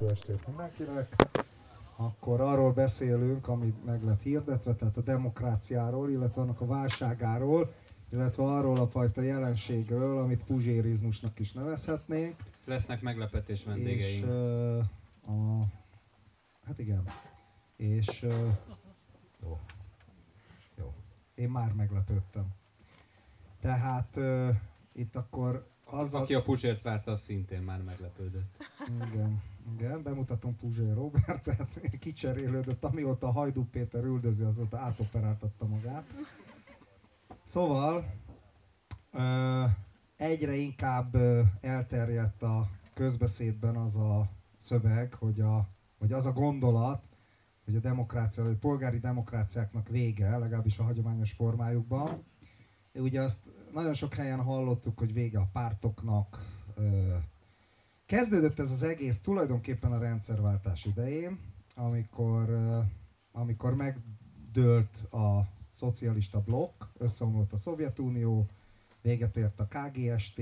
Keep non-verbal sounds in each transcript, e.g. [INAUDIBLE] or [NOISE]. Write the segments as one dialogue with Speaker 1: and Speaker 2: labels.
Speaker 1: Jó estét mindenkinek! Akkor arról beszélünk, amit meg lett hirdetve, tehát a demokráciáról, illetve annak a válságáról, illetve arról a fajta jelenségről, amit puzsérizmusnak is nevezhetnénk.
Speaker 2: Lesznek meglepetés vendégeink.
Speaker 1: És, uh, a, hát igen. És uh, jó. Jó. Én már meglepődtem. Tehát uh, itt akkor
Speaker 2: azzal... Aki a Puzsért várta, az szintén már meglepődött.
Speaker 1: Igen, igen, bemutatom Puzsér Robertet, [LAUGHS] kicserélődött, amióta a Hajdú Péter üldözi, azóta átoperáltatta magát. Szóval egyre inkább elterjedt a közbeszédben az a szöveg, hogy, a, hogy az a gondolat, hogy a demokrácia, vagy a polgári demokráciáknak vége, legalábbis a hagyományos formájukban. Ugye azt nagyon sok helyen hallottuk, hogy vége a pártoknak. Kezdődött ez az egész tulajdonképpen a rendszerváltás idején, amikor, amikor megdőlt a szocialista blokk, összeomlott a Szovjetunió, véget ért a KGST,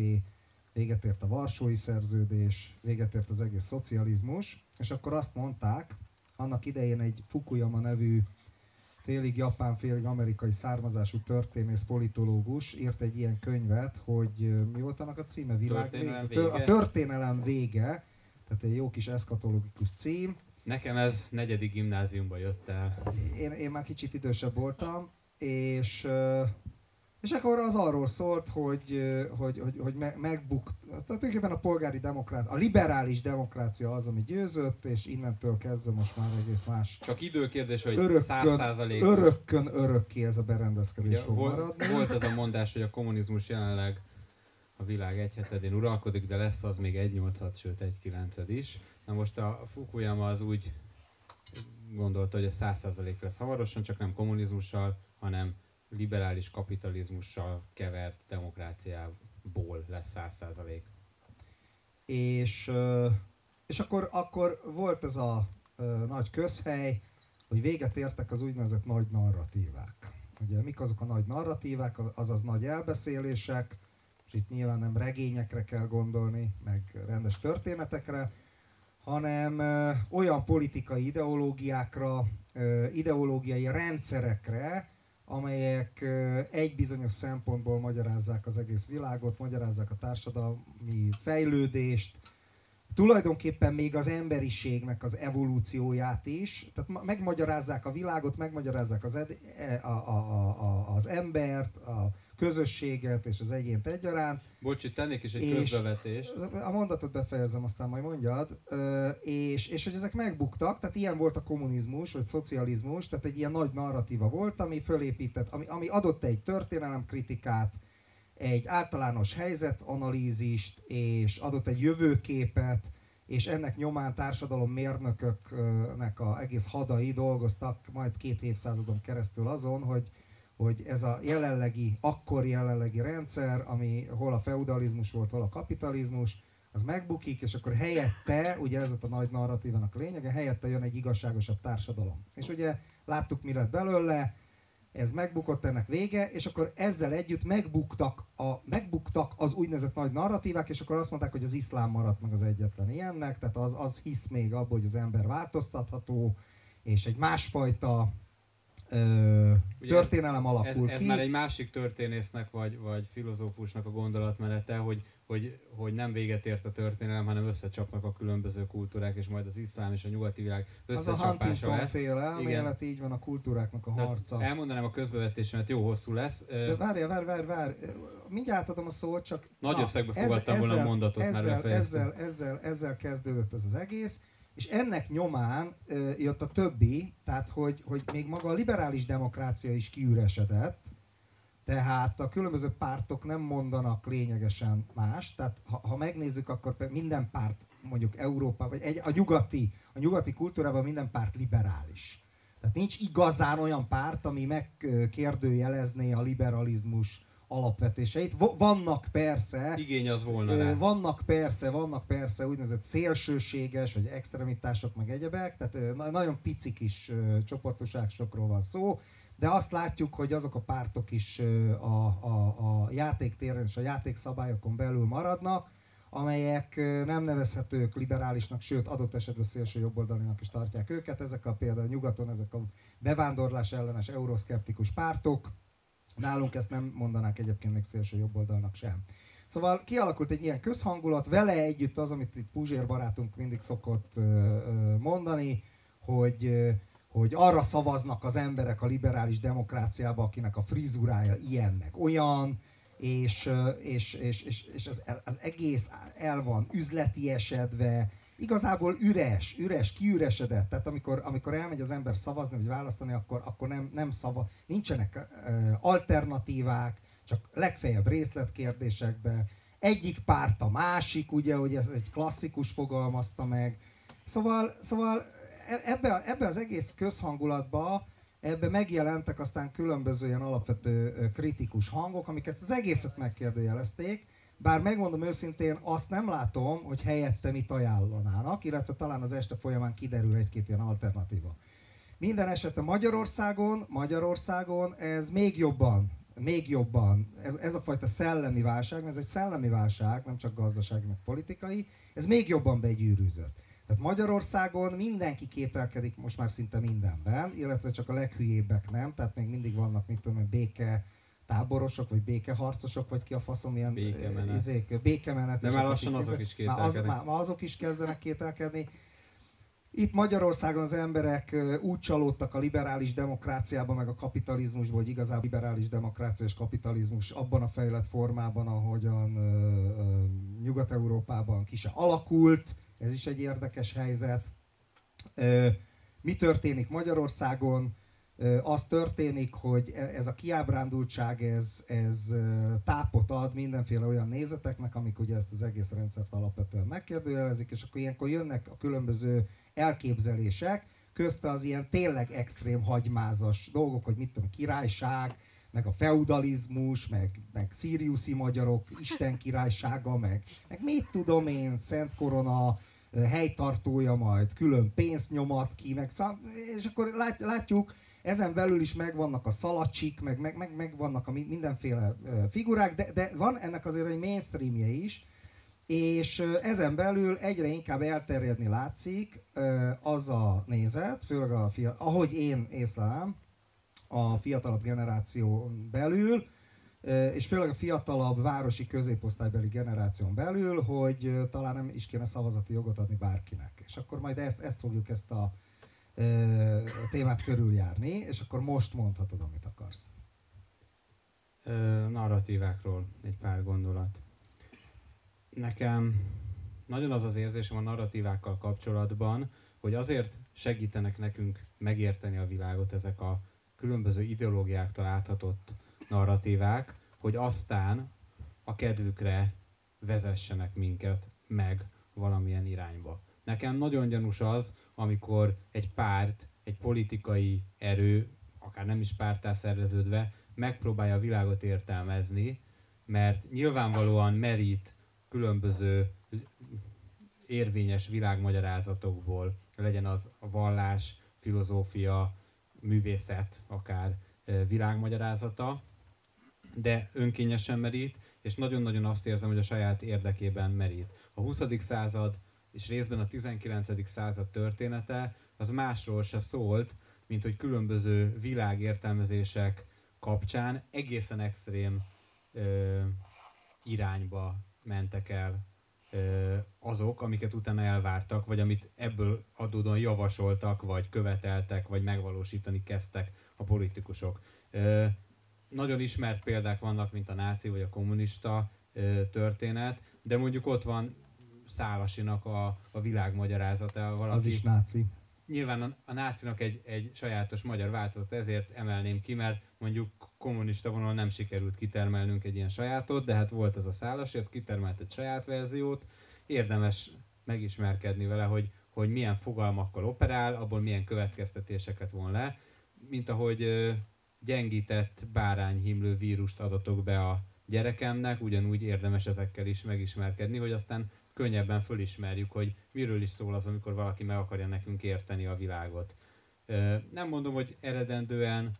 Speaker 1: véget ért a Varsói Szerződés, véget ért az egész szocializmus, és akkor azt mondták, annak idején egy Fukuyama nevű félig japán, félig amerikai származású történész, politológus írt egy ilyen könyvet, hogy mi volt annak a címe?
Speaker 2: Világ történelem vége.
Speaker 1: A történelem vége, tehát egy jó kis eszkatológikus cím.
Speaker 2: Nekem ez negyedik gimnáziumba jött el.
Speaker 1: Én, én már kicsit idősebb voltam, és és akkor az arról szólt, hogy, hogy, hogy, hogy megbukt, tulajdonképpen a polgári demokrácia, a liberális demokrácia az, ami győzött, és innentől kezdve most már egész más.
Speaker 2: Csak időkérdés, hogy száz százalék.
Speaker 1: Örökkön örökké ez a berendezkedés Ugye, fog
Speaker 2: volt,
Speaker 1: maradni.
Speaker 2: Volt ez a mondás, hogy a kommunizmus jelenleg a világ egy hetedén uralkodik, de lesz az még egy nyolcad, sőt egy kilenced is. Na most a Fukuyama az úgy gondolta, hogy száz százalék lesz hamarosan, csak nem kommunizmussal, hanem liberális kapitalizmussal kevert demokráciából lesz száz százalék.
Speaker 1: És, és akkor, akkor volt ez a nagy közhely, hogy véget értek az úgynevezett nagy narratívák. Ugye mik azok a nagy narratívák, azaz nagy elbeszélések, és itt nyilván nem regényekre kell gondolni, meg rendes történetekre, hanem olyan politikai ideológiákra, ideológiai rendszerekre, amelyek egy bizonyos szempontból magyarázzák az egész világot, magyarázzák a társadalmi fejlődést, tulajdonképpen még az emberiségnek az evolúcióját is, tehát megmagyarázzák a világot, megmagyarázzák az, ed- e, a, a, a, az embert, a közösséget és az egyént egyaránt.
Speaker 2: Bocs, tennék is egy és közbevetést.
Speaker 1: A mondatot befejezem, aztán majd mondjad. És, és hogy ezek megbuktak, tehát ilyen volt a kommunizmus, vagy szocializmus, tehát egy ilyen nagy narratíva volt, ami fölépített, ami, ami adott egy történelemkritikát, egy általános helyzetanalízist, és adott egy jövőképet, és ennek nyomán társadalom mérnököknek a egész hadai dolgoztak majd két évszázadon keresztül azon, hogy, hogy ez a jelenlegi, akkor jelenlegi rendszer, ami hol a feudalizmus volt, hol a kapitalizmus, az megbukik, és akkor helyette, ugye ez a nagy narratívának lényege, helyette jön egy igazságosabb társadalom. És ugye láttuk, mi lett belőle, ez megbukott, ennek vége, és akkor ezzel együtt megbuktak, a, megbuktak az úgynevezett nagy narratívák, és akkor azt mondták, hogy az iszlám maradt meg az egyetlen ilyennek, tehát az, az hisz még abban, hogy az ember változtatható, és egy másfajta ö, Ugye történelem alakul
Speaker 2: ez, ez
Speaker 1: ki.
Speaker 2: már egy másik történésznek vagy, vagy filozófusnak a gondolatmenete, hogy, hogy, hogy nem véget ért a történelem, hanem összecsapnak a különböző kultúrák, és majd az iszlám és a nyugati világ összecsapása
Speaker 1: lesz. Az a féle elmélet, így van a kultúráknak a harca.
Speaker 2: De elmondanám a közbevetésemet, jó hosszú lesz.
Speaker 1: De várj, várj, várj, várj. Mindjárt adom a szót, csak...
Speaker 2: Nagy na, összegbe fogadtam ez, volna a mondatot,
Speaker 1: ezzel, már ezzel, ezzel, ezzel kezdődött ez az egész és ennek nyomán jött a többi, tehát hogy, hogy még maga a liberális demokrácia is kiüresedett, tehát a különböző pártok nem mondanak lényegesen más, tehát ha, ha megnézzük, akkor minden párt, mondjuk Európa, vagy egy, a nyugati, a nyugati kultúrában minden párt liberális. Tehát nincs igazán olyan párt, ami megkérdőjelezné a liberalizmus alapvetéseit. Vannak persze...
Speaker 2: Igény az volna rá.
Speaker 1: Vannak persze, vannak persze úgynevezett szélsőséges, vagy extremitások, meg egyebek, tehát nagyon pici kis csoportoságokról van szó, de azt látjuk, hogy azok a pártok is a, a, a játéktéren és a játékszabályokon belül maradnak, amelyek nem nevezhetők liberálisnak, sőt adott esetben szélső jobboldalinak is tartják őket. Ezek a például nyugaton, ezek a bevándorlás ellenes euroszkeptikus pártok. Nálunk ezt nem mondanák egyébként még szélső jobboldalnak sem. Szóval kialakult egy ilyen közhangulat, vele együtt az, amit itt Puzsér barátunk mindig szokott mondani, hogy hogy arra szavaznak az emberek a liberális demokráciába, akinek a frizurája ilyen meg olyan, és, és, és, és, és az, az egész el van üzleti esedve, igazából üres, üres, kiüresedett. Tehát amikor, amikor elmegy az ember szavazni vagy választani, akkor, akkor nem, nem szava, nincsenek alternatívák, csak legfeljebb részletkérdésekbe. Egyik párt a másik, ugye, hogy ez egy klasszikus fogalmazta meg. Szóval, szóval e, ebbe, ebbe az egész közhangulatba ebbe megjelentek aztán különböző ilyen alapvető kritikus hangok, amik ezt az egészet megkérdőjelezték, bár megmondom őszintén, azt nem látom, hogy helyette mit ajánlanának, illetve talán az este folyamán kiderül egy-két ilyen alternatíva. Minden esetre Magyarországon, Magyarországon ez még jobban, még jobban, ez, ez a fajta szellemi válság, ez egy szellemi válság, nem csak gazdasági, meg politikai, ez még jobban begyűrűzött. Tehát Magyarországon mindenki kételkedik most már szinte mindenben, illetve csak a leghülyébbek nem, tehát még mindig vannak, mit tudom, béke táborosok, vagy békeharcosok, vagy ki a faszom ilyen békemenet. Izék, békemenet
Speaker 2: De már lassan azok is kételkednek. Már, az,
Speaker 1: már, már azok is kezdenek kételkedni. Itt Magyarországon az emberek úgy csalódtak a liberális demokráciába, meg a kapitalizmusba, hogy igazából liberális demokrácia és kapitalizmus abban a fejlett formában, ahogyan Nyugat-Európában ki se alakult, ez is egy érdekes helyzet. Mi történik Magyarországon? Az történik, hogy e, ez a kiábrándultság, ez, ez tápot ad mindenféle olyan nézeteknek, amik ugye ezt az egész rendszert alapvetően megkérdőjelezik, és akkor ilyenkor jönnek a különböző elképzelések, közte az ilyen tényleg extrém hagymázas dolgok, hogy mit tudom, királyság, meg a feudalizmus, meg, meg szíriuszi magyarok, [LAUGHS] Isten királysága, meg, meg mit tudom én, Szent Korona helytartója majd külön pénzt nyomat ki, meg, és akkor lát, látjuk, ezen belül is megvannak a szalacsik, meg, meg, meg, meg vannak a mindenféle figurák, de, de van ennek azért egy mainstreamje is, és ezen belül egyre inkább elterjedni látszik az a nézet, főleg a fia, ahogy én észlelem, a fiatalabb generáción belül, és főleg a fiatalabb városi középosztálybeli generáción belül, hogy talán nem is kéne szavazati jogot adni bárkinek. És akkor majd ezt, ezt fogjuk ezt a témát körüljárni, és akkor most mondhatod, amit akarsz.
Speaker 2: narratívákról egy pár gondolat. Nekem nagyon az az érzésem a narratívákkal kapcsolatban, hogy azért segítenek nekünk megérteni a világot ezek a különböző ideológiáktól áthatott narratívák, hogy aztán a kedvükre vezessenek minket meg valamilyen irányba. Nekem nagyon gyanús az, amikor egy párt, egy politikai erő, akár nem is pártá szerveződve, megpróbálja a világot értelmezni, mert nyilvánvalóan merít különböző érvényes világmagyarázatokból, legyen az a vallás, filozófia, művészet, akár világmagyarázata, de önkényesen merít, és nagyon-nagyon azt érzem, hogy a saját érdekében merít. A 20. század és részben a 19. század története az másról se szólt, mint hogy különböző világértelmezések kapcsán egészen extrém ö, irányba mentek el ö, azok, amiket utána elvártak, vagy amit ebből adódóan javasoltak, vagy követeltek, vagy megvalósítani kezdtek a politikusok. Ö, nagyon ismert példák vannak, mint a náci vagy a kommunista ö, történet, de mondjuk ott van Szálasinak a, a világmagyarázata.
Speaker 1: Valaki, az is náci.
Speaker 2: Nyilván a, a nácinak egy, egy sajátos magyar változat, ezért emelném ki, mert mondjuk kommunista vonal nem sikerült kitermelnünk egy ilyen sajátot, de hát volt ez a Szálasi, ez kitermelt egy saját verziót. Érdemes megismerkedni vele, hogy, hogy milyen fogalmakkal operál, abból milyen következtetéseket von le, mint ahogy gyengített bárányhimlő vírust adatok be a gyerekemnek, ugyanúgy érdemes ezekkel is megismerkedni, hogy aztán könnyebben fölismerjük, hogy miről is szól az, amikor valaki meg akarja nekünk érteni a világot. Nem mondom, hogy eredendően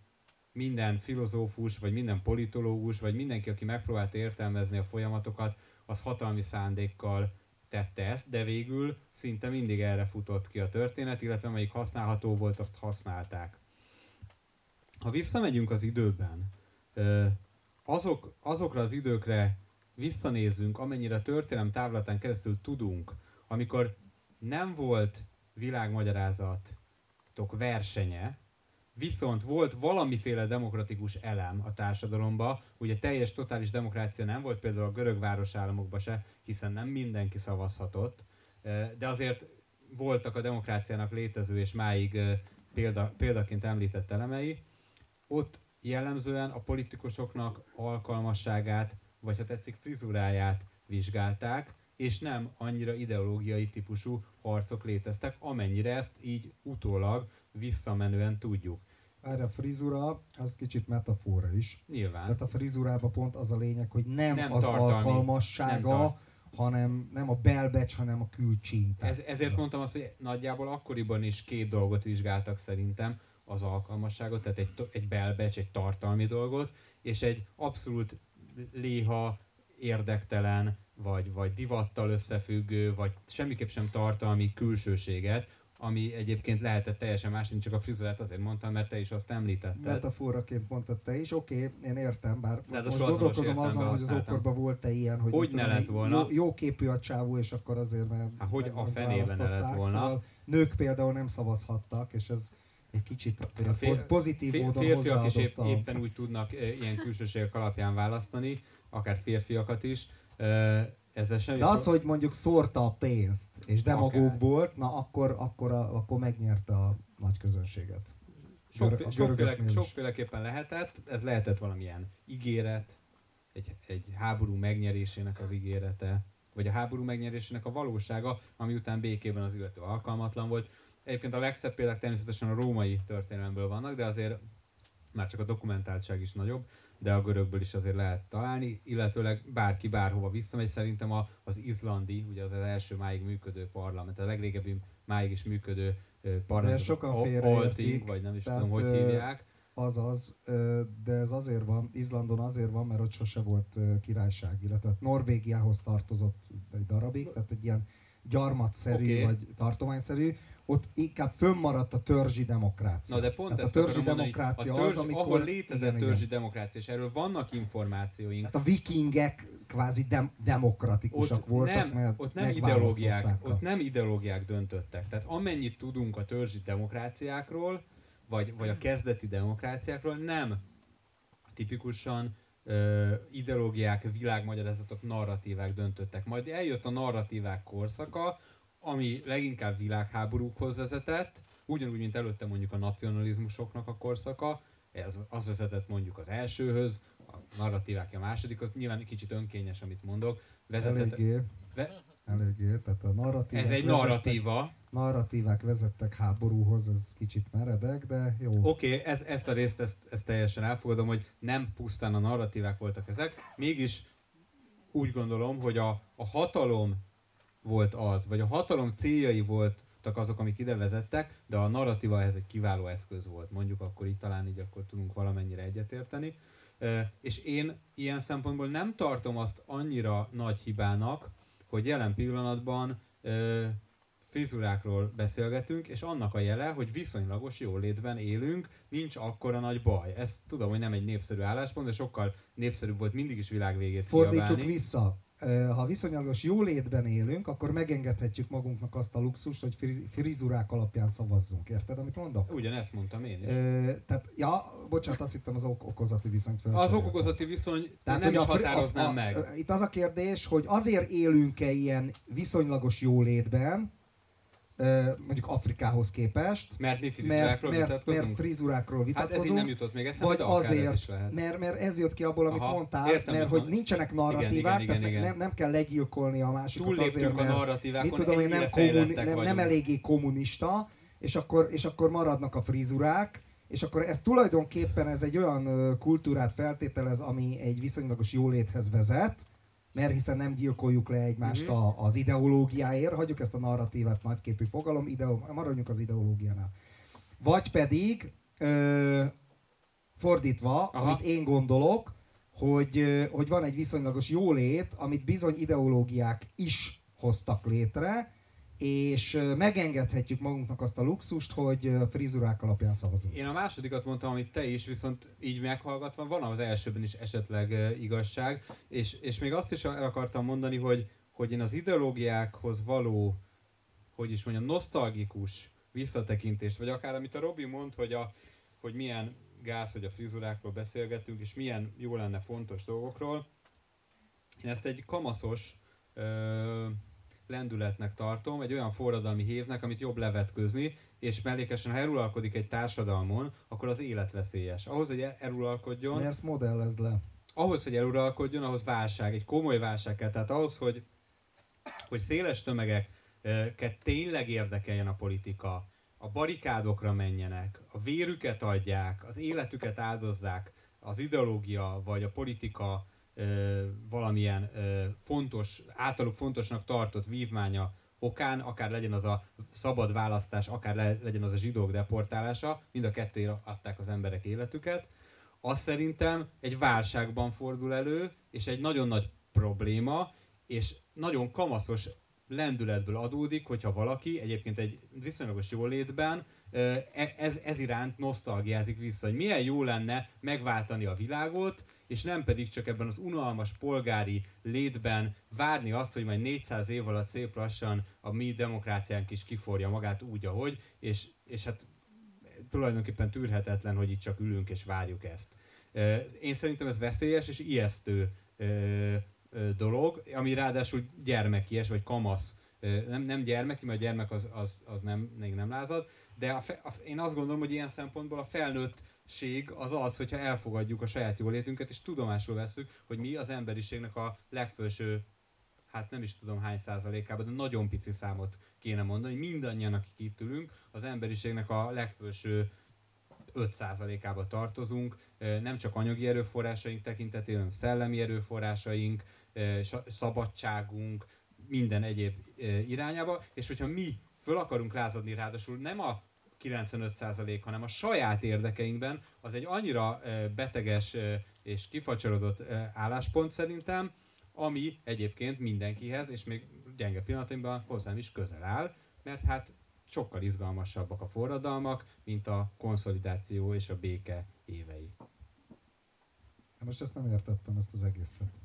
Speaker 2: minden filozófus, vagy minden politológus, vagy mindenki, aki megpróbált értelmezni a folyamatokat, az hatalmi szándékkal tette ezt, de végül szinte mindig erre futott ki a történet, illetve amelyik használható volt, azt használták. Ha visszamegyünk az időben, azok, azokra az időkre visszanézünk, amennyire történelem távlatán keresztül tudunk, amikor nem volt világmagyarázatok versenye, viszont volt valamiféle demokratikus elem a társadalomba, ugye teljes totális demokrácia nem volt például a görög városállamokban se, hiszen nem mindenki szavazhatott, de azért voltak a demokráciának létező és máig példa, példaként említett elemei, ott jellemzően a politikusoknak alkalmasságát, vagy ha tetszik frizuráját vizsgálták, és nem annyira ideológiai típusú harcok léteztek, amennyire ezt így utólag visszamenően tudjuk.
Speaker 1: Erre a frizura, az kicsit metafora is.
Speaker 2: Nyilván.
Speaker 1: Tehát a frizurában pont az a lényeg, hogy nem, nem az tartalmi, alkalmassága, nem tart hanem nem a belbecs, hanem a külcsín.
Speaker 2: Ez, ezért mondtam azt, hogy nagyjából akkoriban is két dolgot vizsgáltak szerintem, az alkalmasságot, tehát egy, egy belbecs, egy tartalmi dolgot, és egy abszolút léha, érdektelen, vagy, vagy divattal összefüggő, vagy semmiképp sem tartalmi külsőséget, ami egyébként lehetett teljesen más, mint csak a frizurát azért mondtam, mert te is azt említetted.
Speaker 1: Metaforaként mondtad te is, oké, okay, én értem, bár De most gondolkozom azon, hogy az ókorban volt-e ilyen, hogy,
Speaker 2: hogy ne lett volna. Jó,
Speaker 1: jó képű a csávó, és akkor azért, mert
Speaker 2: Há, hogy a fenében ne lett volna. Szóval
Speaker 1: nők például nem szavazhattak, és ez egy kicsit a fér, pozitív fér, módon
Speaker 2: Férfiak is épp, éppen úgy tudnak ilyen külsőségek alapján választani, akár férfiakat is. Ezzel semmi
Speaker 1: De az, hogy mondjuk szórta a pénzt, és demagóg akár. volt, na akkor, akkor, a, akkor megnyerte a nagy közönséget.
Speaker 2: Sokféle, sokféle, sokféleképpen lehetett, ez lehetett valamilyen ígéret, egy, egy háború megnyerésének az ígérete, vagy a háború megnyerésének a valósága, ami után békében az illető alkalmatlan volt. Egyébként a legszebb példák természetesen a római történelemből vannak, de azért már csak a dokumentáltság is nagyobb, de a görögből is azért lehet találni, illetőleg bárki bárhova visszamegy, szerintem a, az izlandi, ugye az, az első máig működő parlament, a legrégebbi máig is működő parlament, de
Speaker 1: sokan
Speaker 2: Alting, vagy nem is tehát, tudom, hogy hívják.
Speaker 1: Azaz, de ez azért van, Izlandon azért van, mert ott sose volt királyság, illetve Norvégiához tartozott egy darabig, tehát egy ilyen gyarmatszerű okay. vagy tartományszerű, ott inkább fönnmaradt a törzsi demokrácia.
Speaker 2: Na de pont
Speaker 1: Tehát
Speaker 2: ezt
Speaker 1: a törzsi demokrácia
Speaker 2: a törzs,
Speaker 1: az, amikor...
Speaker 2: Ahol létezett igen, törzsi igen. demokrácia, és erről vannak információink.
Speaker 1: Hát a vikingek kvázi dem- demokratikusak
Speaker 2: ott
Speaker 1: voltak,
Speaker 2: nem,
Speaker 1: mert
Speaker 2: ott nem ideológiák, a... ott nem ideológiák döntöttek. Tehát amennyit tudunk a törzsi demokráciákról, vagy, vagy a kezdeti demokráciákról, nem tipikusan ö, ideológiák, világmagyarázatok, narratívák döntöttek. Majd eljött a narratívák korszaka, ami leginkább világháborúkhoz vezetett, ugyanúgy, mint előtte mondjuk a nacionalizmusoknak a korszaka, ez, az vezetett mondjuk az elsőhöz, a narratívák a második, az nyilván kicsit önkényes, amit mondok.
Speaker 1: Vezetett, Eléggé. Ve, Eléggé, tehát a narratívák
Speaker 2: Ez egy vezettek, narratíva.
Speaker 1: Narratívák vezettek háborúhoz, ez kicsit meredek, de jó.
Speaker 2: Oké, okay, ez, ezt a részt ezt, ezt teljesen elfogadom, hogy nem pusztán a narratívák voltak ezek, mégis úgy gondolom, hogy a, a hatalom volt az, vagy a hatalom céljai voltak azok, amik ide vezettek, de a narratíva ez egy kiváló eszköz volt. Mondjuk akkor így talán így akkor tudunk valamennyire egyetérteni. És én ilyen szempontból nem tartom azt annyira nagy hibának, hogy jelen pillanatban frizurákról beszélgetünk, és annak a jele, hogy viszonylagos jólétben élünk, nincs akkora nagy baj. Ez tudom, hogy nem egy népszerű álláspont, de sokkal népszerűbb volt mindig is világvégét
Speaker 1: Fordítsuk kiabálni. vissza ha viszonylag jólétben élünk, akkor megengedhetjük magunknak azt a luxust, hogy frizurák alapján szavazzunk. Érted, amit mondok?
Speaker 2: Ugyanezt mondtam én is.
Speaker 1: tehát, ja, bocsánat, azt hittem az ok okozati viszonyt
Speaker 2: fel. Az okokozati viszony tehát, nem is határoznám a, a, meg.
Speaker 1: Itt az a kérdés, hogy azért élünk-e ilyen viszonylagos jólétben, mondjuk Afrikához képest.
Speaker 2: Mert mi frizurákról mert,
Speaker 1: mert, mert frizurákról vitatkozunk.
Speaker 2: Hát ez nem jutott még eszembe,
Speaker 1: vagy azért, ez. Mert, mert ez jött ki abból, amit Aha, mondtál, értem, mert hogy van. nincsenek narratívák, igen, igen, igen, igen. Nem, nem kell legyilkolni a másikat azért,
Speaker 2: mert, a narratívákon,
Speaker 1: mit tudom, én nem, kommuni, nem, nem eléggé kommunista, és akkor, és akkor maradnak a frizurák, és akkor ez tulajdonképpen ez egy olyan kultúrát feltételez, ami egy viszonylagos jóléthez vezet, mert hiszen nem gyilkoljuk le egymást mm-hmm. a, az ideológiáért, hagyjuk ezt a narratívát nagyképű fogalom, ideó, maradjunk az ideológiánál. Vagy pedig, ö, fordítva, Aha. amit én gondolok, hogy, hogy van egy viszonylagos jólét, amit bizony ideológiák is hoztak létre, és megengedhetjük magunknak azt a luxust, hogy frizurák alapján szavazunk.
Speaker 2: Én a másodikat mondtam, amit te is, viszont így meghallgatva van az elsőben is esetleg igazság, és, és még azt is el akartam mondani, hogy, hogy én az ideológiákhoz való, hogy is mondjam, nosztalgikus visszatekintést, vagy akár amit a Robi mond, hogy, a, hogy milyen gáz, hogy a frizurákról beszélgetünk, és milyen jó lenne fontos dolgokról. Én ezt egy kamaszos ö, lendületnek tartom, egy olyan forradalmi hévnek, amit jobb levetkőzni, és mellékesen, ha eluralkodik egy társadalmon, akkor az élet veszélyes. Ahhoz, hogy eluralkodjon...
Speaker 1: ezt modellezd le.
Speaker 2: Ahhoz, hogy eluralkodjon, ahhoz válság, egy komoly válság kell. Tehát ahhoz, hogy, hogy széles tömegeket tényleg érdekeljen a politika, a barikádokra menjenek, a vérüket adják, az életüket áldozzák, az ideológia vagy a politika valamilyen fontos, általuk fontosnak tartott vívmánya okán, akár legyen az a szabad választás, akár le, legyen az a zsidók deportálása, mind a kettőre adták az emberek életüket, az szerintem egy válságban fordul elő, és egy nagyon nagy probléma, és nagyon kamaszos lendületből adódik, hogyha valaki egyébként egy viszonylagos jólétben e, ez, ez iránt nosztalgiázik vissza, hogy milyen jó lenne megváltani a világot, és nem pedig csak ebben az unalmas polgári létben várni azt, hogy majd 400 év alatt szép lassan a mi demokráciánk is kiforja magát úgy, ahogy, és, és hát tulajdonképpen tűrhetetlen, hogy itt csak ülünk és várjuk ezt. Én szerintem ez veszélyes és ijesztő dolog, ami ráadásul gyermekies, vagy kamasz, nem, nem gyermeki, mert a gyermek az, az, az nem, még nem lázad, de a fe, a, én azt gondolom, hogy ilyen szempontból a felnőttség az az, hogyha elfogadjuk a saját jólétünket, és tudomásul veszük, hogy mi az emberiségnek a legfőső hát nem is tudom hány százalékában, de nagyon pici számot kéne mondani, mindannyian, akik itt ülünk, az emberiségnek a legfőső 5%-ába tartozunk, nem csak anyagi erőforrásaink tekintetében, hanem szellemi erőforrásaink, szabadságunk, minden egyéb irányába, és hogyha mi föl akarunk lázadni ráadásul nem a 95% hanem a saját érdekeinkben, az egy annyira beteges és kifacsarodott álláspont szerintem, ami egyébként mindenkihez, és még gyenge pillanataimban hozzám is közel áll, mert hát sokkal izgalmasabbak a forradalmak, mint a konszolidáció és a béke évei.
Speaker 1: Most ezt nem értettem, ezt az egészet.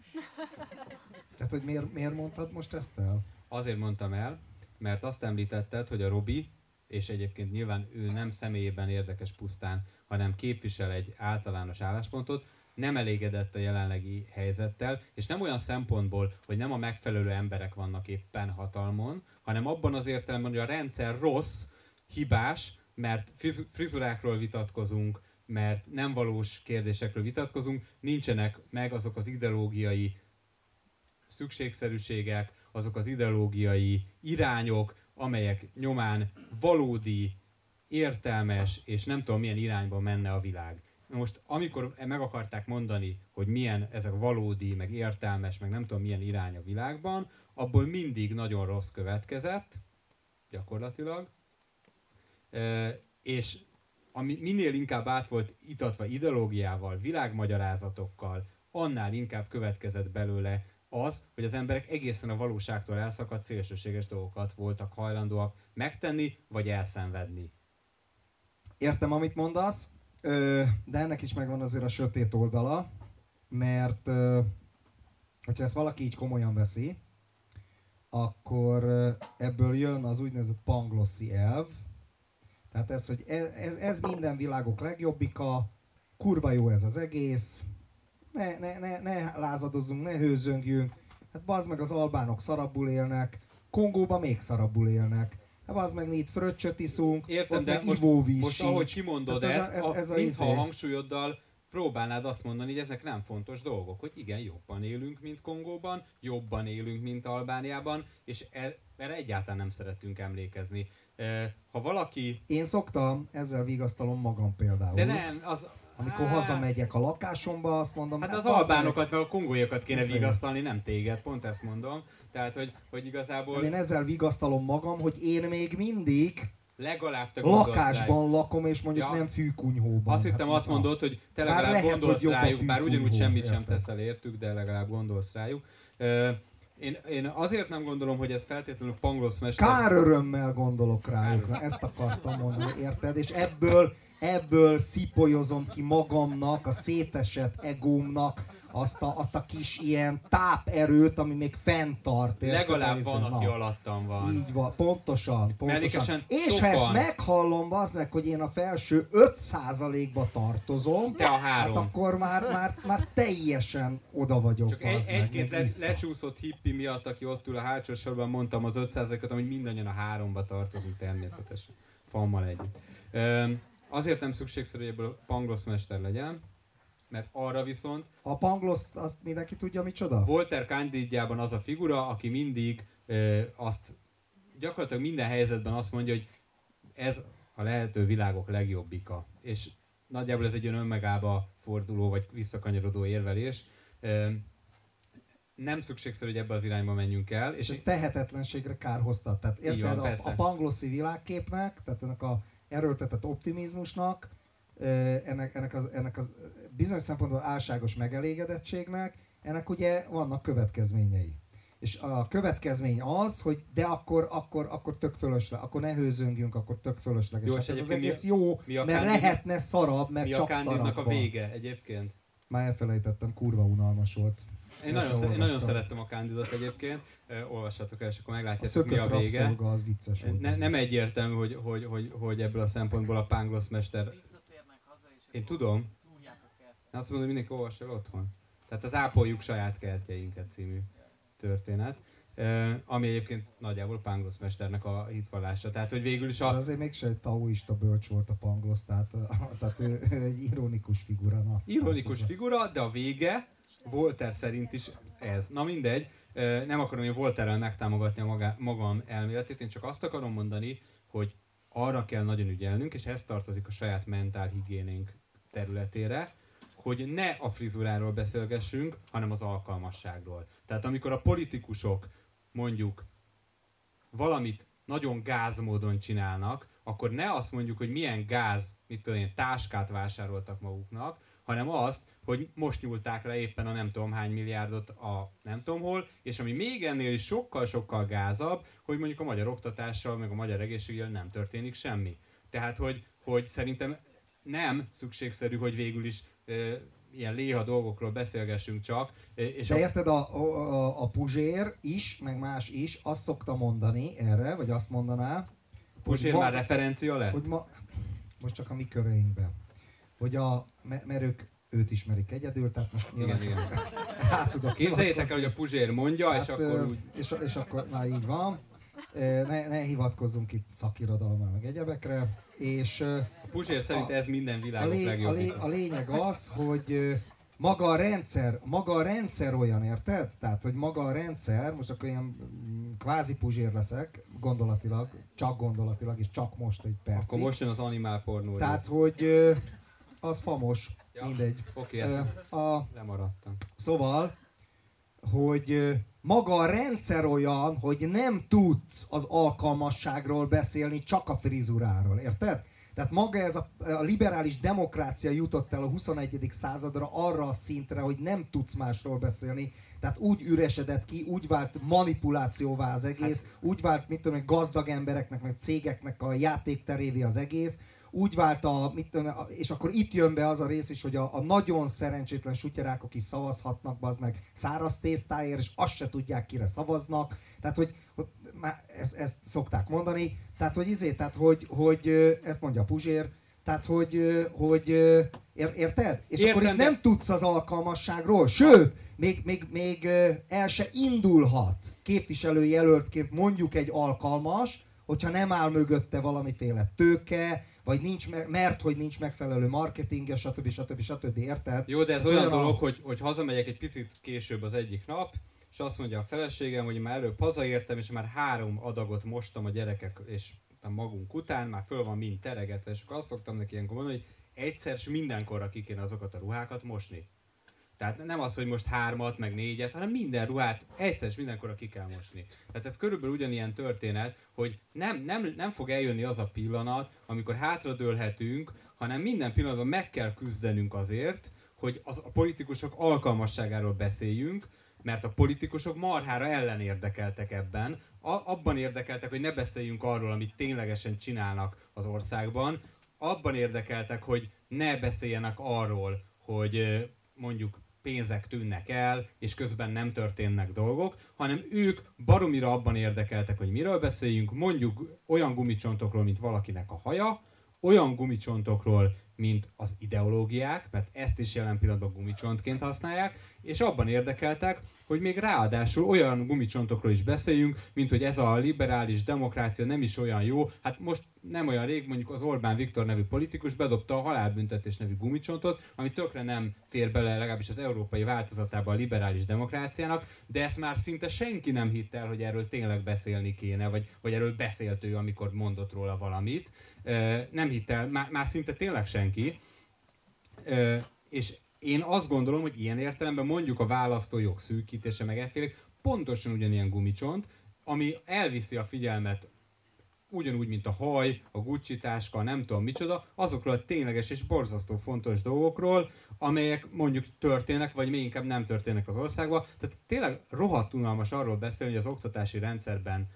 Speaker 1: [LAUGHS] Tehát, hogy miért, miért mondtad most ezt el?
Speaker 2: Azért mondtam el, mert azt említetted, hogy a Robi, és egyébként nyilván ő nem személyében érdekes pusztán, hanem képvisel egy általános álláspontot, nem elégedett a jelenlegi helyzettel, és nem olyan szempontból, hogy nem a megfelelő emberek vannak éppen hatalmon, hanem abban az értelemben, hogy a rendszer rossz, hibás, mert frizurákról vitatkozunk, mert nem valós kérdésekről vitatkozunk, nincsenek meg azok az ideológiai szükségszerűségek, azok az ideológiai irányok, amelyek nyomán valódi, értelmes és nem tudom milyen irányba menne a világ. Most amikor meg akarták mondani, hogy milyen ezek valódi, meg értelmes, meg nem tudom milyen irány a világban, abból mindig nagyon rossz következett, gyakorlatilag, e, és ami minél inkább át volt itatva ideológiával, világmagyarázatokkal, annál inkább következett belőle az, hogy az emberek egészen a valóságtól elszakadt szélsőséges dolgokat voltak hajlandóak megtenni, vagy elszenvedni.
Speaker 1: Értem, amit mondasz, de ennek is megvan azért a sötét oldala, mert hogyha ezt valaki így komolyan veszi, akkor ebből jön az úgynevezett panglossi elv, tehát ez, hogy ez, ez, ez minden világok legjobbika, kurva jó ez az egész, ne, ne, ne, ne lázadozzunk, ne hőzöngjünk, hát bazd meg az albánok szarabbul élnek, Kongóban még szarabbul élnek. Hát az meg mi itt fröccsöt iszunk,
Speaker 2: Értem, de most, most ahogy kimondod ezt, ez, ez, ez a, mintha a izé- hangsúlyoddal próbálnád azt mondani, hogy ezek nem fontos dolgok, hogy igen, jobban élünk, mint Kongóban, jobban élünk, mint Albániában, és er, erre egyáltalán nem szeretünk emlékezni. Ha valaki...
Speaker 1: Én szoktam, ezzel vigasztalom magam például.
Speaker 2: De nem, az,
Speaker 1: amikor hát... hazamegyek a lakásomba, azt mondom...
Speaker 2: Hát, hát az albánokat, meg a kongolyokat kéne vigasztalni, nem téged, pont ezt mondom. Tehát, hogy, hogy igazából...
Speaker 1: Én ezzel vigasztalom magam, hogy én még mindig
Speaker 2: legalább te
Speaker 1: lakásban lakom, és mondjuk ja. nem fűkunyhóban.
Speaker 2: Azt hittem, hát, azt mondod, hogy te legalább lehet, gondolsz rájuk, bár ugyanúgy semmit érted. sem teszel értük, de legalább gondolsz rájuk. Én, én azért nem gondolom, hogy ez feltétlenül Pangloss mester...
Speaker 1: Kár örömmel gondolok rájuk, ezt akartam mondani, érted? És ebből, ebből szipolyozom ki magamnak, a szétesett egómnak, azt a, azt a kis ilyen táperőt, ami még fenntart.
Speaker 2: Legalább van, aki alattam van.
Speaker 1: Így van, pontosan. pontosan. És sokan. ha ezt meghallom, az meg, hogy én a felső 5%-ba tartozom,
Speaker 2: Te a három.
Speaker 1: hát akkor már, már, már teljesen oda vagyok.
Speaker 2: Csak egy, egy-két le, lecsúszott hippi miatt, aki ott ül a hátsó sorban, mondtam az 5%-ot, hogy mindannyian a háromba tartozunk természetesen. Fammal együtt. Azért nem szükségszerű, hogy ebből pangloszmester legyen, mert arra viszont...
Speaker 1: A Pangloss, azt mindenki tudja, micsoda?
Speaker 2: Walter Candidjában az a figura, aki mindig ö, azt gyakorlatilag minden helyzetben azt mondja, hogy ez a lehető világok legjobbika. És nagyjából ez egy olyan önmegába forduló, vagy visszakanyarodó érvelés. Nem szükségszerű, hogy ebbe az irányba menjünk el.
Speaker 1: És ez tehetetlenségre kárhoztat. Tehát érted, van, a, a pangloszi világképnek, tehát ennek a erőltetett optimizmusnak, ennek, ennek, az, ennek az bizonyos szempontból álságos megelégedettségnek, ennek ugye vannak következményei. És a következmény az, hogy de akkor, akkor, akkor tök fölösleg, akkor ne hőzöngjünk, akkor tök fölösleges. Jó, hát ez az egész mi, jó, mi a mert Candid, lehetne szarabb, mert mi csak
Speaker 2: a a vége egyébként?
Speaker 1: Már elfelejtettem, kurva unalmas volt.
Speaker 2: Én nagyon, én nagyon szerettem a Candidot egyébként, olvassátok el, és akkor meglátjátok, mi a vége.
Speaker 1: az vicces volt.
Speaker 2: Ne, nem egyértelmű, hogy, hogy, hogy, hogy ebből a szempontból a Pangloss mester... Én tudom, azt mondom, hogy mindenki olvassa el otthon. Tehát az Ápoljuk saját kertjeinket című történet. Uh, ami egyébként nagyjából Pangloss mesternek a hitvallása. Tehát, hogy végül is a...
Speaker 1: De azért mégsem egy taoista bölcs volt a Pangloss, tehát, [LAUGHS] tehát ő, ő egy ironikus figura. Na,
Speaker 2: ironikus tehát, figura, de a vége Volter szerint is ez. Na mindegy, nem akarom én Volterrel megtámogatni a maga, magam elméletét, én csak azt akarom mondani, hogy arra kell nagyon ügyelnünk, és ez tartozik a saját mentál higiénénk területére, hogy ne a frizuráról beszélgessünk, hanem az alkalmasságról. Tehát amikor a politikusok mondjuk valamit nagyon gázmódon csinálnak, akkor ne azt mondjuk, hogy milyen gáz, mit tudom én, táskát vásároltak maguknak, hanem azt, hogy most nyúlták le éppen a nem tudom hány milliárdot a nem tudom hol, és ami még ennél is sokkal-sokkal gázabb, hogy mondjuk a magyar oktatással, meg a magyar egészséggel nem történik semmi. Tehát, hogy, hogy szerintem nem szükségszerű, hogy végül is ilyen léha dolgokról beszélgessünk csak.
Speaker 1: És De érted, a, a, a Puzsér is, meg más is azt szokta mondani erre, vagy azt mondaná,
Speaker 2: Puzsér már referencia lett?
Speaker 1: Hogy ma, most csak a mi köreinkben. Hogy a, mert ők őt ismerik egyedül, tehát most
Speaker 2: igen, igen. [LAUGHS] Hát tudok Képzeljétek el, hogy a Puzsér mondja, hát, és akkor úgy...
Speaker 1: És, és akkor már így van. Ne, ne hivatkozzunk itt szakirodalomra, meg egyebekre. És,
Speaker 2: a Puzsér szerint ez minden világok a lé, legjobb.
Speaker 1: A, lé, a lényeg az, hogy maga a rendszer, maga a rendszer olyan, érted? Tehát, hogy maga a rendszer, most akkor ilyen mm, kvázi puzsér leszek, gondolatilag, csak gondolatilag, és csak most egy percig.
Speaker 2: Akkor most jön az animál pornó.
Speaker 1: Tehát, hogy az famos, ja, mindegy.
Speaker 2: Oké, okay, a, lemaradtam.
Speaker 1: Szóval, hogy maga a rendszer olyan, hogy nem tudsz az alkalmasságról beszélni, csak a frizuráról, érted? Tehát maga ez a, a liberális demokrácia jutott el a 21. századra arra a szintre, hogy nem tudsz másról beszélni. Tehát úgy üresedett ki, úgy vált manipulációvá az egész, hát. úgy vált, mit tudom, gazdag embereknek, meg cégeknek a játékterévé az egész, úgy vált a, mit tudom, és akkor itt jön be az a rész is, hogy a, a nagyon szerencsétlen sutyarák, is szavazhatnak, az meg száraz tésztáért, és azt se tudják, kire szavaznak. Tehát, hogy, hogy már ezt, ezt szokták mondani. Tehát, hogy izé, tehát, hogy, hogy ezt mondja Puzsér, tehát, hogy, hogy ér, érted? És Értem, akkor így nem tudsz az alkalmasságról, sőt, még, még, még el se indulhat képviselőjelöltként mondjuk egy alkalmas, hogyha nem áll mögötte valamiféle tőke, vagy nincs, mert hogy nincs megfelelő marketing, stb. stb. stb. Érted?
Speaker 2: Jó, de ez olyan, olyan dolog, a... hogy, hogy hazamegyek egy picit később az egyik nap, és azt mondja a feleségem, hogy már előbb hazaértem, és már három adagot mostam a gyerekek és magunk után, már föl van mind teregetve, és akkor azt szoktam neki ilyenkor mondani, hogy egyszer és mindenkorra ki kéne azokat a ruhákat mosni. Tehát nem az, hogy most hármat, meg négyet, hanem minden ruhát egyszer és mindenkorra ki kell mosni. Tehát ez körülbelül ugyanilyen történet, hogy nem, nem, nem fog eljönni az a pillanat, amikor hátradőlhetünk, hanem minden pillanatban meg kell küzdenünk azért, hogy az, a politikusok alkalmasságáról beszéljünk, mert a politikusok marhára ellen érdekeltek ebben, a, abban érdekeltek, hogy ne beszéljünk arról, amit ténylegesen csinálnak az országban, abban érdekeltek, hogy ne beszéljenek arról, hogy mondjuk pénzek tűnnek el, és közben nem történnek dolgok, hanem ők baromira abban érdekeltek, hogy miről beszéljünk, mondjuk olyan gumicsontokról, mint valakinek a haja, olyan gumicsontokról, mint az ideológiák, mert ezt is jelen pillanatban gumicsontként használják, és abban érdekeltek, hogy még ráadásul olyan gumicsontokról is beszéljünk, mint hogy ez a liberális demokrácia nem is olyan jó. Hát most nem olyan rég mondjuk az Orbán Viktor nevű politikus bedobta a halálbüntetés nevű gumicsontot, ami tökre nem fér bele legalábbis az európai változatába a liberális demokráciának, de ezt már szinte senki nem hitte el, hogy erről tényleg beszélni kéne, vagy, vagy erről beszélt ő, amikor mondott róla valamit. Nem hitte el, már, már szinte tényleg senki. És én azt gondolom, hogy ilyen értelemben mondjuk a választójog szűkítése meg efféle pontosan ugyanilyen gumicsont, ami elviszi a figyelmet ugyanúgy, mint a haj, a Gucci táska, nem tudom micsoda, azokról a tényleges és borzasztó fontos dolgokról, amelyek mondjuk történnek, vagy még inkább nem történnek az országban. Tehát tényleg rohadt unalmas arról beszélni, hogy az oktatási rendszerben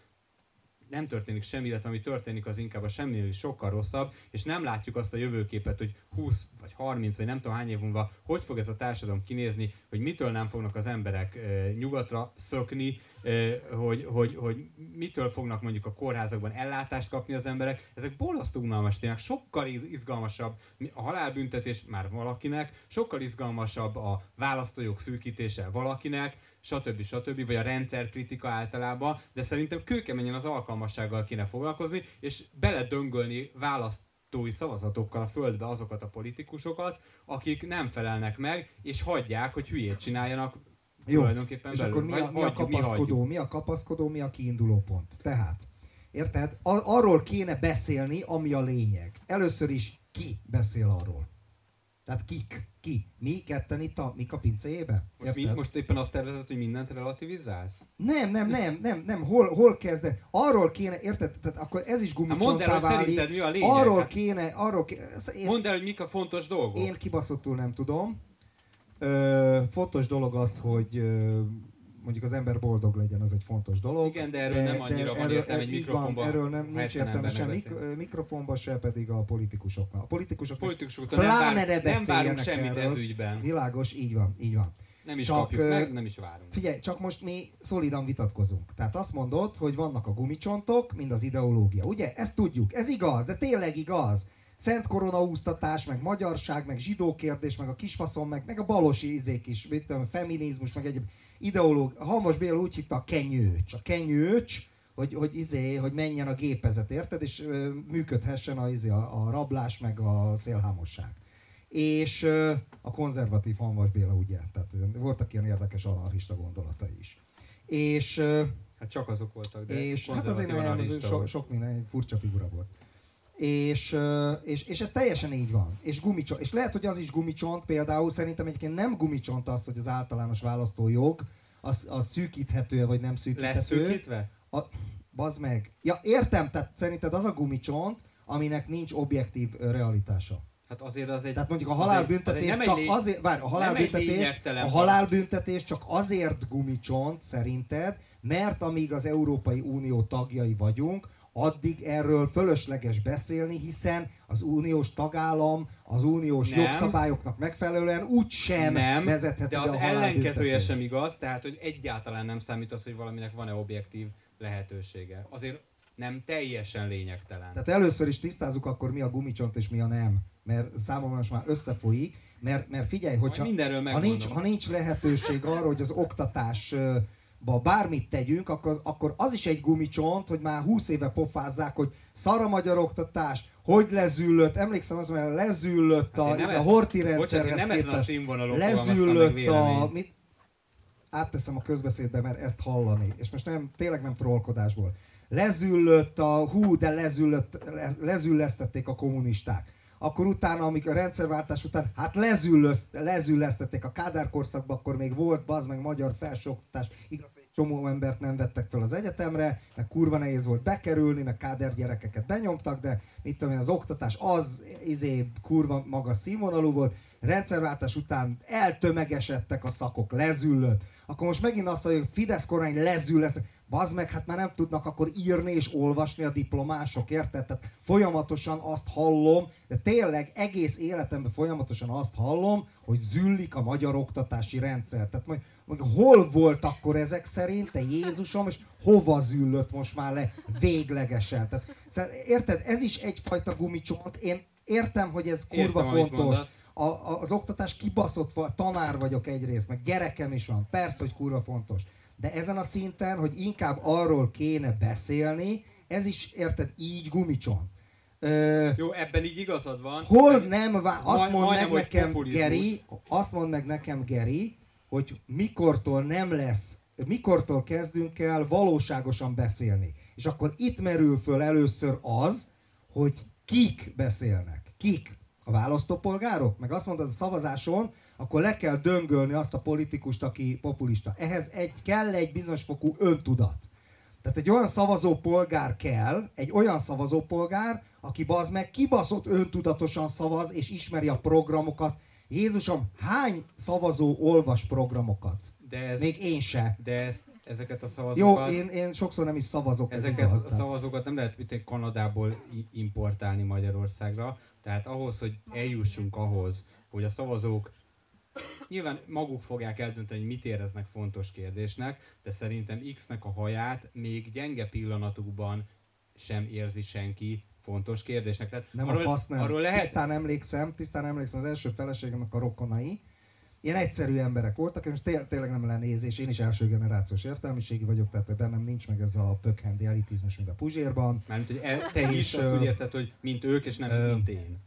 Speaker 2: nem történik semmi, illetve ami történik, az inkább a semminél is sokkal rosszabb, és nem látjuk azt a jövőképet, hogy 20 vagy 30 vagy nem tudom hány év múlva hogy fog ez a társadalom kinézni, hogy mitől nem fognak az emberek e, nyugatra szökni, e, hogy, hogy, hogy mitől fognak mondjuk a kórházakban ellátást kapni az emberek. Ezek borzasztó unalmas témák, sokkal izgalmasabb a halálbüntetés már valakinek, sokkal izgalmasabb a választójog szűkítése valakinek, stb. stb. vagy a rendszerkritika általában, de szerintem kőkeményen az alkalmassággal kéne foglalkozni, és beledöngölni választói szavazatokkal a földbe azokat a politikusokat, akik nem felelnek meg, és hagyják, hogy hülyét csináljanak
Speaker 1: jó, tulajdonképpen és belül. akkor mi a, mi a kapaszkodó, mi, a kapaszkodó, mi a kiinduló pont? Tehát, érted? Arról kéne beszélni, ami a lényeg. Először is ki beszél arról? Tehát kik? Ki? Mi ketten itt a, mik a pincéjébe?
Speaker 2: Most, mi, most éppen azt tervezed, hogy mindent relativizálsz?
Speaker 1: Nem, nem, nem, nem, nem. Hol, hol kezde? Arról kéne, érted? Tehát akkor ez is gumicsontá
Speaker 2: hát mondd el, hogy szerinted mi a lényeg?
Speaker 1: Arról hát kéne, arról kéne.
Speaker 2: Én, mondd el, hogy mik a fontos dolgok.
Speaker 1: Én kibaszottul nem tudom. Ö, fontos dolog az, hogy ö, mondjuk az ember boldog legyen, az egy fontos dolog.
Speaker 2: Igen, de erről de, nem annyira de van értelme egy mikrofonban.
Speaker 1: Erről nem, nincs értelme sem mik- mikrofonban, se pedig a politikusoknál. A politikusok
Speaker 2: politikusoktól nem, vár, nem várunk semmit erről. ez ügyben.
Speaker 1: Világos, így van, így van.
Speaker 2: Nem is csak, kapjuk meg, nem is várunk.
Speaker 1: Figyelj, csak most mi szolidan vitatkozunk. Tehát azt mondod, hogy vannak a gumicsontok, mind az ideológia. Ugye? Ezt tudjuk. Ez igaz, de tényleg igaz. Szent korona úsztatás, meg magyarság, meg zsidó kérdés, meg a kisfaszom, meg, meg a balosi izék is, mit tudom, feminizmus, meg egyéb ideológ, Halmos Béla úgy hívta a kenyőcs. A kenyőcs, hogy, hogy, izé, hogy menjen a gépezet, érted? És ö, működhessen a, izé, a, a rablás, meg a szélhámosság. És ö, a konzervatív Halmos Béla, ugye? Tehát voltak ilyen érdekes anarchista gondolatai is. És ö,
Speaker 2: Hát csak azok voltak, de
Speaker 1: és hát azért nem, sok, sok minden furcsa figura volt. És, és, és ez teljesen így van. És, gumicsont, és lehet, hogy az is gumicsont, például szerintem egyébként nem gumicsont az, hogy az általános választójog az, az szűkíthető vagy nem szűkíthető.
Speaker 2: Lesz szűkítve?
Speaker 1: A, bazd meg. Ja, értem, tehát szerinted az a gumicsont, aminek nincs objektív realitása.
Speaker 2: Hát azért az egy...
Speaker 1: Tehát mondjuk a halálbüntetés azért, csak azért... Várj, a halálbüntetés, a halálbüntetés csak azért gumicsont szerinted, mert amíg az Európai Unió tagjai vagyunk, addig erről fölösleges beszélni, hiszen az uniós tagállam az uniós nem. jogszabályoknak megfelelően úgy sem nem, vezetheti
Speaker 2: de az ellenkezője sem igaz, tehát hogy egyáltalán nem számít az, hogy valaminek van-e objektív lehetősége. Azért nem teljesen lényegtelen.
Speaker 1: Tehát először is tisztázzuk akkor mi a gumicsont és mi a nem, mert számomra most már összefolyik, mert, mert figyelj, hogyha ha nincs, ha nincs lehetőség arra, hogy az oktatás bármit tegyünk, akkor, akkor az is egy gumicsont, hogy már 20 éve pofázzák, hogy szar a magyar oktatás, hogy lezüllött, emlékszem az, mert lezüllött hát a, ez a horti rendszerhez
Speaker 2: bocsánat, nem képest, a
Speaker 1: lezüllött a, mit, átteszem a közbeszédbe, mert ezt hallani, és most nem, tényleg nem trollkodásból. Lezüllött a, hú, de lezüllött, lezüllesztették a kommunisták. Akkor utána, amikor a rendszerváltás után, hát lezüllözt, lezüllesztették a Kádár akkor még volt, bazd meg magyar felsőoktatás, igaz, hogy csomó embert nem vettek fel az egyetemre, meg kurva nehéz volt bekerülni, meg káder gyerekeket benyomtak, de mit tudom én, az oktatás az izé kurva magas színvonalú volt, rendszerváltás után eltömegesedtek a szakok, lezüllött. Akkor most megint azt mondja, hogy Fidesz kormány lezül lesz. Bazd meg, hát már nem tudnak akkor írni és olvasni a diplomások, érted? Tehát folyamatosan azt hallom, de tényleg egész életemben folyamatosan azt hallom, hogy züllik a magyar oktatási rendszer. Tehát majd, majd hol volt akkor ezek szerint, te Jézusom, és hova züllött most már le véglegesen? Tehát, szóval, érted? Ez is egyfajta gumicsomag. Én értem, hogy ez kurva
Speaker 2: Értem,
Speaker 1: fontos a, az oktatás kibaszott, tanár vagyok egyrészt, meg gyerekem is van, persze, hogy kurva fontos. De ezen a szinten, hogy inkább arról kéne beszélni, ez is, érted, így gumicsont. Ö,
Speaker 2: Jó, ebben így igazad van.
Speaker 1: hol nem vá-
Speaker 2: az
Speaker 1: azt mondd meg nekem,
Speaker 2: populizmus.
Speaker 1: Geri, azt mondd meg nekem, Geri, hogy mikortól nem lesz, mikortól kezdünk el valóságosan beszélni. És akkor itt merül föl először az, hogy kik beszélnek. Kik? A választópolgárok? Meg azt mondod a szavazáson, akkor le kell döngölni azt a politikust, aki populista. Ehhez egy, kell egy bizonyos fokú öntudat. Tehát egy olyan szavazópolgár kell, egy olyan szavazópolgár, aki bazd meg kibaszott öntudatosan szavaz és ismeri a programokat. Jézusom, hány szavazó olvas programokat?
Speaker 2: De, ez,
Speaker 1: Még én se.
Speaker 2: de ez, ezeket a
Speaker 1: Jó,
Speaker 2: szavazókat,
Speaker 1: én, én sokszor nem is szavazok, ez
Speaker 2: ezeket
Speaker 1: igaz.
Speaker 2: a szavazókat nem lehet mint egy Kanadából importálni Magyarországra. Tehát ahhoz, hogy eljussunk ahhoz, hogy a szavazók nyilván maguk fogják eldönteni, hogy mit éreznek fontos kérdésnek, de szerintem X-nek a haját még gyenge pillanatukban sem érzi senki fontos kérdésnek. Tehát
Speaker 1: Nem
Speaker 2: arról,
Speaker 1: a fasz nem.
Speaker 2: Arról lehet,
Speaker 1: Tisztán emlékszem, tisztán emlékszem az első feleségemnek a rokonai. Ilyen egyszerű emberek voltak, és té- tényleg nem lenézés, én is első generációs értelmiségi vagyok, tehát bennem nincs meg ez a pökhendi elitizmus, mint a Puzsérban.
Speaker 2: Mármint, hogy el, te is
Speaker 1: És,
Speaker 2: azt
Speaker 1: ö,
Speaker 2: úgy érted, hogy mint ők, és nem
Speaker 1: ö,
Speaker 2: mint én.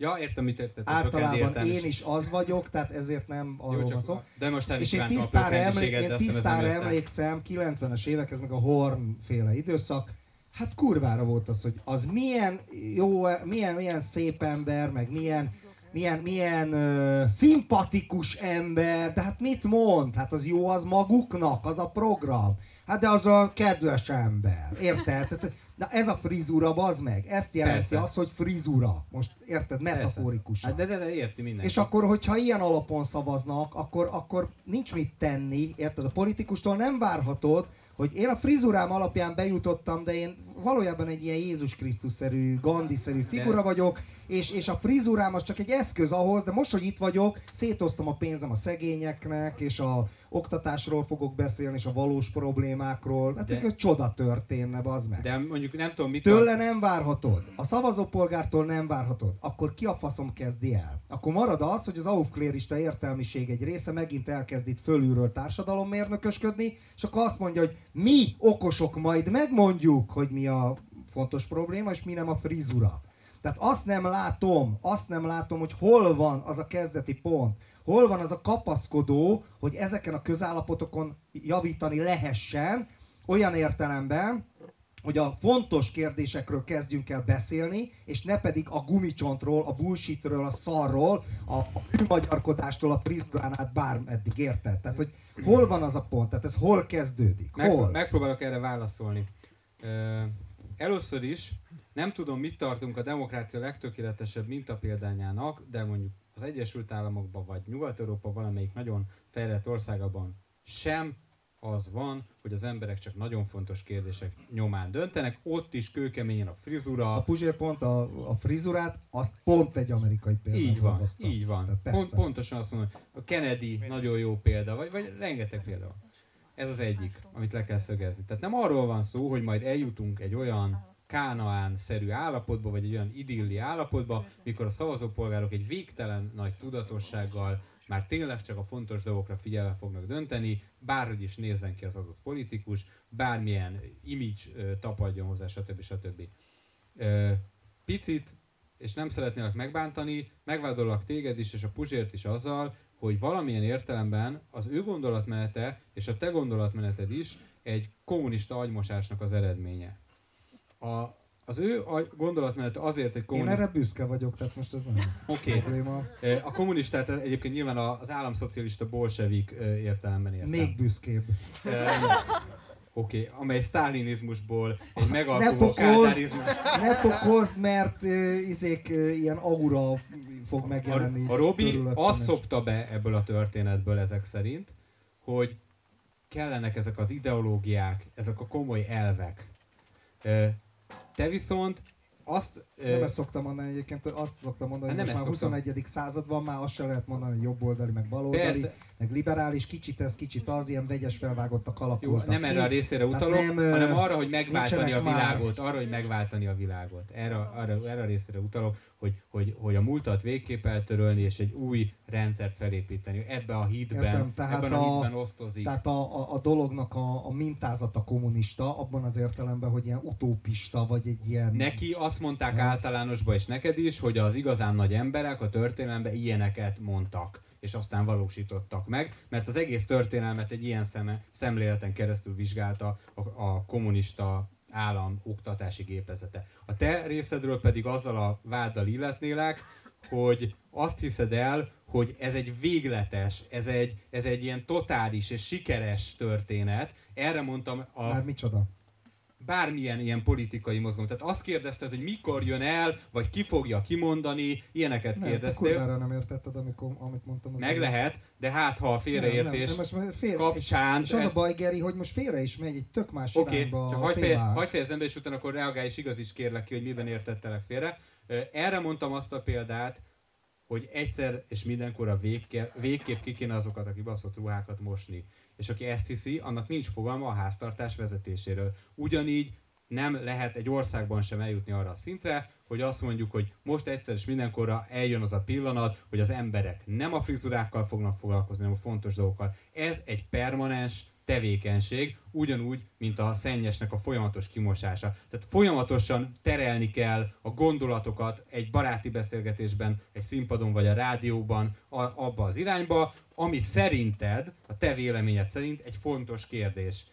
Speaker 2: Ja, értem, mit érted.
Speaker 1: Általában én is az vagyok, tehát ezért nem arról van szó.
Speaker 2: de most
Speaker 1: És én tisztára, emlé-
Speaker 2: pökhendiséget,
Speaker 1: én tisztára emlékszem, 90-es évek, ez meg a Horn féle időszak, hát kurvára volt az, hogy az milyen jó, milyen, milyen szép ember, meg milyen, milyen, milyen uh, szimpatikus ember, de hát mit mond? Hát az jó az maguknak, az a program. Hát de az a kedves ember, érted? Tehát, Na ez a frizura, bazd meg, ezt jelenti
Speaker 2: Persze.
Speaker 1: az, hogy frizura. Most érted, metaforikusan.
Speaker 2: Hát de, de, de érti mindenki.
Speaker 1: És akkor, hogyha ilyen alapon szavaznak, akkor, akkor nincs mit tenni, érted? A politikustól nem várhatod, hogy én a frizurám alapján bejutottam, de én valójában egy ilyen Jézus Krisztus-szerű, Gandhi-szerű figura vagyok, és, és a frizurám az csak egy eszköz ahhoz, de most, hogy itt vagyok, szétoztam a pénzem a szegényeknek, és a oktatásról fogok beszélni, és a valós problémákról. Hát
Speaker 2: De-
Speaker 1: egy csoda történne, az meg.
Speaker 2: De mondjuk nem tudom, mit
Speaker 1: Tőle nem várhatod. A szavazópolgártól nem várhatod. Akkor ki a faszom kezdi el? Akkor marad az, hogy az aufklérista értelmiség egy része megint elkezd itt fölülről társadalommérnökösködni, és akkor azt mondja, hogy mi okosok majd megmondjuk, hogy mi a fontos probléma, és mi nem a frizura. Tehát azt nem látom, azt nem látom, hogy hol van az a kezdeti pont, hol van az a kapaszkodó, hogy ezeken a közállapotokon javítani lehessen, olyan értelemben, hogy a fontos kérdésekről kezdjünk el beszélni, és ne pedig a gumicsontról, a bullshitről, a szarról, a, a magyarkodástól, a frizurán át bármeddig, érted? Tehát, hogy hol van az a pont? Tehát ez hol kezdődik?
Speaker 2: Meg,
Speaker 1: Hol?
Speaker 2: megpróbálok erre válaszolni. Először is nem tudom, mit tartunk a demokrácia legtökéletesebb mintapéldányának, de mondjuk az Egyesült Államokban vagy Nyugat-Európa valamelyik nagyon fejlett országában sem az van, hogy az emberek csak nagyon fontos kérdések nyomán döntenek, ott is kőkeményen a frizura,
Speaker 1: A Puzsér pont a, a frizurát, azt pont egy amerikai példát
Speaker 2: Így van,
Speaker 1: hozta.
Speaker 2: így van. Pont, pontosan azt mondom, hogy a Kennedy nagyon jó példa, vagy, vagy rengeteg példa van. Ez az egyik, amit le kell szögezni. Tehát nem arról van szó, hogy majd eljutunk egy olyan kánaán-szerű állapotba, vagy egy olyan idilli állapotba, mikor a szavazópolgárok egy végtelen nagy tudatossággal már tényleg csak a fontos dolgokra figyelve fognak dönteni, bárhogy is nézzen ki az adott politikus, bármilyen image tapadjon hozzá, stb. stb. Picit és nem szeretnélek megbántani, megvádolok téged is, és a Puzsért is azzal, hogy valamilyen értelemben az ő gondolatmenete és a te gondolatmeneted is egy kommunista agymosásnak az eredménye. A, az ő a gondolatmenet azért egy
Speaker 1: Én
Speaker 2: kommunista...
Speaker 1: erre büszke vagyok, tehát most ez nem.
Speaker 2: Okay. [LAUGHS]
Speaker 1: probléma.
Speaker 2: A kommunistát egyébként nyilván az államszocialista bolsevik ö, értelemben értem.
Speaker 1: Még büszkébb.
Speaker 2: Oké, okay, amely sztálinizmusból egy megalkuló kádárizmus.
Speaker 1: ne fokozd, mert uh, izék uh, ilyen aura fog
Speaker 2: A,
Speaker 1: megjelenni.
Speaker 2: a Robi
Speaker 1: körülöttem,
Speaker 2: azt szopta be ebből a történetből ezek szerint, hogy kellenek ezek az ideológiák, ezek a komoly elvek. Te viszont azt...
Speaker 1: Nem ezt szoktam mondani egyébként, azt szoktam mondani,
Speaker 2: Hát
Speaker 1: hogy
Speaker 2: nem
Speaker 1: most már
Speaker 2: szoktam.
Speaker 1: 21. század van, már azt se lehet mondani, hogy jobboldali, meg baloldali,
Speaker 2: Persze.
Speaker 1: meg liberális, kicsit ez, kicsit az, ilyen vegyes felvágottak
Speaker 2: Jó,
Speaker 1: alakultak
Speaker 2: nem
Speaker 1: ki.
Speaker 2: erre a részére utalok,
Speaker 1: nem,
Speaker 2: hanem arra, hogy megváltani a
Speaker 1: nincsenek már-
Speaker 2: világot, arra, hogy megváltani a világot. Erre, arra, erre a részére utalok, hogy, hogy, hogy a múltat végképp eltörölni, és egy új rendszert felépíteni. Ebbe a hídben,
Speaker 1: Értem, tehát
Speaker 2: ebben a,
Speaker 1: a-
Speaker 2: hídben osztozik.
Speaker 1: Tehát a, a, a dolognak a, a mintázata kommunista, abban az értelemben, hogy ilyen utópista, vagy egy ilyen...
Speaker 2: Neki azt mondták
Speaker 1: Ja.
Speaker 2: általánosban, és neked is, hogy az igazán nagy emberek a történelemben ilyeneket mondtak és aztán valósítottak meg, mert az egész történelmet egy ilyen szeme, szemléleten keresztül vizsgálta a, a kommunista állam oktatási gépezete. A te részedről pedig azzal a váddal illetnélek, hogy azt hiszed el, hogy ez egy végletes, ez egy, ez egy ilyen totális és sikeres történet. Erre mondtam a,
Speaker 1: Már micsoda?
Speaker 2: Bármilyen ilyen politikai mozgalom. Tehát azt kérdezted, hogy mikor jön el, vagy ki fogja kimondani, ilyeneket
Speaker 1: Nem,
Speaker 2: kérdeztél.
Speaker 1: kurvára nem értetted, amikor, amit mondtam. az
Speaker 2: Meg
Speaker 1: előbb.
Speaker 2: lehet, de hát ha a félreértés
Speaker 1: Nem, nem, nem, most félre,
Speaker 2: kapcsán...
Speaker 1: És, és az a baj, Geri, hogy most félre is megy egy tök más
Speaker 2: Oké,
Speaker 1: irányba
Speaker 2: csak
Speaker 1: a
Speaker 2: hagyd, feje,
Speaker 1: témák.
Speaker 2: hagyd fejezzem be, és utána akkor reagálj, és igaz is kérlek ki, hogy miben értettelek félre. Erre mondtam azt a példát, hogy egyszer és mindenkorra végke, végképp ki kéne azokat a kibaszott ruhákat mosni. És aki ezt hiszi, annak nincs fogalma a háztartás vezetéséről. Ugyanígy nem lehet egy országban sem eljutni arra a szintre, hogy azt mondjuk, hogy most egyszer és mindenkorra eljön az a pillanat, hogy az emberek nem a frizurákkal fognak foglalkozni, hanem a fontos dolgokkal. Ez egy permanens tevékenység, ugyanúgy, mint a szennyesnek a folyamatos kimosása. Tehát folyamatosan terelni kell a gondolatokat egy baráti beszélgetésben, egy színpadon vagy a rádióban a, abba az irányba, ami szerinted, a te véleményed szerint egy fontos kérdés.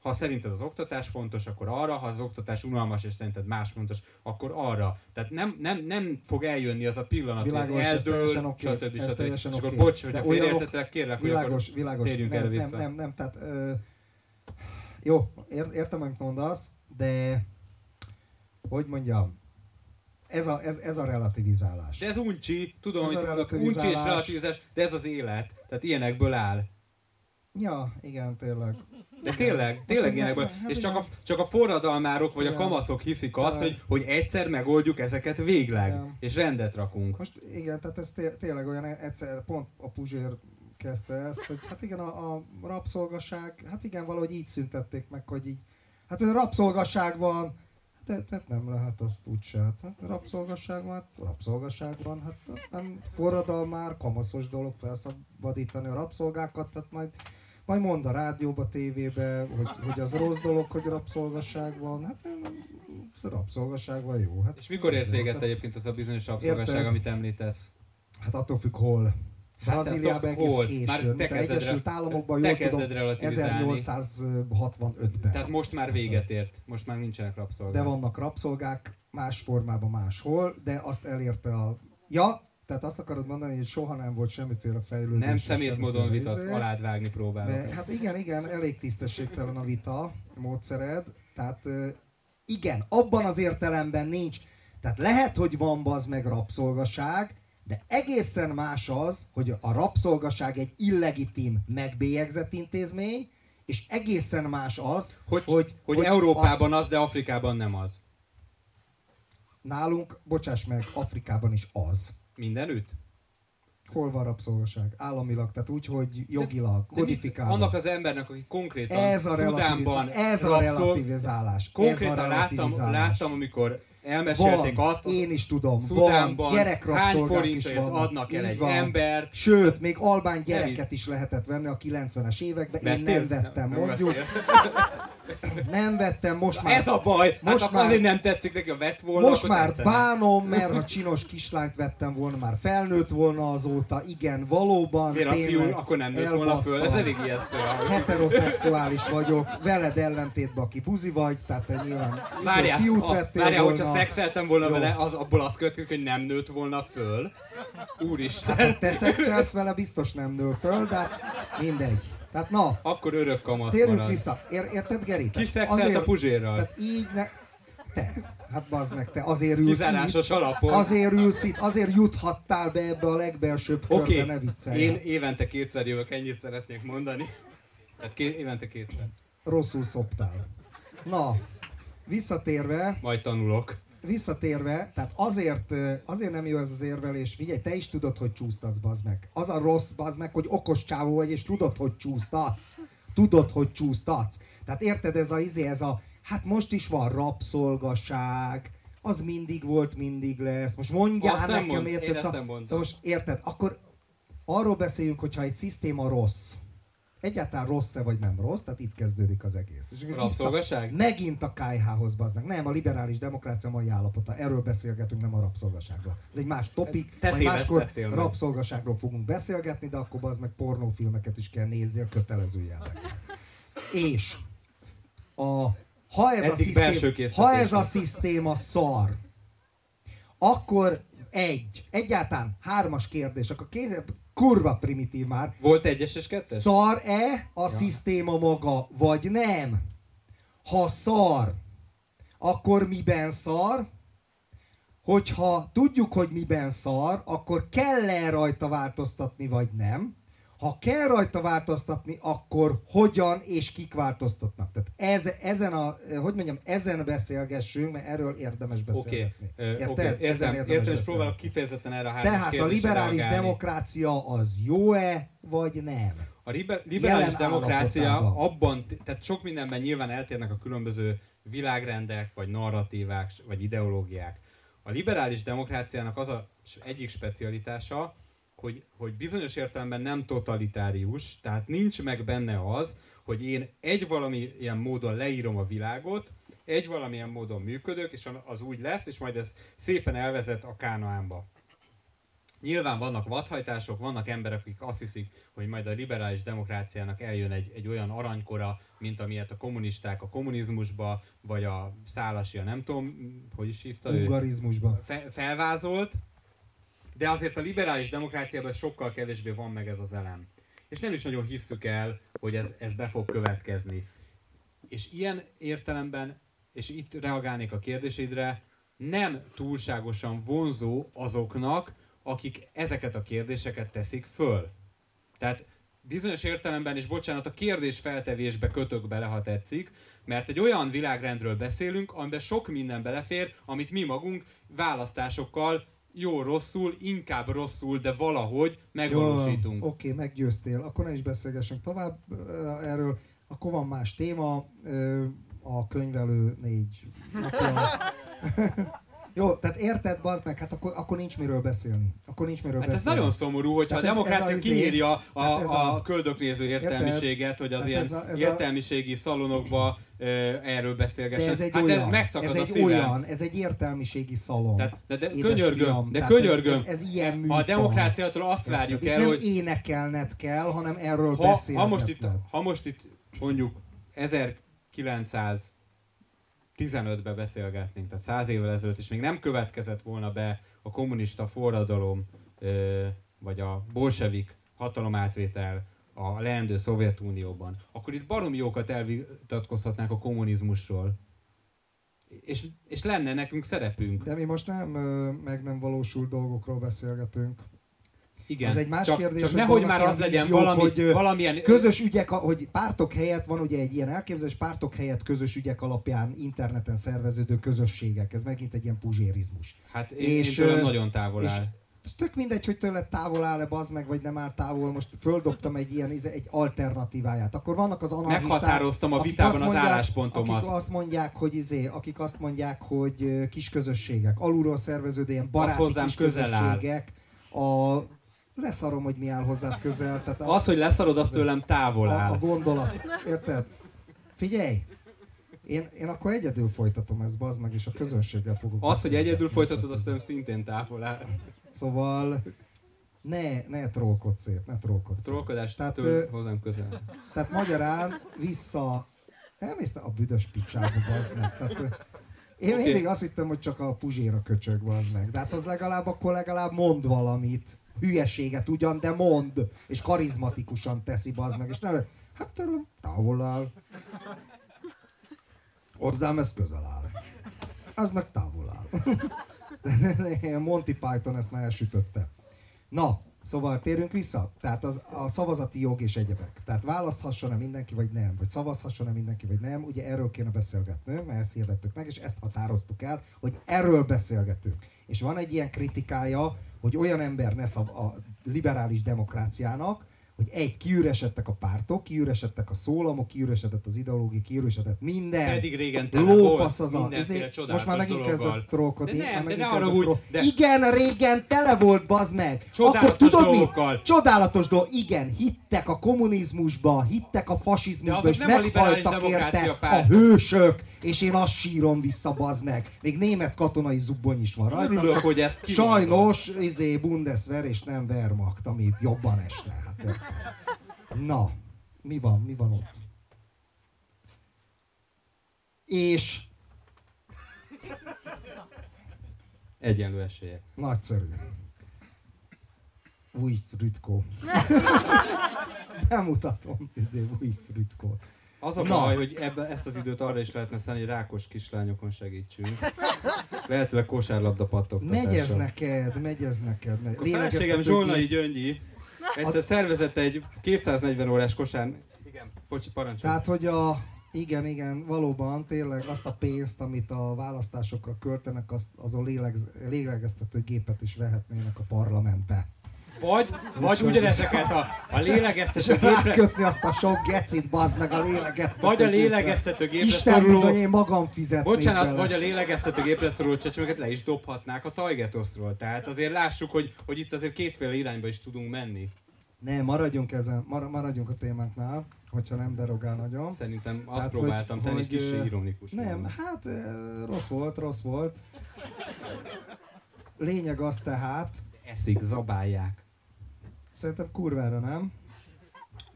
Speaker 2: Ha szerinted az oktatás fontos, akkor arra, ha az oktatás unalmas és szerinted más fontos, akkor arra. Tehát nem, nem, nem fog eljönni az a pillanat,
Speaker 1: Világos,
Speaker 2: hogy eldől,
Speaker 1: teljesen oké,
Speaker 2: stb.
Speaker 1: ez
Speaker 2: stb.
Speaker 1: teljesen
Speaker 2: És akkor
Speaker 1: oké.
Speaker 2: bocs, hogy
Speaker 1: De
Speaker 2: a félreértettelek, kérlek, hogy akkor
Speaker 1: Világos, világos.
Speaker 2: térjünk
Speaker 1: nem, nem,
Speaker 2: vissza.
Speaker 1: nem, nem, tehát ö, jó, ér, értem, amit mondasz, de hogy mondjam, ez a, ez, ez a relativizálás.
Speaker 2: De ez uncsi, tudom,
Speaker 1: Ez
Speaker 2: hogy uncsi és
Speaker 1: relativizálás.
Speaker 2: relativizás, de ez az élet. Tehát ilyenekből áll.
Speaker 1: Ja, igen, tényleg.
Speaker 2: De tényleg, tényleg
Speaker 1: ne-
Speaker 2: ilyenekből.
Speaker 1: hát
Speaker 2: és csak a, csak a forradalmárok vagy a
Speaker 1: Igen.
Speaker 2: kamaszok hiszik azt,
Speaker 1: Igen.
Speaker 2: hogy, hogy egyszer megoldjuk ezeket végleg.
Speaker 1: Igen.
Speaker 2: És rendet rakunk.
Speaker 1: Most igen, tehát ez té- tényleg olyan egyszer, pont a Puzsér kezdte ezt, hogy hát igen, a, a rabszolgaság, hát igen, valahogy így szüntették meg, hogy így, hát hogy rabszolgaság van, de, de nem lehet azt úgyse, hát hát rabszolgaság van, hát rabszolgaság van, hát nem forradalmár, kamaszos dolog felszabadítani a rabszolgákat, tehát majd majd mond a rádióba, tévébe, hogy, hogy az rossz dolog, hogy rabszolgaság van. Hát nem, rabszolgaság van, jó. Hát,
Speaker 2: És mikor ért véget
Speaker 1: jó.
Speaker 2: egyébként az a bizonyos rabszolgaság,
Speaker 1: Érted?
Speaker 2: amit említetesz?
Speaker 1: Hát attól függ hol.
Speaker 2: Hát
Speaker 1: Brazíliában
Speaker 2: attól
Speaker 1: egész
Speaker 2: hol?
Speaker 1: későn.
Speaker 2: Már te kezded
Speaker 1: Egyesült Államokban, jól tudom,
Speaker 2: kezded relativizálni.
Speaker 1: 1865-ben.
Speaker 2: Tehát most már véget ért. Most már nincsenek
Speaker 1: De
Speaker 2: rabszolgák.
Speaker 1: vannak rabszolgák más formában máshol, de azt elérte a... Ja, tehát azt akarod mondani, hogy soha nem volt semmiféle fejlődés.
Speaker 2: Nem szemét módon
Speaker 1: semmiféle
Speaker 2: vitat,
Speaker 1: izé.
Speaker 2: alád vágni próbálok.
Speaker 1: De, hát igen, igen, elég tisztességtelen a vita módszered. Tehát igen, abban az értelemben nincs. Tehát lehet, hogy van bazd meg rabszolgaság, de egészen más az, hogy a rabszolgaság egy illegitim, megbélyegzett intézmény, és egészen más az,
Speaker 2: Hogy,
Speaker 1: hogy,
Speaker 2: hogy, hogy Európában az, de Afrikában nem az.
Speaker 1: nálunk, bocsáss meg, Afrikában is az.
Speaker 2: Mindenütt?
Speaker 1: Hol van rabszolgaság? Államilag, tehát úgy, hogy jogilag, kodifikálva.
Speaker 2: Annak az embernek, aki konkrétan
Speaker 1: Ez a,
Speaker 2: Szudánban
Speaker 1: ez a
Speaker 2: rabszol-
Speaker 1: relativizálás.
Speaker 2: Konkrétan
Speaker 1: ez a
Speaker 2: láttam, láttam, amikor elmesélték
Speaker 1: van,
Speaker 2: azt,
Speaker 1: én is tudom,
Speaker 2: Szudánban
Speaker 1: van,
Speaker 2: hány forintért
Speaker 1: vannak.
Speaker 2: adnak el egy
Speaker 1: van.
Speaker 2: embert.
Speaker 1: Sőt, még albán
Speaker 2: Nem
Speaker 1: gyereket is lehetett venni a 90-es években, én
Speaker 2: Vettél?
Speaker 1: nem vettem,
Speaker 2: Nem- nem
Speaker 1: mondjuk.
Speaker 2: vettél.
Speaker 1: Nem vettem, most már...
Speaker 2: Ez a baj! Hát
Speaker 1: most már-
Speaker 2: azért nem tetszik neki, ha vett volna,
Speaker 1: Most már bánom, mert ha csinos kislányt vettem volna, már felnőtt volna azóta. Igen, valóban,
Speaker 2: Miért a fiú akkor nem nőtt volna föl? Ez elég ijesztő. ahogy-
Speaker 1: Heteroszexuális vagyok, veled ellentétben, aki buzi vagy, tehát te nyilván
Speaker 2: Várjál,
Speaker 1: fiút
Speaker 2: a-
Speaker 1: vettél
Speaker 2: várjál
Speaker 1: volna.
Speaker 2: hogyha szexeltem volna
Speaker 1: Jó.
Speaker 2: vele, az abból az következik, hogy nem nőtt volna föl. Úristen.
Speaker 1: Hát te szexelsz vele, biztos nem nő föl, de hát mindegy. Tehát na,
Speaker 2: Akkor örök kamasz
Speaker 1: térjünk
Speaker 2: marad.
Speaker 1: vissza. Ér, érted, Geri?
Speaker 2: Ki
Speaker 1: Tehát
Speaker 2: szexelt a Puzsérral?
Speaker 1: Tehát így ne... Te, hát bazd meg, te azért ülsz
Speaker 2: Kizárásos
Speaker 1: itt,
Speaker 2: alapon.
Speaker 1: azért ülsz itt, azért juthattál be ebbe a legbelsőbb körbe,
Speaker 2: Oké,
Speaker 1: ne viccelj.
Speaker 2: én évente kétszer jövök, ennyit szeretnék mondani. Tehát ké- évente kétszer.
Speaker 1: Rosszul szoptál. Na, visszatérve,
Speaker 2: Majd tanulok.
Speaker 1: Visszatérve, tehát azért, azért nem jó ez az érvelés, figyelj, te is tudod, hogy csúsztatsz, bazd meg. Az a rossz, bazd meg, hogy okos csávó vagy, és tudod, hogy csúsztatsz. Tudod, hogy csúsztatsz. Tehát érted, ez a izé, ez a, hát most is van rabszolgaság, az mindig volt, mindig lesz. Most mondjál
Speaker 2: Azt
Speaker 1: nekem,
Speaker 2: mond-
Speaker 1: érted? Szóval-. Szóval most érted, akkor arról beszéljünk, hogyha egy szisztéma rossz. Egyáltalán rossz-e vagy nem rossz, tehát itt kezdődik az egész. És
Speaker 2: Rabszolgaság?
Speaker 1: Megint a KH-hoz bazdnak. Nem, a liberális demokrácia mai állapota. Erről beszélgetünk, nem a rabszolgaságról. Ez egy más topik,
Speaker 2: Te
Speaker 1: majd máskor
Speaker 2: meg.
Speaker 1: rabszolgaságról fogunk beszélgetni, de akkor az meg pornófilmeket is kell nézni a kötelező jelleggel. És a, ha, ez a
Speaker 2: Eddig
Speaker 1: szisztém, ha ez a szisztéma szar, akkor egy, egyáltalán hármas kérdés, akkor kurva primitív már,
Speaker 2: Volt egyes és kettes?
Speaker 1: Szar-e a ja. szisztéma maga, vagy nem? Ha szar, akkor miben szar? Hogyha tudjuk, hogy miben szar, akkor kell-e rajta változtatni, vagy nem? Ha kell rajta változtatni, akkor hogyan és kik változtatnak? Tehát ez, ezen a, hogy mondjam, ezen beszélgessünk, mert erről érdemes beszélgetni.
Speaker 2: ö,
Speaker 1: Érted? Ezen
Speaker 2: értem,
Speaker 1: érdemes
Speaker 2: értem, és próbálok kifejezetten erre a hármas
Speaker 1: Tehát a liberális
Speaker 2: reagálni.
Speaker 1: demokrácia az jó-e, vagy nem?
Speaker 2: A liber, liberális
Speaker 1: Jelen
Speaker 2: demokrácia abban, tehát sok mindenben nyilván eltérnek a különböző világrendek, vagy narratívák, vagy ideológiák. A liberális demokráciának az a egyik specialitása, hogy, hogy bizonyos értelemben nem totalitárius, tehát nincs meg benne az, hogy én egy valamilyen módon leírom a világot, egy valamilyen módon működök, és az úgy lesz, és majd ez szépen elvezet a Kánaánba. Nyilván vannak vadhajtások, vannak emberek, akik azt hiszik, hogy majd a liberális demokráciának eljön egy, egy olyan aranykora, mint amilyet a kommunisták a kommunizmusba, vagy a szálasi, a nem tudom, hogy is hívta ő,
Speaker 1: Ungarizmusban.
Speaker 2: fe, felvázolt, de azért a liberális demokráciában sokkal kevésbé van meg ez az elem. És nem is nagyon hisszük el, hogy ez, ez be fog következni. És ilyen értelemben, és itt reagálnék a kérdésidre, nem túlságosan vonzó azoknak, akik ezeket a kérdéseket teszik föl. Tehát bizonyos értelemben, és bocsánat, a kérdés feltevésbe kötök bele, ha tetszik, mert egy olyan világrendről beszélünk, amiben sok minden belefér, amit mi magunk választásokkal jó-rosszul, inkább rosszul, de valahogy megvalósítunk.
Speaker 1: Oké, okay, meggyőztél. Akkor ne is beszélgessünk tovább erről. Akkor van más téma. A könyvelő négy napja. [LAUGHS] Jó, tehát érted, bazd meg, hát akkor, akkor nincs miről beszélni. Akkor nincs miről
Speaker 2: Hát ez
Speaker 1: beszélni.
Speaker 2: nagyon szomorú, hogyha a
Speaker 1: Tehát ez- ez
Speaker 2: demokrácia
Speaker 1: a izé-
Speaker 2: kinyírja a,
Speaker 1: tehát ez
Speaker 2: a,
Speaker 1: a-
Speaker 2: köldöknéző értelmiséget, hogy az
Speaker 1: tehát
Speaker 2: ilyen
Speaker 1: ez a- ez a-
Speaker 2: értelmiségi szalonokba ö, erről beszélgessen.
Speaker 1: ez egy
Speaker 2: hát
Speaker 1: olyan,
Speaker 2: ez megszakad
Speaker 1: ez
Speaker 2: a
Speaker 1: egy
Speaker 2: szívem.
Speaker 1: olyan, ez egy értelmiségi szalon.
Speaker 2: Tehát, de, de könyörgöm,
Speaker 1: fiam,
Speaker 2: de könyörgöm.
Speaker 1: Ez, ez, ez ilyen
Speaker 2: a
Speaker 1: műfaj.
Speaker 2: demokráciától azt várjuk
Speaker 1: Itt
Speaker 2: el,
Speaker 1: nem
Speaker 2: hogy
Speaker 1: énekelned kell, hanem erről
Speaker 2: ha,
Speaker 1: beszélgetned.
Speaker 2: ha, most itt, ha most itt mondjuk 1915-ben beszélgetnénk, tehát 100 évvel ezelőtt, és még nem következett volna be a kommunista forradalom, vagy a bolsevik hatalomátvétel a leendő Szovjetunióban, akkor itt barom jókat elvitatkozhatnánk a kommunizmusról. És, és lenne nekünk szerepünk.
Speaker 1: De mi most nem meg nem valósult dolgokról beszélgetünk.
Speaker 2: Igen.
Speaker 1: Az egy más
Speaker 2: csak,
Speaker 1: kérdés,
Speaker 2: csak
Speaker 1: hogy
Speaker 2: nehogy már az legyen
Speaker 1: víziók,
Speaker 2: valami,
Speaker 1: hogy,
Speaker 2: valamilyen...
Speaker 1: Közös ügyek, hogy pártok helyett van ugye egy ilyen elképzelés, pártok helyett közös ügyek alapján interneten szerveződő közösségek. Ez megint egy ilyen puzsérizmus.
Speaker 2: Hát én,
Speaker 1: és,
Speaker 2: én tőlem nagyon távol
Speaker 1: és
Speaker 2: áll.
Speaker 1: Tök mindegy, hogy tőled távol áll-e, bazd meg, vagy nem áll távol. Most földobtam egy ilyen ize- egy alternatíváját. Akkor vannak az anarchisták,
Speaker 2: Meghatároztam a vitában az
Speaker 1: mondják-
Speaker 2: álláspontomat.
Speaker 1: Akik azt mondják, hogy izé, akik azt mondják, hogy kis közösségek, alulról szerveződő ilyen baráti
Speaker 2: hozzám
Speaker 1: kis
Speaker 2: közel áll.
Speaker 1: közösségek. A leszarom, hogy mi áll hozzád közel. Tehát a,
Speaker 2: Az, hogy leszarod, az tőlem távol
Speaker 1: a, a
Speaker 2: áll.
Speaker 1: gondolat. Érted? Figyelj! Én, én akkor egyedül folytatom ezt, bazd meg, és a közönséggel fogok
Speaker 2: Az, hogy egyedül folytatod, azt hiszem szintén távol áll.
Speaker 1: Szóval ne, ne trollkodsz szét, ne trollkodsz
Speaker 2: A
Speaker 1: szét.
Speaker 2: trollkodás
Speaker 1: Tehát,
Speaker 2: től hozzám közel.
Speaker 1: Tehát magyarán vissza... Elmész a büdös picsába, bazd meg. Tehát, én
Speaker 2: Oké.
Speaker 1: mindig azt hittem, hogy csak a puzséra köcsög, bazd meg. De hát az legalább akkor legalább mond valamit. Hülyeséget ugyan, de mond. És karizmatikusan teszi, bazd meg. És nem, hát tőlem távol áll. Hozzám ez közel áll. Az meg távol áll. [LAUGHS] Monty Python ezt már elsütötte. Na, szóval térünk vissza. Tehát az, a szavazati jog és egyebek. Tehát választhasson-e mindenki, vagy nem? Vagy szavazhasson-e mindenki, vagy nem? Ugye erről kéne beszélgetnünk, mert ezt hirdettük meg, és ezt határoztuk el, hogy erről beszélgetünk. És van egy ilyen kritikája, hogy olyan ember ne szav a liberális demokráciának, hogy egy, kiüresedtek a pártok, kiüresedtek a szólamok, kiüresedett az ideológia, kiüresedett minden.
Speaker 2: Pedig régen tele
Speaker 1: Lófasz
Speaker 2: volt
Speaker 1: az a... izé-
Speaker 2: csodálatos
Speaker 1: most már megint kezdesz trollkodni.
Speaker 2: De nem, de ne arra úgy, de-
Speaker 1: Igen, régen tele volt, bazd meg!
Speaker 2: Csodálatos
Speaker 1: Akkor tudod
Speaker 2: dolgokkal.
Speaker 1: mit? Csodálatos dolog. Igen, hittek a kommunizmusba, hittek a fasizmusba, és
Speaker 2: a
Speaker 1: meghaltak érte a
Speaker 2: pártok.
Speaker 1: hősök, és én azt sírom vissza, bazd meg. Még német katonai zubbony is van rajta.
Speaker 2: Örülök, hogy ezt kimondod.
Speaker 1: Sajnos, izé, Bundeswehr és nem Wehrmacht, ami jobban esne. Hát? Na, mi van, mi van ott? És
Speaker 2: Egyenlő esélyek.
Speaker 1: Nagyszerű. Vujc Rütkó. Bemutatom, izé, Vujc Rütkó.
Speaker 2: Az a baj, hogy ebbe, ezt az időt arra is lehetne szállni, hogy rákos kislányokon segítsünk. Lehetőleg kosárlabda pattogtatással.
Speaker 1: Megy ez neked, megy ez neked. Megy.
Speaker 2: A feleségem Zsolnai Gyöngyi egyszer szervezett egy 240 órás kosár... Igen, bocsi, parancsolj.
Speaker 1: Tehát, hogy a, igen, igen, valóban tényleg azt a pénzt, amit a választásokra költenek, azt, azon lélegz, lélegeztető gépet is vehetnének a parlamentbe.
Speaker 2: Vagy, vagy ugyanezeket a, a lélegeztető gépre,
Speaker 1: rákötni azt a sok gecit, bazd meg a lélegeztető
Speaker 2: vagy a lélegeztető gépre
Speaker 1: Isten
Speaker 2: szoruló...
Speaker 1: bizony, én magam fizetnék
Speaker 2: Bocsánat,
Speaker 1: bele.
Speaker 2: vagy a lélegeztető gépre szoruló csecsemőket le is dobhatnák a Tajgetoszról. Tehát azért lássuk, hogy, hogy itt azért kétféle irányba is tudunk menni.
Speaker 1: Ne, maradjunk ezen, mar- maradjunk a témánknál, hogyha nem derogál nagyon.
Speaker 2: Szerintem azt
Speaker 1: Tehát,
Speaker 2: próbáltam
Speaker 1: hogy-
Speaker 2: tenni,
Speaker 1: hogy,
Speaker 2: egy kicsi ironikus.
Speaker 1: Nem,
Speaker 2: módon.
Speaker 1: hát rossz volt, rossz volt. Lényeg az tehát,
Speaker 2: Eszik, zabálják.
Speaker 1: szerintem kurvára nem.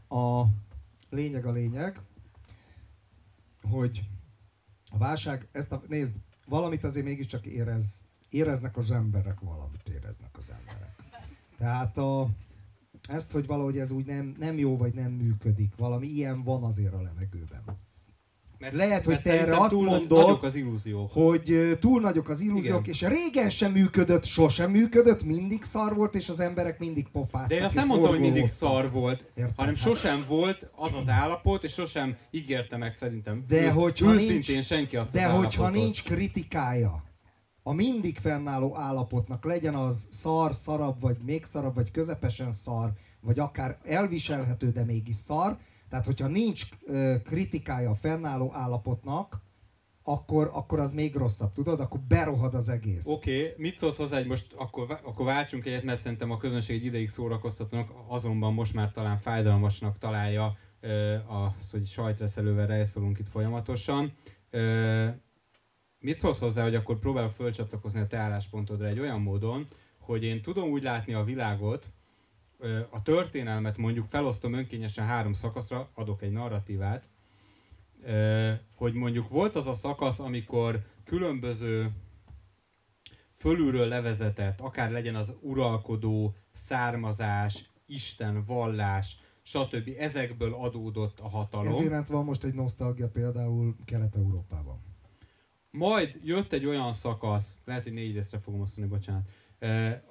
Speaker 1: A lényeg a lényeg, hogy a válság, ezt a, nézd, valamit azért mégiscsak érez, éreznek az emberek, valamit éreznek az emberek. Tehát a, ezt, hogy valahogy ez úgy nem, nem jó, vagy nem működik, valami ilyen van azért a levegőben.
Speaker 2: Mert,
Speaker 1: Lehet, hogy
Speaker 2: mert
Speaker 1: te erre azt mondod,
Speaker 2: az illúziók.
Speaker 1: hogy túl nagyok az illúziók,
Speaker 2: Igen.
Speaker 1: és régen sem működött, sosem működött, mindig szar volt, és az emberek mindig pofáztak.
Speaker 2: De én azt nem mondtam, hogy mindig szar volt,
Speaker 1: Érted?
Speaker 2: hanem
Speaker 1: Hát-
Speaker 2: sosem volt az az állapot, és sosem ígérte meg szerintem.
Speaker 1: De
Speaker 2: ősz-
Speaker 1: hogyha nincs-
Speaker 2: senki azt
Speaker 1: De hogyha nincs kritikája a mindig fennálló állapotnak, legyen az szar, szarabb, vagy még szarabb, vagy közepesen szar, vagy akár elviselhető, de mégis szar, tehát hogyha nincs kritikája a fennálló állapotnak, akkor, akkor az még rosszabb, tudod? Akkor berohad az egész.
Speaker 2: Oké, okay, mit szólsz hozzá, hogy most akkor, akkor váltsunk egyet, mert szerintem a közönség egy ideig szórakoztatónak, azonban most már talán fájdalmasnak találja az, hogy sajtreszelővel rejszolunk itt folyamatosan. Mit szólsz hozzá, hogy akkor próbálok fölcsatlakozni a te álláspontodra egy olyan módon, hogy én tudom úgy látni a világot, a történelmet mondjuk felosztom önkényesen három szakaszra, adok egy narratívát, hogy mondjuk volt az a szakasz, amikor különböző fölülről levezetett, akár legyen az uralkodó, származás, Isten, vallás, stb. Ezekből adódott a hatalom.
Speaker 1: Ez iránt van most egy nosztalgia például Kelet-Európában.
Speaker 2: Majd jött egy olyan szakasz, lehet, hogy négy részre fogom osztani, bocsánat,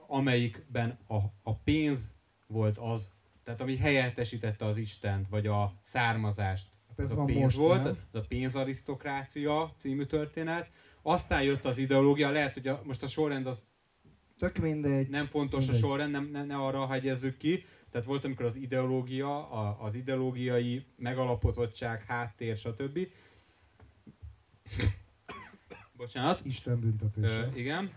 Speaker 2: amelyikben a, a pénz volt az, tehát ami helyettesítette az Istent, vagy a származást.
Speaker 1: Hát ez
Speaker 2: az a pénz
Speaker 1: most,
Speaker 2: volt,
Speaker 1: nem?
Speaker 2: az a pénzarisztokrácia című történet. Aztán jött az ideológia, lehet, hogy a, most a sorrend az
Speaker 1: Tök mindegy.
Speaker 2: nem fontos
Speaker 1: Mindegy.
Speaker 2: a sorrend, nem, ne, ne arra hegyezzük ki. Tehát volt, amikor az ideológia, a, az ideológiai megalapozottság, háttér, stb. Bocsánat.
Speaker 1: Isten büntetése.
Speaker 2: Ö, igen.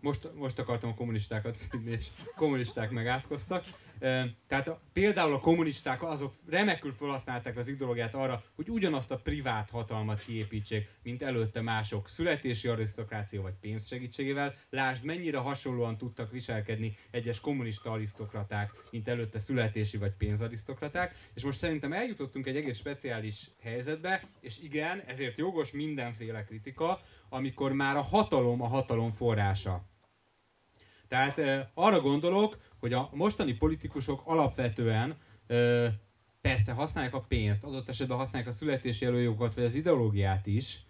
Speaker 2: Most, most akartam a kommunistákat szidni, és kommunisták megátkoztak. Tehát a, például a kommunisták azok remekül felhasználták az ideológiát arra, hogy ugyanazt a privát hatalmat kiépítsék, mint előtte mások születési arisztokrácia vagy pénz segítségével. Lásd, mennyire hasonlóan tudtak viselkedni egyes kommunista arisztokraták, mint előtte születési vagy pénzarisztokraták. És most szerintem eljutottunk egy egész speciális helyzetbe, és igen, ezért jogos mindenféle kritika, amikor már a hatalom a hatalom forrása. Tehát eh, arra gondolok, hogy a mostani politikusok alapvetően persze használják a pénzt, adott esetben használják a születési előjogokat, vagy az ideológiát is,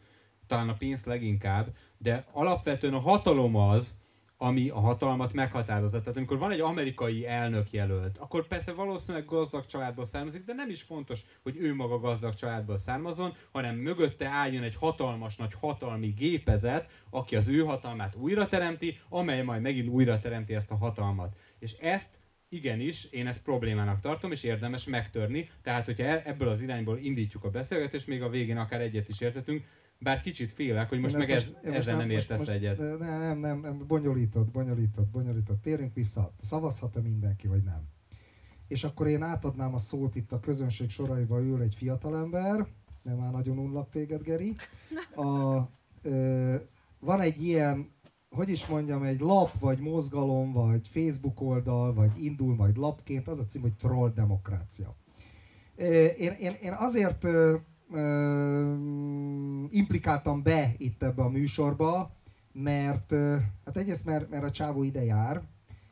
Speaker 2: talán a pénzt leginkább, de alapvetően a hatalom az, ami a hatalmat meghatározza. Tehát amikor van egy amerikai elnök jelölt, akkor persze valószínűleg gazdag családból származik, de nem is fontos, hogy ő maga gazdag családból származon, hanem mögötte álljon egy hatalmas nagy hatalmi gépezet, aki az ő hatalmát újra teremti, amely majd megint újra teremti ezt a hatalmat. És ezt igenis, én ezt problémának tartom, és érdemes megtörni. Tehát, hogyha e- ebből az irányból indítjuk a beszélgetést, még a végén akár egyet is értetünk, bár kicsit félek, hogy most meg ez, most, ezzel nem értesz most, egyet.
Speaker 1: Nem, nem, nem, nem, bonyolított, bonyolított, bonyolított. Térjünk vissza. Szavazhat-e mindenki, vagy nem? És akkor én átadnám a szót itt a közönség soraiba ül egy fiatalember, nem már nagyon unlak téged, Geri. A, ö, van egy ilyen, hogy is mondjam, egy lap, vagy mozgalom, vagy Facebook oldal, vagy indul majd lapként, az a cím, hogy Troll Demokrácia. Én, én, én azért implikáltam be itt ebbe a műsorba, mert hát egyrészt mert, mert a csávó ide jár,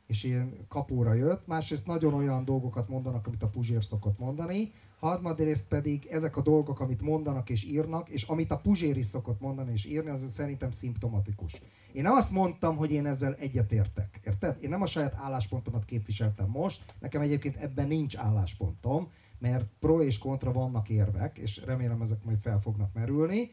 Speaker 1: és ilyen kapóra jött, másrészt nagyon olyan dolgokat mondanak, amit a Puzsér szokott mondani, harmadrészt pedig ezek a dolgok, amit mondanak és írnak, és amit a Puzsér is szokott mondani és írni, az szerintem szimptomatikus. Én nem azt mondtam, hogy én ezzel egyetértek, érted? Én nem a saját álláspontomat képviseltem most, nekem egyébként ebben nincs álláspontom, mert pro és kontra vannak érvek, és remélem ezek majd fel fognak merülni,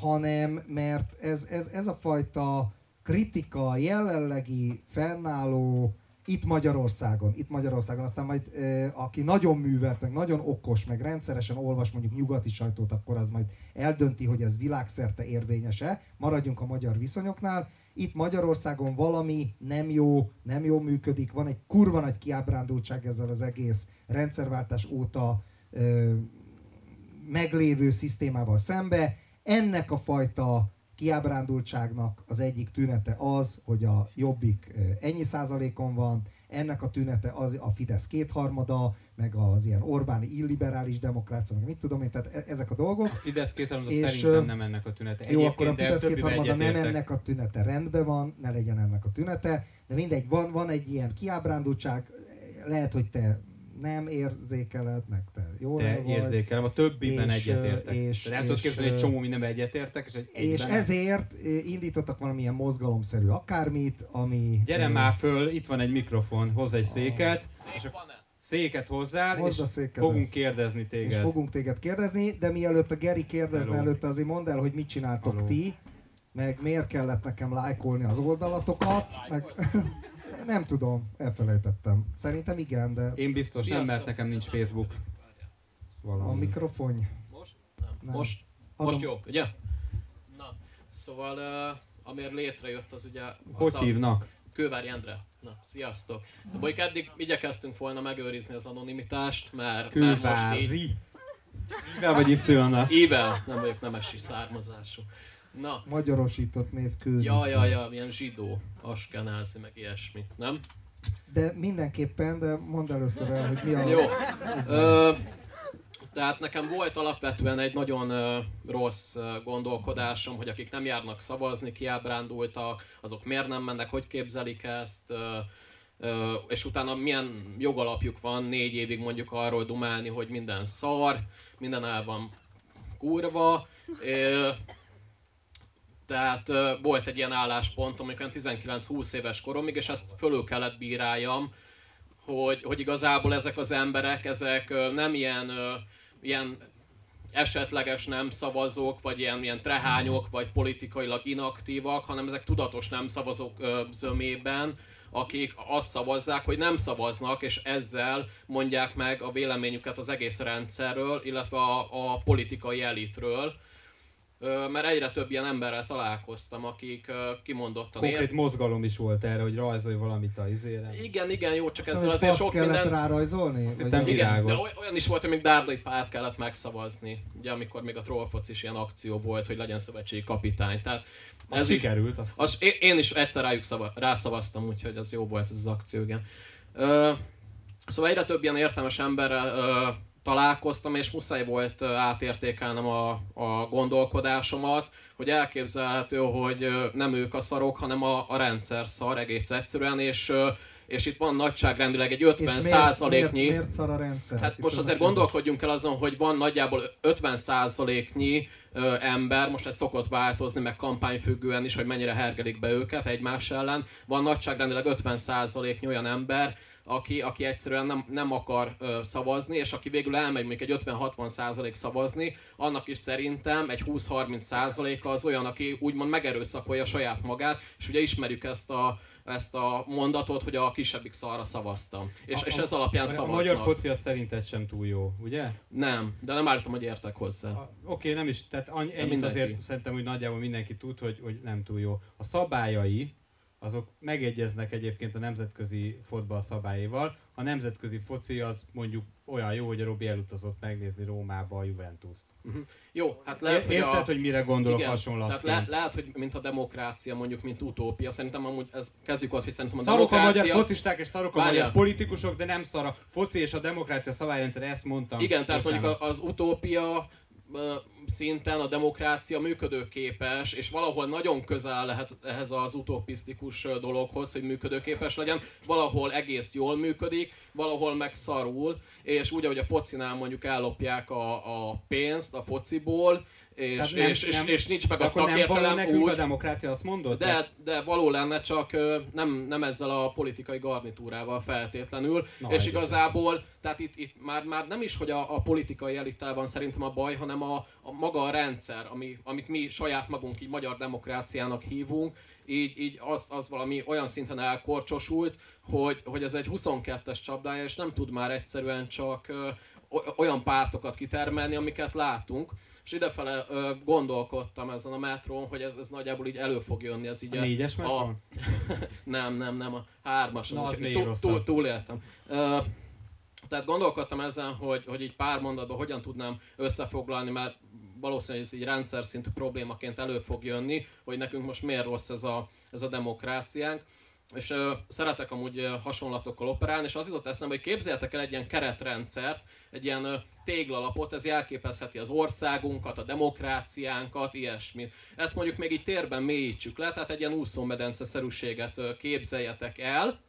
Speaker 1: hanem mert ez, ez, ez a fajta kritika jelenlegi fennálló itt Magyarországon, itt Magyarországon, aztán majd aki nagyon művelt, meg nagyon okos, meg rendszeresen olvas mondjuk nyugati sajtót, akkor az majd eldönti, hogy ez világszerte érvényese. Maradjunk a magyar viszonyoknál itt Magyarországon valami nem jó, nem jó működik, van egy kurva nagy kiábrándultság ezzel az egész rendszerváltás óta ö, meglévő szisztémával szembe. Ennek a fajta kiábrándultságnak az egyik tünete az, hogy a Jobbik ennyi százalékon van, ennek a tünete az a Fidesz kétharmada, meg az ilyen Orbáni illiberális demokrácia, meg mit tudom én, tehát e- ezek a dolgok. A
Speaker 2: Fidesz kétharmada és, szerintem nem ennek a tünete.
Speaker 1: Jó, akkor a Fidesz kétharmada nem ennek a tünete, rendben van, ne legyen ennek a tünete, de mindegy, van, van egy ilyen kiábrándultság, lehet, hogy te nem érzékeled, meg te
Speaker 2: jól De vagy. érzékelem, a többiben egyetértek. És, Tehát el tudod képzelni, egy csomó mindenben egyetértek, és egy
Speaker 1: És ezért indítottak valamilyen mozgalomszerű akármit, ami...
Speaker 2: Gyere ö... már föl, itt van egy mikrofon, hozz egy széket, és a széket hozzál, Hozz és fogunk kérdezni téged. És
Speaker 1: fogunk téged kérdezni, de mielőtt a Geri kérdezne Hello. előtte, azért mondd el, hogy mit csináltok Hello. ti, meg miért kellett nekem lájkolni az oldalatokat, meg... Nem tudom, elfelejtettem. Szerintem igen, de...
Speaker 2: Én biztos Sziasztok. nem, mert nekem nincs Facebook.
Speaker 1: Valami. A mikrofon.
Speaker 3: Most? Nem. nem. Most, Adom. most jó, ugye? Na, szóval uh, amiért létrejött az ugye... Az
Speaker 2: Hogy a... hívnak?
Speaker 3: Kővári Endre. Na, sziasztok. De mondjuk eddig igyekeztünk volna megőrizni az anonimitást, mert,
Speaker 2: Kővári. mert most így... Ível vagy Y-nal?
Speaker 3: Ível, nem vagyok nemesi származású.
Speaker 1: Na. Magyarosított név kő.
Speaker 3: Ja, ja, ja, milyen zsidó, askenázi, meg ilyesmi, nem?
Speaker 1: De mindenképpen, de mondd először el, hogy mi a...
Speaker 3: Jó. Ö, tehát nekem volt alapvetően egy nagyon ö, rossz ö, gondolkodásom, hogy akik nem járnak szavazni, kiábrándultak, azok miért nem mennek, hogy képzelik ezt, ö, ö, és utána milyen jogalapjuk van négy évig mondjuk arról dumálni, hogy minden szar, minden el van kurva, ö, tehát volt egy ilyen álláspont, amikor 19-20 éves koromig, és ezt fölül kellett bíráljam, hogy, hogy igazából ezek az emberek, ezek nem ilyen, ilyen esetleges nem szavazók, vagy ilyen, ilyen trehányok, vagy politikailag inaktívak, hanem ezek tudatos nem szavazók zömében, akik azt szavazzák, hogy nem szavaznak, és ezzel mondják meg a véleményüket az egész rendszerről, illetve a, a politikai elitről mert egyre több ilyen emberrel találkoztam, akik kimondottan
Speaker 2: Konkrét ért... mozgalom is volt erre, hogy rajzolj valamit a izére.
Speaker 3: Igen, igen, jó, csak
Speaker 1: szóval
Speaker 3: ezzel azért sok
Speaker 1: kellett
Speaker 3: mindent...
Speaker 1: rárajzolni?
Speaker 2: Vagy igen,
Speaker 3: de olyan is volt, hogy még Dárdai párt kellett megszavazni, ugye amikor még a Trollfoc is ilyen akció volt, hogy legyen szövetségi kapitány. Tehát
Speaker 2: ez sikerült.
Speaker 3: Azt az, én, is egyszer rájuk szava, rászavaztam, úgyhogy az jó volt ez az akció, igen. Ö, szóval egyre több ilyen értelmes emberrel ö, találkoztam, és muszáj volt átértékelnem a, a gondolkodásomat, hogy elképzelhető, hogy nem ők a szarok, hanem a, a rendszer szar egész egyszerűen, és és itt van nagyságrendileg egy 50 százaléknyi...
Speaker 1: Miért, miért szar a rendszer?
Speaker 3: Hát itt most azért gondolkodjunk el azon, hogy van nagyjából 50 százaléknyi ember, most ez szokott változni, meg kampányfüggően is, hogy mennyire hergelik be őket egymás ellen. Van nagyságrendileg 50 százaléknyi olyan ember, aki, aki egyszerűen nem, nem akar ö, szavazni, és aki végül elmegy még egy 50-60 százalék szavazni, annak is szerintem egy 20-30 százaléka az olyan, aki úgymond megerőszakolja saját magát, és ugye ismerjük ezt a, ezt a mondatot, hogy a kisebbik szarra szavaztam. És, a, és ez alapján a, szavaznak.
Speaker 2: A magyar foci az szerinted sem túl jó, ugye?
Speaker 3: Nem, de nem állítom, hogy értek hozzá.
Speaker 2: Oké, okay, nem is, tehát annyi, ennyit azért szerintem, hogy nagyjából mindenki tud, hogy, hogy nem túl jó. A szabályai, azok megegyeznek egyébként a nemzetközi fotball szabályaival. A nemzetközi foci az mondjuk olyan jó, hogy a Robi elutazott megnézni Rómába a Juventus-t.
Speaker 3: Uh-huh. Jó, hát lehet,
Speaker 2: hogy Érted,
Speaker 3: a...
Speaker 2: hogy mire gondolok igen, hasonlatként?
Speaker 3: Tehát le, lehet, hogy mint a demokrácia, mondjuk, mint utópia. Szerintem amúgy ez kezdjük ott, hogy szerintem a
Speaker 2: szarok
Speaker 3: demokrácia...
Speaker 2: a magyar focisták és szarok a magyar politikusok, de nem szar a foci és a demokrácia szabályrendszer, ezt mondtam.
Speaker 3: Igen, tehát Bocsánat. mondjuk az utópia szinten a demokrácia működőképes, és valahol nagyon közel lehet ehhez az utopisztikus dologhoz, hogy működőképes legyen, valahol egész jól működik, valahol meg szarul, és úgy, ahogy a focinál mondjuk ellopják a, a pénzt a fociból, és, nem, és, nem, és, és nincs meg a szakértelem nem
Speaker 2: nekünk úgy, a demokrácia, azt mondod?
Speaker 3: De, de való lenne, csak nem, nem ezzel a politikai garnitúrával feltétlenül, Na, és igazából, tehát itt, itt már, már nem is, hogy a, a politikai elitel van szerintem a baj, hanem a, a maga a rendszer, ami, amit mi saját magunk így magyar demokráciának hívunk, így, így az, az valami olyan szinten elkorcsosult, hogy, hogy ez egy 22-es csapdája, és nem tud már egyszerűen csak olyan pártokat kitermelni, amiket látunk. És idefele ö, gondolkodtam ezen a metrón, hogy ez, ez nagyjából így elő fog jönni. Ez így
Speaker 2: a, a négyes metrón? [LAUGHS]
Speaker 3: nem, nem, nem, a hármas.
Speaker 2: Na, az
Speaker 3: túl, túl, túléltem. Ö, tehát gondolkodtam ezen, hogy, hogy így pár mondatban hogyan tudnám összefoglalni, mert valószínűleg ez így rendszer szintű problémaként elő fog jönni, hogy nekünk most miért rossz ez a, ez a demokráciánk és ö, szeretek amúgy hasonlatokkal operálni, és az jutott eszembe, hogy képzeljetek el egy ilyen keretrendszert, egy ilyen téglalapot, ez jelképezheti az országunkat, a demokráciánkat, ilyesmi. Ezt mondjuk még így térben mélyítsük le, tehát egy ilyen úszómedence-szerűséget ö, képzeljetek el,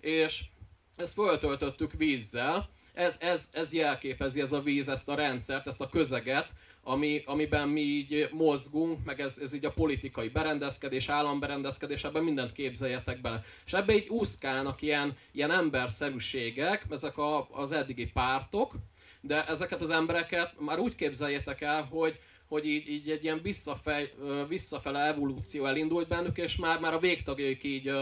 Speaker 3: és ezt föltöltöttük vízzel, ez, ez, ez jelképezi ez a víz, ezt a rendszert, ezt a közeget, ami, amiben mi így mozgunk, meg ez, ez így a politikai berendezkedés, államberendezkedés, ebben mindent képzeljetek bele. És ebbe így úszkálnak ilyen, ilyen emberszerűségek, ezek a, az eddigi pártok, de ezeket az embereket már úgy képzeljétek el, hogy, hogy így, így egy ilyen visszafej, visszafele evolúció elindult bennük, és már, már a végtagjaik így,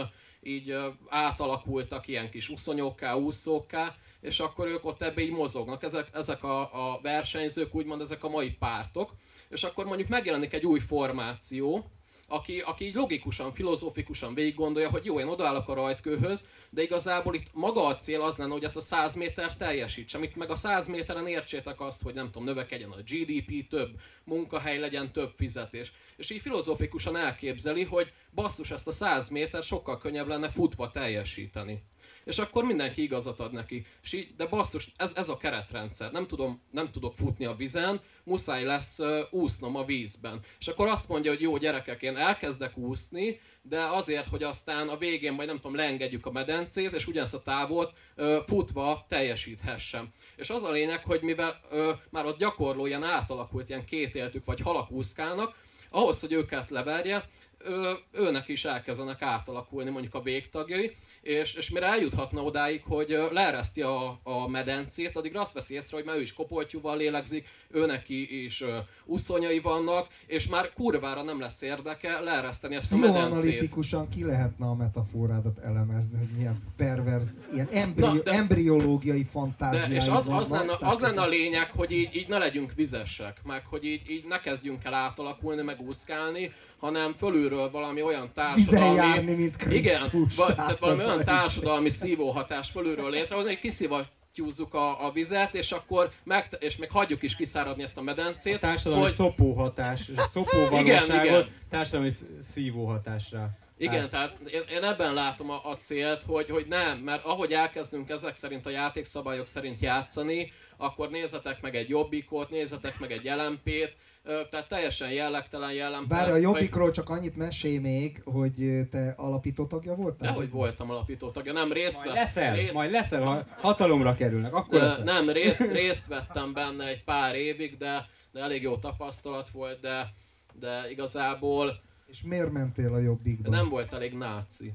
Speaker 3: így átalakultak ilyen kis uszonyokká, úszókká, és akkor ők ott ebbe így mozognak. Ezek, ezek a, a versenyzők, úgymond ezek a mai pártok, és akkor mondjuk megjelenik egy új formáció, aki, aki így logikusan, filozófikusan végig gondolja, hogy jó, én odaállok a rajtkőhöz, de igazából itt maga a cél az lenne, hogy ezt a 100 méter teljesítsem. Itt meg a 100 méteren értsétek azt, hogy nem tudom, növekedjen a GDP, több munkahely legyen, több fizetés. És így filozófikusan elképzeli, hogy basszus, ezt a 100 méter sokkal könnyebb lenne futva teljesíteni és akkor mindenki igazat ad neki. És így, de basszus, ez, ez a keretrendszer. Nem, tudom, nem tudok futni a vizen, muszáj lesz úsznom a vízben. És akkor azt mondja, hogy jó gyerekek, én elkezdek úszni, de azért, hogy aztán a végén majd nem tudom, leengedjük a medencét, és ugyanezt a távot uh, futva teljesíthessem. És az a lényeg, hogy mivel uh, már ott gyakorló ilyen átalakult ilyen kétéltük vagy halak úszkálnak, ahhoz, hogy őket leverje, ő, őnek is elkezdenek átalakulni mondjuk a végtagjai, és, és mire eljuthatna odáig, hogy leereszti a, a medencét, addig azt veszi észre, hogy már ő is kopoltyúval lélegzik, ő neki is uh, uszonyai vannak, és már kurvára nem lesz érdeke leereszteni ezt a medencét.
Speaker 1: analitikusan ki lehetne a metaforádat elemezni, hogy milyen perverz, ilyen embri- Na, de, embriológiai fantáziái
Speaker 3: de, És az, az, lenne, az lenne a lényeg, hogy így, így ne legyünk vizesek, meg hogy így, így ne kezdjünk el átalakulni, meg úszkálni, hanem fölülről valami olyan társadalmi...
Speaker 1: járni, mint Krisztus.
Speaker 3: Igen, va, valami olyan társadalmi szívóhatás fölülről létrehozni, hogy kiszivattyúzzuk a, a vizet, és akkor meg, és még hagyjuk is kiszáradni ezt a medencét. A
Speaker 2: társadalmi hogy... szopóhatás, [LAUGHS] szopóvalóságot társadalmi szívóhatásra.
Speaker 3: Igen, tehát én, én ebben látom a, a célt, hogy, hogy nem, mert ahogy elkezdünk ezek szerint a játékszabályok szerint játszani, akkor nézzetek meg egy jobbikot, nézzetek meg egy LMP-t, tehát teljesen jellegtelen jelen.
Speaker 1: Várj, a Jobbikról csak annyit mesélj még, hogy te alapító tagja voltál?
Speaker 3: Dehogy voltam alapító tagja, nem részt
Speaker 2: majd leszel, részt... majd leszel, ha hatalomra kerülnek, akkor
Speaker 3: leszel. Nem, részt, [LAUGHS] részt vettem benne egy pár évig, de, de elég jó tapasztalat volt, de, de igazából...
Speaker 1: És miért mentél a Jobbikba?
Speaker 3: Nem volt elég náci.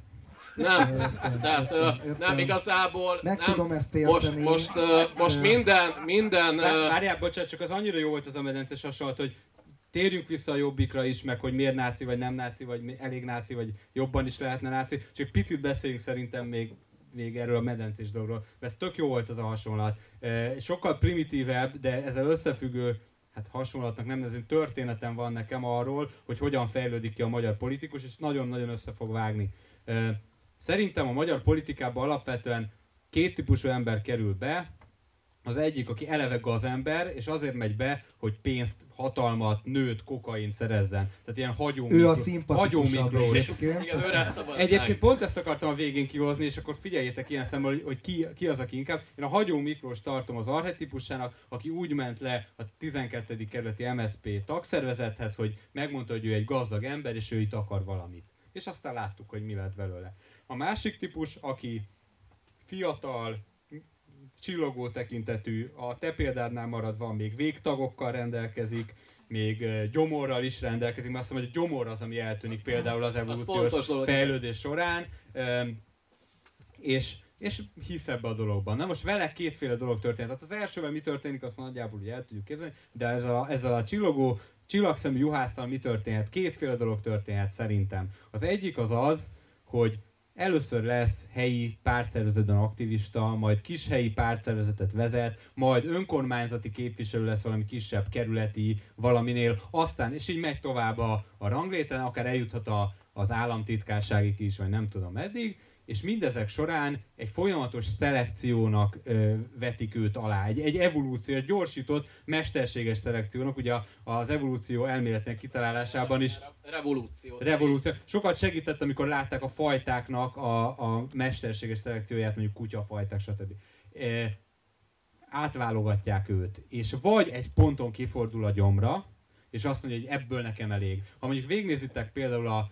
Speaker 3: Nem, értem, tehát értem. nem igazából...
Speaker 1: Meg
Speaker 3: nem,
Speaker 1: tudom ezt érteni.
Speaker 3: Most, most, uh, most minden... minden uh,
Speaker 2: Várjál, bocsánat, csak az annyira jó volt az a medences hasonlat, hogy térjünk vissza a jobbikra is, meg hogy miért náci, vagy nem náci, vagy elég náci, vagy jobban is lehetne náci. Csak picit beszéljünk szerintem még még erről a medencés dologról, ez tök jó volt az a hasonlat. Sokkal primitívebb, de ezzel összefüggő hát hasonlatnak nem nevezünk, történetem van nekem arról, hogy hogyan fejlődik ki a magyar politikus, és nagyon-nagyon össze fog vágni. Szerintem a magyar politikában alapvetően két típusú ember kerül be, az egyik, aki eleve gazember, és azért megy be, hogy pénzt, hatalmat, nőt, kokain szerezzen. Tehát ilyen hagyó
Speaker 1: Ő Miklós. a hagyó Miklós.
Speaker 3: Igen,
Speaker 2: Egyébként pont ezt akartam a végén kihozni, és akkor figyeljétek ilyen szemmel, hogy, hogy ki, ki, az, aki inkább. Én a hagyó Miklós tartom az archetipusának, aki úgy ment le a 12. kerületi MSP tagszervezethez, hogy megmondta, hogy ő egy gazdag ember, és ő itt akar valamit. És aztán láttuk, hogy mi lett belőle. A másik típus, aki fiatal, csillogó tekintetű, a te példádnál maradva még végtagokkal rendelkezik, még gyomorral is rendelkezik, mert azt mondom, hogy a gyomor az, ami eltűnik például az evolúciós fejlődés során, és, és hisz ebbe a dologban. Na most vele kétféle dolog történt. Tehát az elsővel mi történik, azt nagyjából el tudjuk képzelni, de ezzel a, ezzel a csillogó, csillagszemű juhásszal mi történhet? Kétféle dolog történhet szerintem. Az egyik az az, hogy először lesz helyi pártszervezetben aktivista, majd kis helyi pártszervezetet vezet, majd önkormányzati képviselő lesz valami kisebb kerületi valaminél, aztán, és így megy tovább a, a ranglétren, akár eljuthat a, az államtitkárságig is, vagy nem tudom meddig, és mindezek során egy folyamatos szelekciónak ö, vetik őt alá, egy, egy evolúció, egy gyorsított, mesterséges szelekciónak, ugye az evolúció elméletének kitalálásában is...
Speaker 3: Revolúció.
Speaker 2: Revolúció. Sokat segített, amikor látták a fajtáknak a, a mesterséges szelekcióját, mondjuk kutyafajták, stb. E, átválogatják őt, és vagy egy ponton kifordul a gyomra, és azt mondja, hogy ebből nekem elég. Ha mondjuk végignézitek például a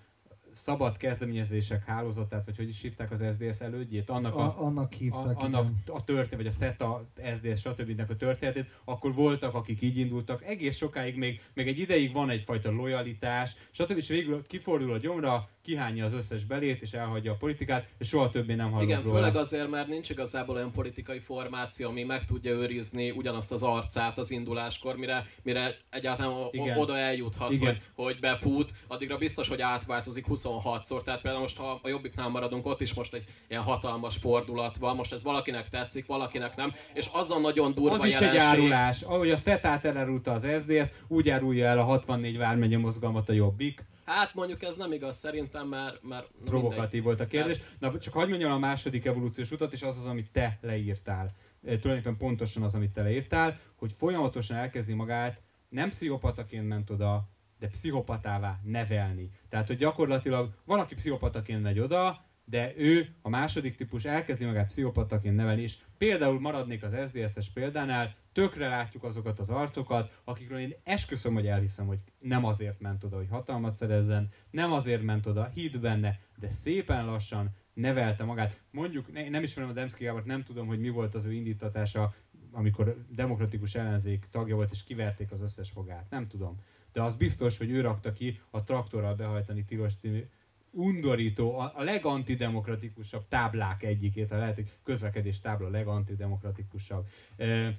Speaker 2: szabad kezdeményezések hálózatát, vagy hogy is hívták az SDS elődjét, annak a,
Speaker 1: a, annak hívták,
Speaker 2: a, annak a történet, vagy a SETA, SDS, stb. a történetét, akkor voltak, akik így indultak. Egész sokáig még, még egy ideig van egyfajta lojalitás, stb. és végül kifordul a gyomra, kihányja az összes belét, és elhagyja a politikát, és soha többé nem hallok
Speaker 3: Igen, róla. főleg azért, mert nincs igazából olyan politikai formáció, ami meg tudja őrizni ugyanazt az arcát az induláskor, mire, mire egyáltalán Igen. oda eljuthat, Igen. Hogy, hogy befut, addigra biztos, hogy átváltozik 26-szor. Tehát például most, ha a jobbiknál maradunk, ott is most egy ilyen hatalmas fordulat van, most ez valakinek tetszik, valakinek nem, és azon nagyon durva
Speaker 2: Az is
Speaker 3: jelenség.
Speaker 2: egy árulás. Ahogy a SETÁT elárulta az SDS, úgy árulja el a 64 vármegye mozgalmat a jobbik.
Speaker 3: Hát mondjuk ez nem igaz szerintem, mert... mert
Speaker 2: Provokatív mindegy. volt a kérdés. Na, csak hagyd mondjam a második evolúciós utat, és az az, amit te leírtál. Tulajdonképpen pontosan az, amit te leírtál, hogy folyamatosan elkezdi magát, nem pszichopataként ment oda, de pszichopatává nevelni. Tehát, hogy gyakorlatilag van, aki pszichopataként megy oda, de ő, a második típus elkezdi magát pszichopataként nevelni, és például maradnék az SZDSZ-es példánál, tökre látjuk azokat az arcokat, akikről én esküszöm, hogy elhiszem, hogy nem azért ment oda, hogy hatalmat szerezzen, nem azért ment oda, hitt benne, de szépen lassan nevelte magát. Mondjuk, ne, nem ismerem a Demszki Gábort, nem tudom, hogy mi volt az ő indítatása, amikor demokratikus ellenzék tagja volt, és kiverték az összes fogát. Nem tudom. de az biztos, hogy ő rakta ki a traktorral behajtani tilos című undorító, a, a legantidemokratikusabb táblák egyikét, ha lehet, közlekedés tábla legantidemokratikusabb. E,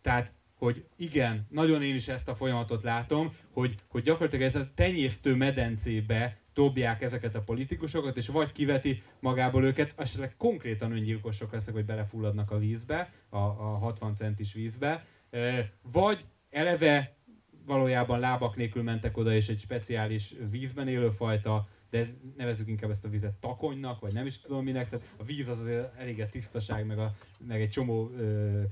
Speaker 2: tehát hogy igen, nagyon én is ezt a folyamatot látom, hogy, hogy gyakorlatilag ez a tenyésztő medencébe dobják ezeket a politikusokat, és vagy kiveti magából őket, esetleg konkrétan öngyilkosok lesznek, hogy belefulladnak a vízbe, a, a 60 centis vízbe, vagy eleve valójában lábak nélkül mentek oda, és egy speciális vízben élő fajta, de ez, nevezzük inkább ezt a vizet takonynak, vagy nem is tudom minek, tehát a víz az azért elég a tisztaság, meg, a, meg egy csomó ö,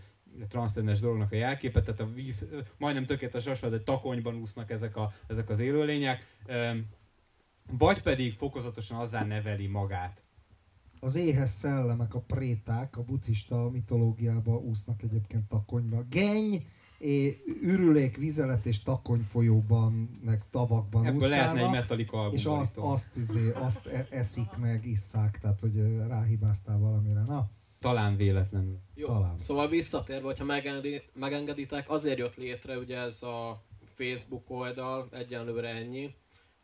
Speaker 2: transzcendens dolognak a jelképe, tehát a víz majdnem tökéletes hasonló, de takonyban úsznak ezek, a, ezek az élőlények. Vagy pedig fokozatosan azzá neveli magát.
Speaker 1: Az éhes szellemek, a préták a buddhista mitológiában úsznak egyébként takonyba. Geny, ürülék, vizelet és takony folyóban, meg tavakban
Speaker 2: Ebből lehetne egy metalika
Speaker 1: És azt, azt, izé, azt e- eszik meg, isszák, tehát hogy ráhibáztál valamire. Na,
Speaker 2: talán véletlenül.
Speaker 3: Jó,
Speaker 1: Talán.
Speaker 3: szóval visszatérve, hogyha megengedi, megengeditek, azért jött létre ugye ez a Facebook oldal, egyenlőre ennyi,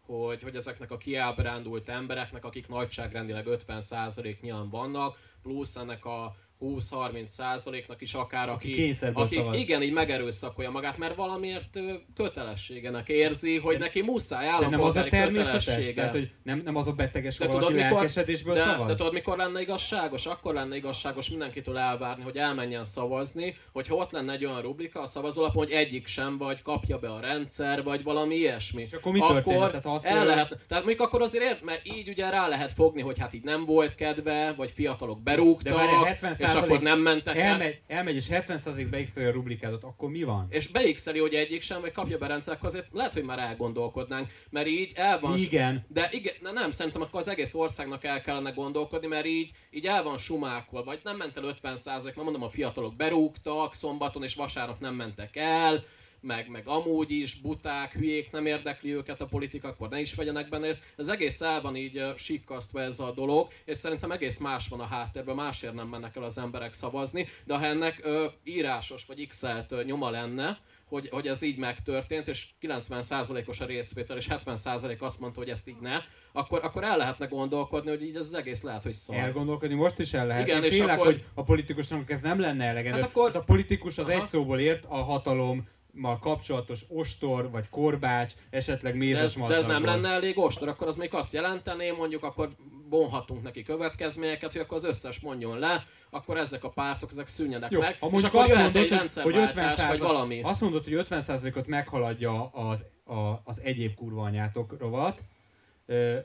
Speaker 3: hogy, hogy ezeknek a kiábrándult embereknek, akik nagyságrendileg 50% nyilván vannak, plusz ennek a 20-30 százaléknak is akár, aki,
Speaker 2: aki,
Speaker 3: aki igen, így megerőszakolja magát, mert valamiért kötelességenek érzi, hogy de, neki muszáj állampolgári
Speaker 2: De nem az a természetes? Tehát, hogy nem, nem az a beteges, hogy valaki mikor, lelkesedésből
Speaker 3: de,
Speaker 2: szavaz?
Speaker 3: De tudod, mikor lenne igazságos? Akkor lenne igazságos mindenkitől elvárni, hogy elmenjen szavazni, hogyha ott lenne egy olyan rubrika a szavazólapon, hogy egyik sem vagy, kapja be a rendszer, vagy valami ilyesmi.
Speaker 2: És akkor mi történt?
Speaker 3: Tehát, azt el lehet, tehát még akkor azért ért, mert így ugye rá lehet fogni, hogy hát így nem volt kedve, vagy fiatalok berúgtak. De várj, 70 és akkor nem mentek
Speaker 2: elmegy, el. Elmegy, és 70% beixeli a rublikádot, akkor mi van?
Speaker 3: És beixeli, hogy egyik sem, vagy kapja be rendszer, akkor azért lehet, hogy már elgondolkodnánk, mert így el van...
Speaker 2: Igen.
Speaker 3: De igen, na nem, szerintem akkor az egész országnak el kellene gondolkodni, mert így, így el van sumákol, vagy nem ment el 50%, nem mondom, a fiatalok berúgtak, szombaton és vasárnap nem mentek el, meg, meg amúgy is buták, hülyék, nem érdekli őket a politika, akkor ne is vegyenek benne részt. Ez egész el van így sikkasztva ez a dolog, és szerintem egész más van a háttérben, másért nem mennek el az emberek szavazni, de ha ennek uh, írásos vagy x uh, nyoma lenne, hogy, hogy ez így megtörtént, és 90%-os a részvétel, és 70% azt mondta, hogy ezt így ne, akkor, akkor el lehetne gondolkodni, hogy így ez az egész lehet, hogy szól.
Speaker 2: Elgondolkodni most is el lehet. Igen, Én és félek, akkor... hogy a politikusnak ez nem lenne elegendő. Hát, akkor... hát a politikus az Aha. egy szóból ért, a hatalom mal kapcsolatos ostor, vagy korbács, esetleg mézes
Speaker 3: de ez, de ez nem lenne elég ostor, akkor az még azt jelentené, mondjuk akkor vonhatunk neki következményeket, hogy akkor az összes mondjon le, akkor ezek a pártok, ezek szűnjenek Jó, meg, és akkor azt mondod, egy hogy, hogy 50 vagy valami.
Speaker 2: Azt mondod, hogy 50%-ot meghaladja az, a, az egyéb kurva anyátok rovat,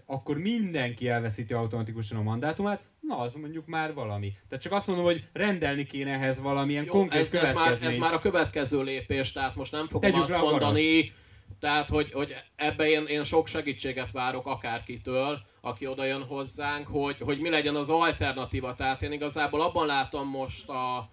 Speaker 2: akkor mindenki elveszíti automatikusan a mandátumát, na az mondjuk már valami. Tehát csak azt mondom, hogy rendelni kéne ehhez valamilyen Jó, konkrét ez,
Speaker 3: ez, már, ez már a következő lépés, tehát most nem fogom Tegyük azt mondani, tehát hogy, hogy ebbe én, én sok segítséget várok akárkitől, aki oda jön hozzánk, hogy, hogy mi legyen az alternatíva. Tehát én igazából abban látom most a,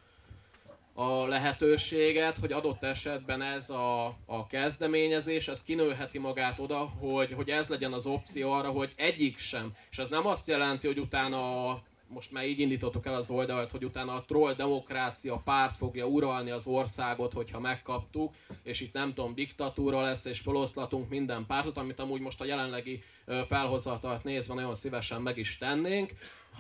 Speaker 3: a lehetőséget, hogy adott esetben ez a, a kezdeményezés, ez kinőheti magát oda, hogy, hogy ez legyen az opció arra, hogy egyik sem. És ez nem azt jelenti, hogy utána a most már így indítottuk el az oldalt, hogy utána a troll demokrácia párt fogja uralni az országot, hogyha megkaptuk, és itt nem tudom, diktatúra lesz, és feloszlatunk minden pártot, amit amúgy most a jelenlegi felhozatalt nézve nagyon szívesen meg is tennénk.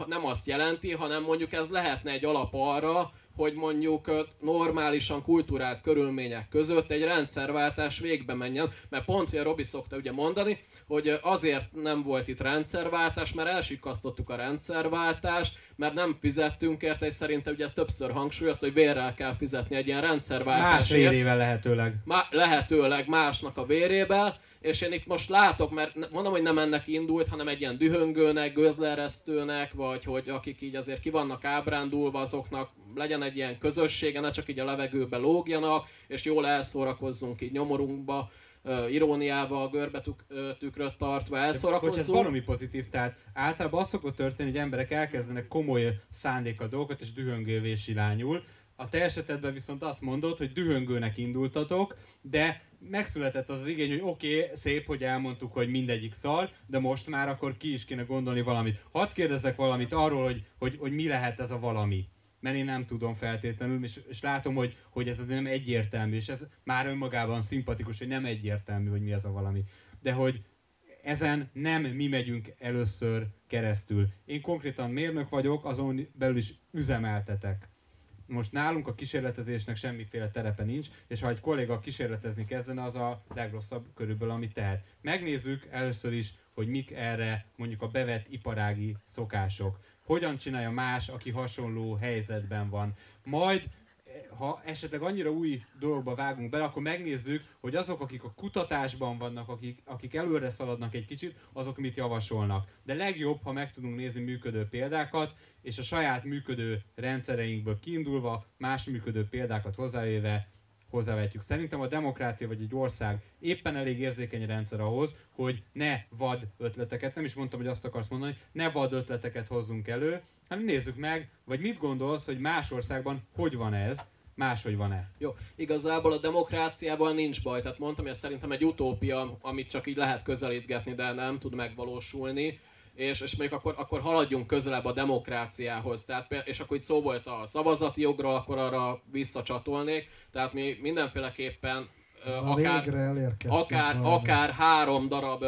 Speaker 3: Nem azt jelenti, hanem mondjuk ez lehetne egy alap arra, hogy mondjuk normálisan kultúrált körülmények között egy rendszerváltás végbe menjen, mert pont, hogy a Robi szokta ugye mondani, hogy azért nem volt itt rendszerváltás, mert elsikasztottuk a rendszerváltást, mert nem fizettünk érte, és szerintem ugye ezt többször hangsúlyozta, hogy vérrel kell fizetni egy ilyen rendszerváltásért.
Speaker 2: Más vérével lehetőleg.
Speaker 3: Má- lehetőleg másnak a vérével, és én itt most látok, mert mondom, hogy nem ennek indult, hanem egy ilyen dühöngőnek, gőzleresztőnek, vagy hogy akik így azért ki vannak ábrándulva, azoknak legyen egy ilyen közössége, ne csak így a levegőbe lógjanak, és jól elszórakozzunk így nyomorunkba, iróniával, görbe tükröt tartva elszórakozzunk.
Speaker 2: ez valami pozitív, tehát általában az szokott történni, hogy emberek elkezdenek komoly szándéka dolgokat, és dühöngővé silányul. A te esetedben viszont azt mondod, hogy dühöngőnek indultatok, de megszületett az az igény, hogy oké, okay, szép, hogy elmondtuk, hogy mindegyik szar, de most már akkor ki is kéne gondolni valamit. Hadd kérdezek valamit arról, hogy, hogy, hogy mi lehet ez a valami. mert én nem tudom feltétlenül, és, és látom, hogy, hogy ez nem egyértelmű, és ez már önmagában szimpatikus, hogy nem egyértelmű, hogy mi az a valami. De hogy ezen nem mi megyünk először keresztül. Én konkrétan mérnök vagyok, azon belül is üzemeltetek. Most nálunk a kísérletezésnek semmiféle terepe nincs, és ha egy kolléga kísérletezni kezdene, az a legrosszabb körülbelül, amit tehet. Megnézzük először is, hogy mik erre mondjuk a bevett iparági szokások. Hogyan csinálja más, aki hasonló helyzetben van. Majd ha esetleg annyira új dologba vágunk bele, akkor megnézzük, hogy azok, akik a kutatásban vannak, akik, akik előre szaladnak egy kicsit, azok mit javasolnak. De legjobb, ha meg tudunk nézni működő példákat, és a saját működő rendszereinkből kiindulva, más működő példákat hozzávéve hozzávetjük. Szerintem a demokrácia vagy egy ország éppen elég érzékeny rendszer ahhoz, hogy ne vad ötleteket, nem is mondtam, hogy azt akarsz mondani, ne vad ötleteket hozzunk elő, hanem nézzük meg, vagy mit gondolsz, hogy más országban hogy van ez, máshogy van-e?
Speaker 3: Jó, igazából a demokráciával nincs baj. Tehát mondtam, hogy ez szerintem egy utópia, amit csak így lehet közelítgetni, de nem tud megvalósulni. És, és még akkor, akkor haladjunk közelebb a demokráciához. Tehát, és akkor itt szó volt a szavazati jogról, akkor arra visszacsatolnék. Tehát mi mindenféleképpen
Speaker 1: Na,
Speaker 3: akár, akár, akár három darab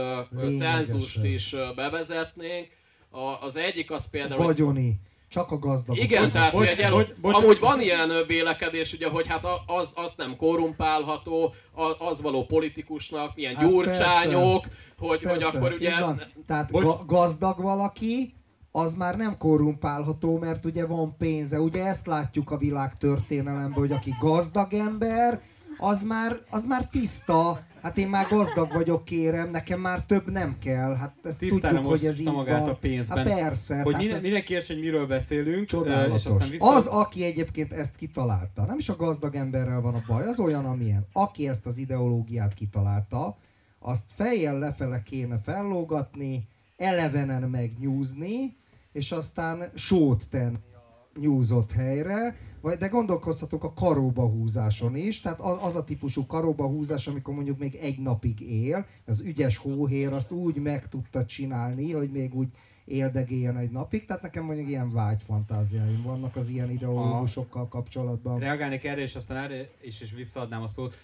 Speaker 3: cenzust is bevezetnénk. A, az egyik az például...
Speaker 1: Vagyoni csak a gazdag.
Speaker 3: Igen, tehát bocs, egy bocs, bocs, amúgy van ilyen vélekedés, ugye, hogy hát az, az nem korrumpálható, az való politikusnak, milyen hát gyurcsányok, persze, hogy, persze, hogy akkor ugye... Van.
Speaker 1: Tehát bocs. gazdag valaki, az már nem korrumpálható, mert ugye van pénze. Ugye ezt látjuk a világ történelemben, hogy aki gazdag ember, az már, az már tiszta, Hát én már gazdag vagyok, kérem, nekem már több nem kell. Hát ezt Tisztára tudjuk, hogy ez így
Speaker 2: magát van. a pénzben. Hát
Speaker 1: persze.
Speaker 2: Hogy minden, mindenki értsen, hogy miről beszélünk.
Speaker 1: Csodálatos. És aztán vissza... Az, aki egyébként ezt kitalálta, nem is a gazdag emberrel van a baj, az olyan, amilyen. Aki ezt az ideológiát kitalálta, azt fejjel lefele kéne fellógatni, elevenen megnyúzni, és aztán sót tenni a nyúzott helyre, vagy de gondolkozhatok a karóba húzáson is, tehát az a típusú karóba húzás, amikor mondjuk még egy napig él, az ügyes hóhér azt úgy meg tudta csinálni, hogy még úgy éldegéljen egy napig, tehát nekem mondjuk ilyen vágyfantáziáim vannak az ilyen ideológusokkal kapcsolatban.
Speaker 2: Reagálnék erre, és aztán erre is, is visszaadnám a szót.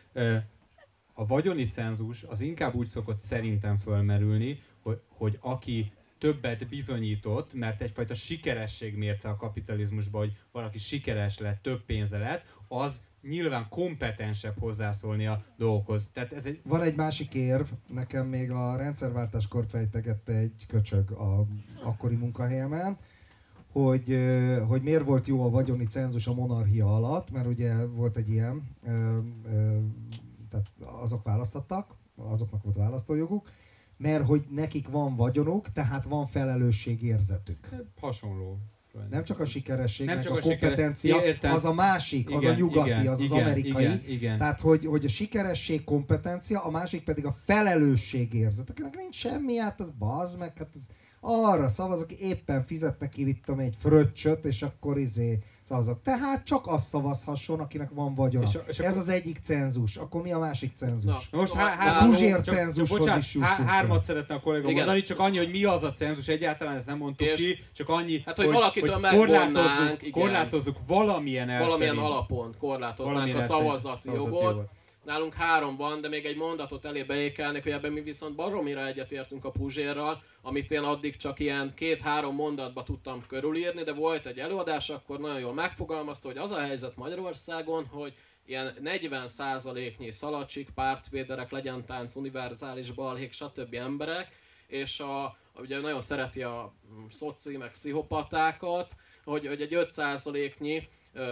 Speaker 2: A vagyoni cenzus az inkább úgy szokott szerintem fölmerülni, hogy, hogy aki többet bizonyított, mert egyfajta sikeresség mérce a kapitalizmusban, hogy valaki sikeres lett, több pénze lett, az nyilván kompetensebb hozzászólni a dolgokhoz. Tehát ez egy...
Speaker 1: Van egy másik érv, nekem még a rendszerváltáskor fejtegette egy köcsög a akkori munkahelyemen, hogy, hogy miért volt jó a vagyoni cenzus a monarchia alatt, mert ugye volt egy ilyen, tehát azok választottak, azoknak volt választójoguk, mert hogy nekik van vagyonuk, tehát van felelősségérzetük.
Speaker 2: Hát, hasonló.
Speaker 1: Nem csak a sikeresség, nem csak a, a kompetencia, értem. az a másik, igen, az a nyugati, igen, az igen, az amerikai. Igen, igen. Tehát, hogy, hogy a sikeresség kompetencia, a másik pedig a felelősségérzet. Akinek nincs semmi, hát az bazd meg, hát az arra szavazok, éppen fizetnek ki, vittem egy fröccsöt, és akkor izé szavazok. Tehát csak az szavazhasson, akinek van vagyona. És, és Ez akkor... az egyik cenzus. Akkor mi a másik cenzus?
Speaker 2: Na, most há- há- Puzsér cenzushoz is há- Hármat szeretne a kollega Igen. mondani, csak annyi, hogy mi az a cenzus, egyáltalán ezt nem mondtuk és, ki, csak annyi,
Speaker 3: hát, hogy, hogy, hogy korlátozzuk,
Speaker 2: korlátozzuk valamilyen
Speaker 3: Valamilyen alapon korlátoznánk a szavazati jogot. Nálunk három van, de még egy mondatot elé beékelnék, hogy ebben mi viszont baromira egyetértünk a Puzsérral, amit én addig csak ilyen két-három mondatba tudtam körülírni, de volt egy előadás, akkor nagyon jól megfogalmazta, hogy az a helyzet Magyarországon, hogy ilyen 40%-nyi szalacsik, pártvéderek, legyen tánc, univerzális balhék, stb. emberek, és a, ugye nagyon szereti a szoci, meg pszichopatákat, hogy, hogy egy 5%-nyi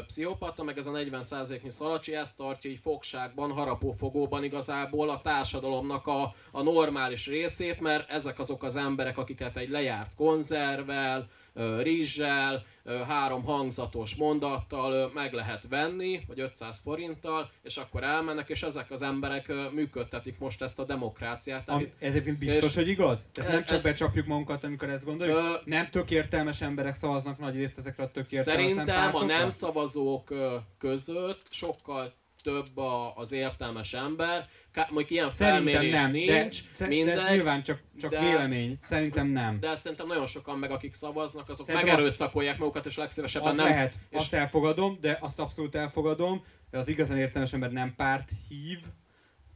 Speaker 3: pszichopata, meg ez a 40%-nyi szalacsi, ezt tartja így fogságban, harapófogóban igazából a társadalomnak a, a normális részét, mert ezek azok az emberek, akiket egy lejárt konzervel, rizssel, három hangzatos mondattal meg lehet venni, vagy 500 forinttal, és akkor elmennek, és ezek az emberek működtetik most ezt a demokráciát.
Speaker 2: Am, ez biztos, és hogy igaz? Ez, nem csak ez, becsapjuk magunkat, amikor ezt gondoljuk? Ö, nem tök értelmes emberek szavaznak nagy részt ezekre a tök
Speaker 3: Szerintem pártokra? a nem szavazók között sokkal több a, az értelmes ember. Ká- mondjuk ilyen
Speaker 2: Szerintem
Speaker 3: felmérés
Speaker 2: nem,
Speaker 3: nincs,
Speaker 2: de, de,
Speaker 3: mindegy,
Speaker 2: de nyilván csak, csak
Speaker 3: de-
Speaker 2: vélemény. Szerintem nem.
Speaker 3: de szerintem nagyon sokan meg, akik szavaznak, azok
Speaker 2: Szerintem
Speaker 3: megerőszakolják magukat, és legszívesebben
Speaker 2: Az
Speaker 3: nem...
Speaker 2: lehet,
Speaker 3: és
Speaker 2: azt elfogadom, de azt abszolút elfogadom, de az igazán értelmes ember nem párt hív,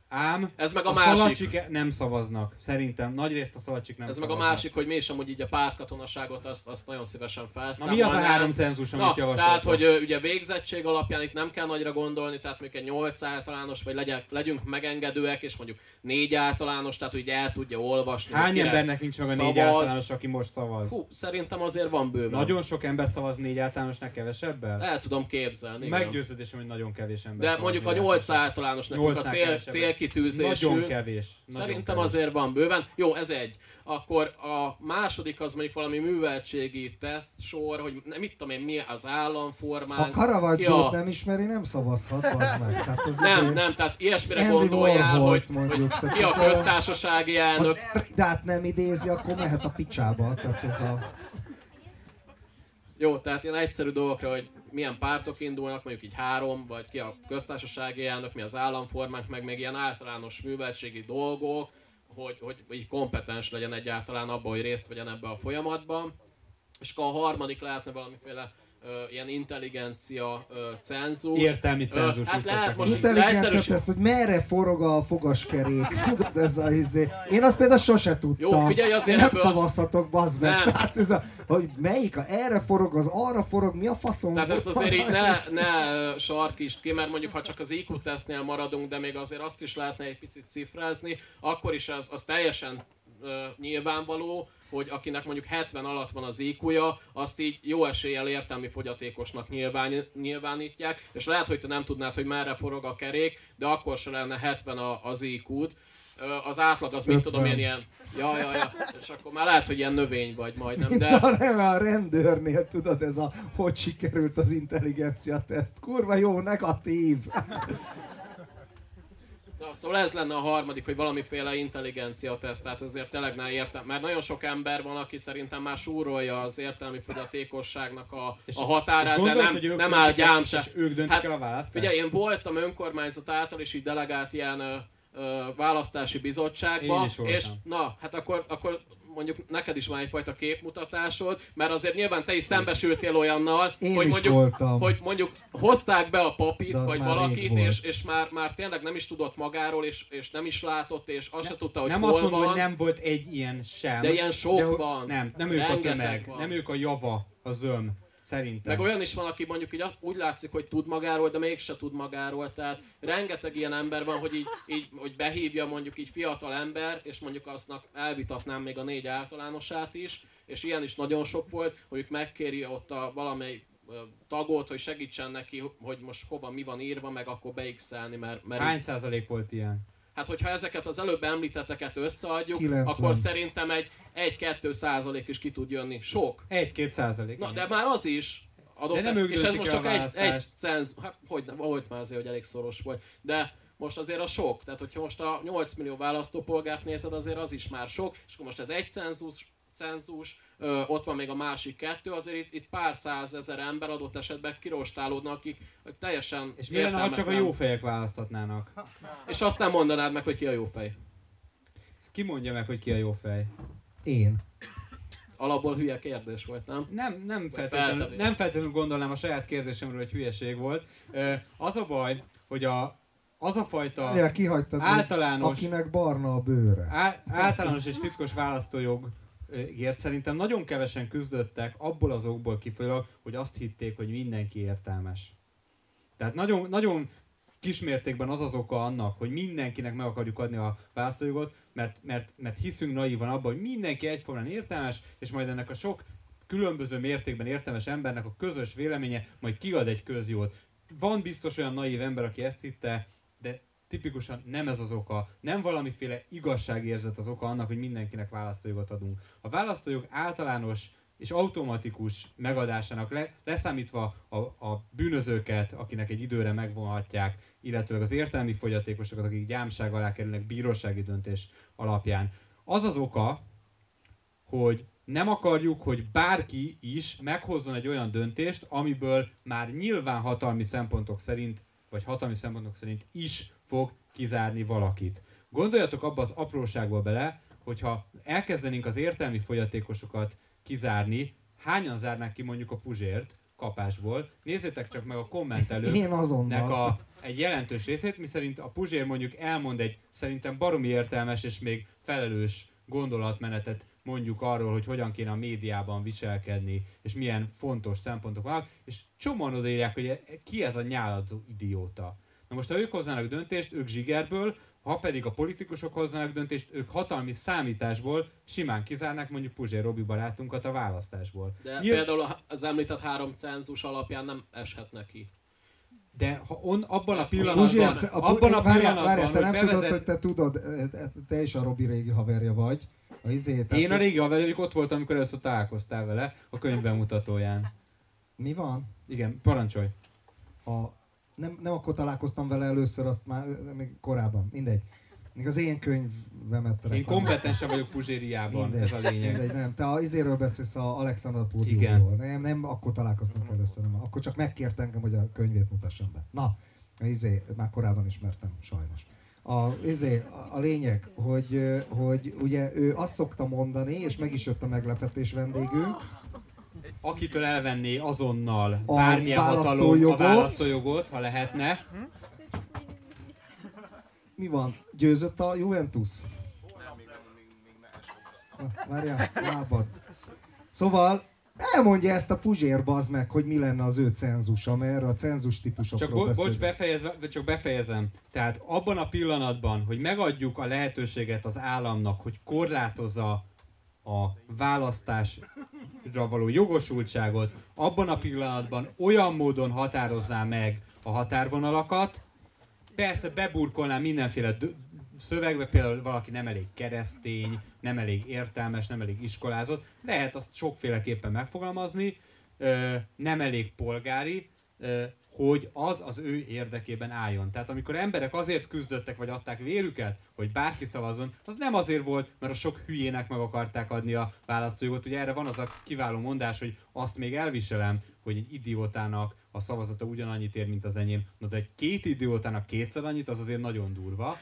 Speaker 2: ám
Speaker 3: ez meg a,
Speaker 2: a
Speaker 3: másik.
Speaker 2: szalacsik nem szavaznak. Szerintem. Nagyrészt a szalacsik nem
Speaker 3: Ez meg a
Speaker 2: szavaznak.
Speaker 3: másik, hogy mi is amúgy így a pártkatonaságot, azt, azt nagyon szívesen
Speaker 2: Na
Speaker 3: felszámolnám.
Speaker 2: mi az a három cenzus, amit
Speaker 3: Na,
Speaker 2: javasoltok?
Speaker 3: tehát, hogy ugye végzettség alapján itt nem kell nagyra gondolni, tehát mondjuk egy 8 általános, vagy legyen, legyünk megengedőek, és mondjuk 4 általános, tehát hogy el tudja olvasni.
Speaker 2: Hány embernek nincs meg a négy általános, aki most szavaz?
Speaker 3: Hú, szerintem azért van bőven.
Speaker 2: Nagyon sok ember szavaz négy általánosnak kevesebbel?
Speaker 3: El tudom képzelni. igen.
Speaker 2: Meggyőződésem, hogy nagyon kevés ember
Speaker 3: De mondjuk a
Speaker 2: négy
Speaker 3: 8
Speaker 2: általánosnak.
Speaker 3: általános nekünk a cél, célkitűzésű.
Speaker 2: Nagyon kevés. Nagyon
Speaker 3: Szerintem
Speaker 2: kevés.
Speaker 3: azért van bőven. Jó, ez egy. Akkor a második az mondjuk valami műveltségi teszt sor, hogy nem mit tudom én, mi az államformán.
Speaker 1: Ha caravaggio
Speaker 3: ki a-
Speaker 1: nem ismeri, nem szavazhat, bazd meg. Tehát az
Speaker 3: Nem, nem, tehát ilyesmire
Speaker 1: Andy
Speaker 3: gondoljál, hogy,
Speaker 1: Warholt
Speaker 3: hogy
Speaker 1: mondjuk, tehát
Speaker 3: ki a köztársasági
Speaker 1: Ha
Speaker 3: elnök.
Speaker 1: Derridát nem idézi, akkor mehet a picsába. Tehát ez a...
Speaker 3: Jó, tehát ilyen egyszerű dolgokra, hogy milyen pártok indulnak, mondjuk így három, vagy ki a köztársasági elnök, mi az államformák, meg még ilyen általános műveltségi dolgok, hogy, hogy így kompetens legyen egyáltalán abban, hogy részt vegyen ebbe a folyamatban. És akkor a harmadik lehetne valamiféle ilyen intelligencia cenzus.
Speaker 2: Értelmi cenzus.
Speaker 3: hát lehet most-.
Speaker 1: Intelligencia teszt, hogy merre forog a fogaskerék. [LAUGHS] Tudod, ez a izé. Én azt például sose tudtam.
Speaker 3: Jó, figyelj, azért
Speaker 1: Én nem
Speaker 3: ebből-
Speaker 1: szavazhatok, bazd meg.
Speaker 3: Nem.
Speaker 1: Tehát ez a, hogy melyik a erre forog, az arra forog, mi a faszom?
Speaker 3: Tehát ezt azért így ne, ne ö, sarkítsd ki, mert mondjuk ha csak az IQ tesztnél maradunk, de még azért azt is lehetne egy picit cifrázni, akkor is az, az teljesen ö, nyilvánvaló, hogy akinek mondjuk 70 alatt van az IQ-ja, azt így jó eséllyel értelmi fogyatékosnak nyilván, nyilvánítják, és lehet, hogy te nem tudnád, hogy merre forog a kerék, de akkor se lenne 70 a, az IQ-d. Ö, Az átlag az, mint tudom
Speaker 1: 50.
Speaker 3: én, ilyen, ja, ja, ja, és akkor már lehet, hogy ilyen növény vagy majdnem, de... [LAUGHS]
Speaker 1: A, nem, a rendőrnél tudod, ez a hogy sikerült az intelligencia teszt. Kurva jó, negatív.
Speaker 3: Na, szóval ez lenne a harmadik, hogy valamiféle intelligencia teszt, tehát azért tényleg ne értem, mert nagyon sok ember van, aki szerintem már súrolja az értelmi fogyatékosságnak a, a határát, de nem,
Speaker 2: hogy
Speaker 3: nem áll gyám se.
Speaker 2: És ők döntik
Speaker 3: Hát,
Speaker 2: el a választást?
Speaker 3: Figyelj, én voltam önkormányzat által is így delegált ilyen választási bizottságba, és na, hát akkor, akkor mondjuk neked is van egyfajta képmutatásod, mert azért nyilván te is szembesültél olyannal,
Speaker 1: Én
Speaker 3: hogy mondjuk,
Speaker 1: voltam.
Speaker 3: hogy mondjuk hozták be a papit,
Speaker 1: De az
Speaker 3: vagy valakit, és, és már, már tényleg nem is tudott magáról, és, és nem is látott, és azt se tudta, hogy
Speaker 2: nem
Speaker 3: hol
Speaker 2: azt mondom,
Speaker 3: van.
Speaker 2: hogy nem volt egy ilyen sem.
Speaker 3: De ilyen sok
Speaker 2: hogy-
Speaker 3: van.
Speaker 2: Nem, nem ők a tömeg,
Speaker 3: van.
Speaker 2: nem ők a java, a zöm. Szerintem.
Speaker 3: Meg olyan is van, aki mondjuk így úgy látszik, hogy tud magáról, de mégse tud magáról. Tehát rengeteg ilyen ember van, hogy így, így hogy behívja mondjuk így fiatal ember, és mondjuk aznak elvitatnám még a négy általánosát is, és ilyen is nagyon sok volt, hogy megkéri ott a valamely tagot, hogy segítsen neki, hogy most hova mi van írva, meg akkor beixelni, mert, mert
Speaker 2: Hány százalék volt ilyen?
Speaker 3: Hát, hogyha ezeket az előbb említetteket összeadjuk,
Speaker 1: 90.
Speaker 3: akkor szerintem egy 1-2 százalék is ki tud jönni. Sok.
Speaker 2: Egy-két százalék.
Speaker 3: Na, de már az is adott,
Speaker 2: De nem ők
Speaker 3: és ez most csak egy, egy cenz, hát hogy ahogy már azért, hogy elég szoros volt, de most azért a sok, tehát hogyha most a 8 millió választópolgárt nézed, azért az is már sok, és akkor most ez egy cenzus, cenzus, ö, ott van még a másik kettő, azért itt, itt pár százezer ember adott esetben kirostálódnak, akik teljesen
Speaker 2: És mi lenne, ha csak a jó fejek választhatnának?
Speaker 3: És azt nem mondanád meg, hogy ki a jó fej.
Speaker 2: Ezt ki mondja meg, hogy ki a jó fej?
Speaker 1: Én.
Speaker 3: Alapból hülye kérdés volt, nem?
Speaker 2: Nem, nem feltétlenül, nem feltétlenül gondolnám a saját kérdésemről, hogy hülyeség volt. Ö, Az a baj, hogy a, az a fajta
Speaker 1: kihagytad, hogy
Speaker 2: általános,
Speaker 1: akinek barna a bőre.
Speaker 2: á, általános és titkos választójogért szerintem nagyon kevesen küzdöttek abból az okból kifolyólag, hogy azt hitték, hogy mindenki értelmes. Tehát nagyon, nagyon kismértékben az az oka annak, hogy mindenkinek meg akarjuk adni a választójogot, mert, mert, mert hiszünk naívan abban, hogy mindenki egyformán értelmes, és majd ennek a sok különböző mértékben értelmes embernek a közös véleménye majd kiad egy közjót. Van biztos olyan naív ember, aki ezt hitte, de tipikusan nem ez az oka, nem valamiféle igazságérzet az oka annak, hogy mindenkinek választójogot adunk. A választójog általános és automatikus megadásának le, leszámítva a, a bűnözőket, akinek egy időre megvonhatják, illetőleg az értelmi fogyatékosokat, akik gyámság alá kerülnek bírósági döntés alapján. Az az oka, hogy nem akarjuk, hogy bárki is meghozzon egy olyan döntést, amiből már nyilván hatalmi szempontok szerint vagy hatalmi szempontok szerint is fog kizárni valakit. Gondoljatok abba az apróságba bele, hogyha elkezdenénk az értelmi folyatékosokat kizárni, hányan zárnák ki mondjuk a Puzsért kapásból? Nézzétek csak meg a kommentelők.
Speaker 1: Én azonnal.
Speaker 2: A, egy jelentős részét, miszerint a Puzsér mondjuk elmond egy szerintem baromi értelmes és még felelős gondolatmenetet mondjuk arról, hogy hogyan kéne a médiában viselkedni, és milyen fontos szempontok vannak, és csomóan odaírják, hogy ki ez a nyáladzó idióta. Na most, ha ők hoznának döntést, ők zsigerből, ha pedig a politikusok hoznának döntést, ők hatalmi számításból simán kizárnák mondjuk Puzsér Robi barátunkat a választásból.
Speaker 3: De Nyilv... például az említett három cenzus alapján nem eshet neki.
Speaker 2: De ha on, abban a pillanatban, Puzsér, a, abban a pillanatban, várjál,
Speaker 1: te nem bevezet... tudod, hogy te tudod, te is a Robi régi haverja vagy.
Speaker 2: A izé, Én a régi haverja, ott voltam, amikor először találkoztál vele a könyvbemutatóján.
Speaker 1: Mi van?
Speaker 2: Igen, parancsolj.
Speaker 1: A, nem, nem akkor találkoztam vele először, azt már még korábban, mindegy. Még az én könyvemet
Speaker 2: Én kompetensen vagyok Puzsériában, mindegy, ez a lényeg.
Speaker 1: Mindegy, nem, te az izéről beszélsz a Alexander Purdióról. Nem, nem, akkor találkoztunk először, nem. Akkor csak megkért engem, hogy a könyvét mutassam be. Na, izé, már korábban ismertem, sajnos. A, izé, a lényeg, hogy, hogy ugye ő azt szokta mondani, és meg is jött a meglepetés vendégünk,
Speaker 2: akitől elvenné azonnal a bármilyen hatalom a választójogot, ha lehetne.
Speaker 1: Mi van? Győzött a Juventus? Várjál, lábad. Szóval elmondja ezt a Puzsér bazd meg, hogy mi lenne az ő cenzusa, mert erre a cenzus típusokról
Speaker 2: csak bo- bocs, befejezve, csak befejezem. Tehát abban a pillanatban, hogy megadjuk a lehetőséget az államnak, hogy korlátozza a választásra való jogosultságot abban a pillanatban olyan módon határozná meg a határvonalakat, persze beburkolná mindenféle szövegbe, például valaki nem elég keresztény, nem elég értelmes, nem elég iskolázott, lehet azt sokféleképpen megfogalmazni, nem elég polgári, hogy az az ő érdekében álljon. Tehát amikor emberek azért küzdöttek, vagy adták vérüket, hogy bárki szavazzon, az nem azért volt, mert a sok hülyének meg akarták adni a választójogot. Ugye erre van az a kiváló mondás, hogy azt még elviselem, hogy egy idiótának a szavazata ugyanannyit ér, mint az enyém. No, de egy két idiótának kétszer annyit, az azért nagyon durva.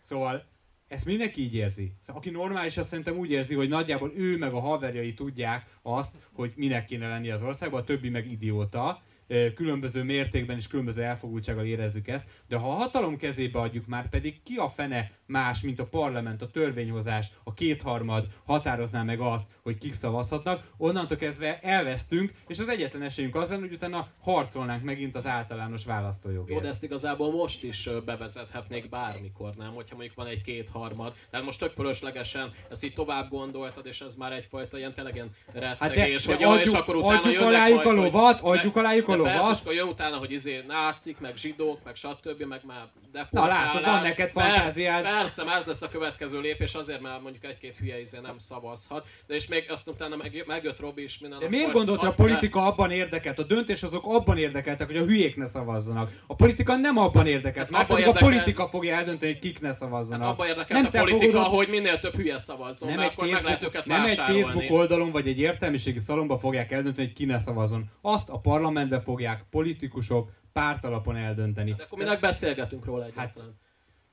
Speaker 2: Szóval ezt mindenki így érzi. Szóval, aki normális, azt szerintem úgy érzi, hogy nagyjából ő meg a haverjai tudják azt, hogy minek kéne lenni az országban, a többi meg idióta különböző mértékben és különböző elfogultsággal érezzük ezt, de ha a hatalom kezébe adjuk már pedig ki a fene más, mint a parlament, a törvényhozás, a kétharmad határozná meg azt, hogy kik szavazhatnak, onnantól kezdve elvesztünk, és az egyetlen esélyünk az lenne, hogy utána harcolnánk megint az általános választójogért.
Speaker 3: Jó, de ezt igazából most is bevezethetnék bármikor, nem? Hogyha mondjuk van egy kétharmad. Tehát most tök fölöslegesen ezt így tovább gondoltad, és ez már egyfajta ilyen tényleg ilyen rettegés, hát de, de hogy adjuk, és akkor utána
Speaker 2: adjuk alájuk a lovat, adjuk alájuk a lovat. Persze,
Speaker 3: akkor jön utána, hogy izé nácik, meg zsidók, meg stb., meg már
Speaker 2: Na látod, van neked fantáziád.
Speaker 3: Persze, ez lesz a következő lépés, azért mert mondjuk egy-két hülye izé nem szavazhat. De és még azt utána meg, megjött Robi is minden.
Speaker 2: De miért gondolt, hogy a politika abban érdekelt, a döntéshozók abban érdekeltek, hogy a hülyék ne szavazzanak. A politika nem abban érdekelt, hát már pedig érdekel... a politika fogja eldönteni, hogy kik ne szavazzanak. Hát
Speaker 3: abban érdekelt nem a politika, fogod... hogy minél több hülye szavazzon, nem egy akkor Facebook, meg lehet őket
Speaker 2: Nem egy Facebook oldalon vagy egy értelmiségi szalomba fogják eldönteni, hogy ki ne szavazzon. Azt a parlamentbe fogják politikusok pártalapon eldönteni.
Speaker 3: De akkor minek beszélgetünk róla egyáltalán? Hát,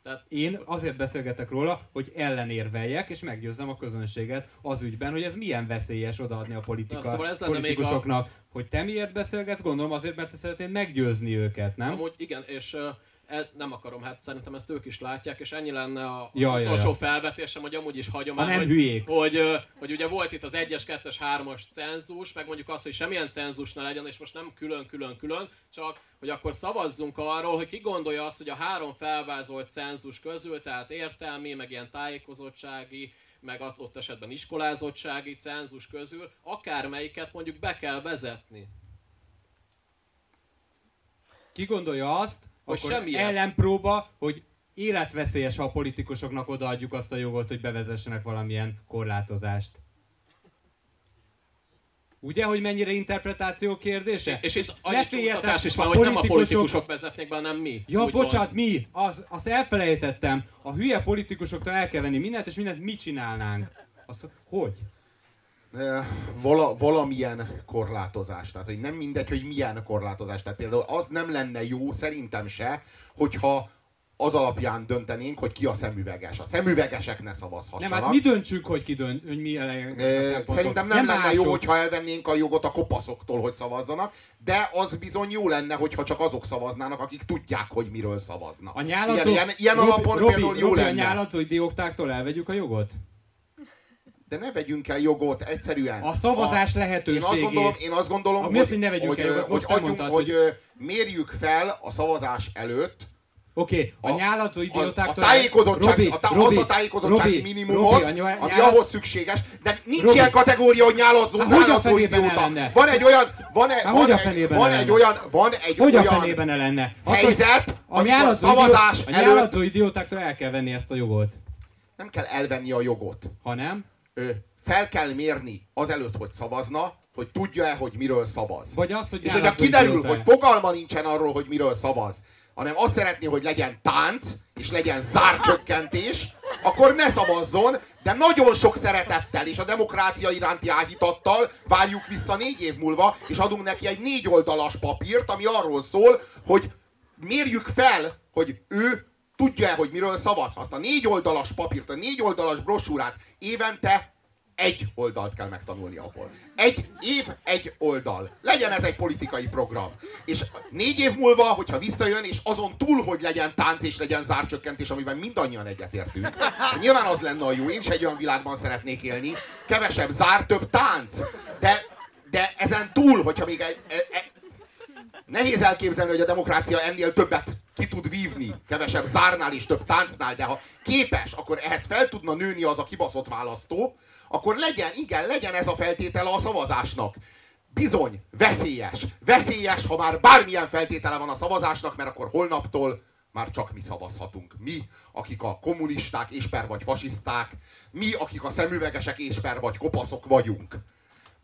Speaker 2: tehát én azért beszélgetek róla, hogy ellenérveljek, és meggyőzzem a közönséget az ügyben, hogy ez milyen veszélyes odaadni a politika, Na, szóval ez politikusoknak. A... Hogy te miért beszélgetsz? Gondolom azért, mert te szeretnél meggyőzni őket, nem?
Speaker 3: Amúgy igen, és uh, nem akarom, hát szerintem ezt ők is látják, és ennyi lenne a ja, utolsó ja, ja. felvetésem, hogy amúgy is hagyom
Speaker 2: el, hogy, hülyék.
Speaker 3: Hogy, hogy, ugye volt itt az 1-es, 2-es, 3-as cenzus, meg mondjuk az, hogy semmilyen cenzus ne legyen, és most nem külön-külön-külön, csak hogy akkor szavazzunk arról, hogy ki gondolja azt, hogy a három felvázolt cenzus közül, tehát értelmi, meg ilyen tájékozottsági, meg ott esetben iskolázottsági cenzus közül, akármelyiket mondjuk be kell vezetni.
Speaker 2: Ki gondolja azt, hogy akkor semmilyen. ellenpróba, hogy életveszélyes, ha a politikusoknak odaadjuk azt a jogot, hogy bevezessenek valamilyen korlátozást. Ugye, hogy mennyire interpretáció kérdése?
Speaker 3: És itt ne féljetek, is van, hogy nem a politikusok vezetnék be, hanem mi.
Speaker 2: Ja, bocsánat, mi? Az, azt elfelejtettem. A hülye politikusoktól el kell venni mindent, és mindent mi csinálnánk. Azt, hogy?
Speaker 4: Vala, valamilyen korlátozás. Tehát, hogy nem mindegy, hogy milyen korlátozás. Tehát például az nem lenne jó, szerintem se, hogyha az alapján döntenénk, hogy ki a szemüveges. A szemüvegesek ne szavazhassanak.
Speaker 2: Nem, hát mi döntsük, hogy ki dönt, hogy mi
Speaker 4: e, Szerintem nem, nem lenne mások. jó, hogyha elvennénk a jogot a kopaszoktól, hogy szavazzanak, de az bizony jó lenne, hogyha csak azok szavaznának, akik tudják, hogy miről szavaznak.
Speaker 2: A nyálató,
Speaker 4: ilyen, ilyen, ilyen Robi, alapon
Speaker 2: Robi,
Speaker 4: például jó
Speaker 2: Robi,
Speaker 4: lenne.
Speaker 2: a nyálató dióktáktól elvegyük a jogot?
Speaker 4: De ne vegyünk el jogot, egyszerűen.
Speaker 2: A szavazás a, lehetőségét.
Speaker 4: Én azt gondolom, én azt gondolom
Speaker 2: hogy, hogy, ne vegyünk hogy, el jogot,
Speaker 4: hogy, adjunk, mondtad, hogy, hogy mérjük fel a szavazás előtt
Speaker 2: Oké, okay, a, a nyálató idiótáktól...
Speaker 4: A, a tájékozottság, Robi, a tá, Robi, azt a tájékozottsági Robi, minimumot, Robi, nyal, ami nyal... ahhoz szükséges, de nincs Robi. ilyen kategória, hogy nyálazzó, hát, nyálazó idióta. Van egy olyan, van, egy, van, egy, van egy olyan, van egy
Speaker 2: hogy
Speaker 4: olyan
Speaker 2: a fenében lenne?
Speaker 4: helyzet, a a szavazás
Speaker 2: idió, előtt... A nyálató idiótáktól el kell venni ezt a jogot.
Speaker 4: Nem kell elvenni a jogot.
Speaker 2: Ha nem?
Speaker 4: Ö, fel kell mérni azelőtt, hogy szavazna, hogy tudja-e, hogy miről szavaz.
Speaker 2: Vagy az, hogy
Speaker 4: És hogyha kiderül, hogy fogalma nincsen arról, hogy miről szavaz, hanem azt szeretné, hogy legyen tánc, és legyen zárcsökkentés, akkor ne szavazzon, de nagyon sok szeretettel és a demokrácia iránti áhítattal várjuk vissza négy év múlva, és adunk neki egy négy oldalas papírt, ami arról szól, hogy mérjük fel, hogy ő tudja-e, hogy miről szavaz. Azt a négy oldalas papírt, a négy oldalas brosúrát évente egy oldalt kell megtanulni abból. Egy év, egy oldal. Legyen ez egy politikai program. És négy év múlva, hogyha visszajön, és azon túl, hogy legyen tánc és legyen zárcsökkentés, amiben mindannyian egyetértünk. Nyilván az lenne a jó, én is egy olyan világban szeretnék élni. Kevesebb zár, több tánc. De, de ezen túl, hogyha még egy, e, e, Nehéz elképzelni, hogy a demokrácia ennél többet ki tud vívni, kevesebb zárnál és több táncnál, de ha képes, akkor ehhez fel tudna nőni az a kibaszott választó, akkor legyen, igen, legyen ez a feltétele a szavazásnak. Bizony, veszélyes. Veszélyes, ha már bármilyen feltétele van a szavazásnak, mert akkor holnaptól már csak mi szavazhatunk. Mi, akik a kommunisták, ésper vagy fasiszták, mi, akik a szemüvegesek, ésper vagy kopaszok vagyunk.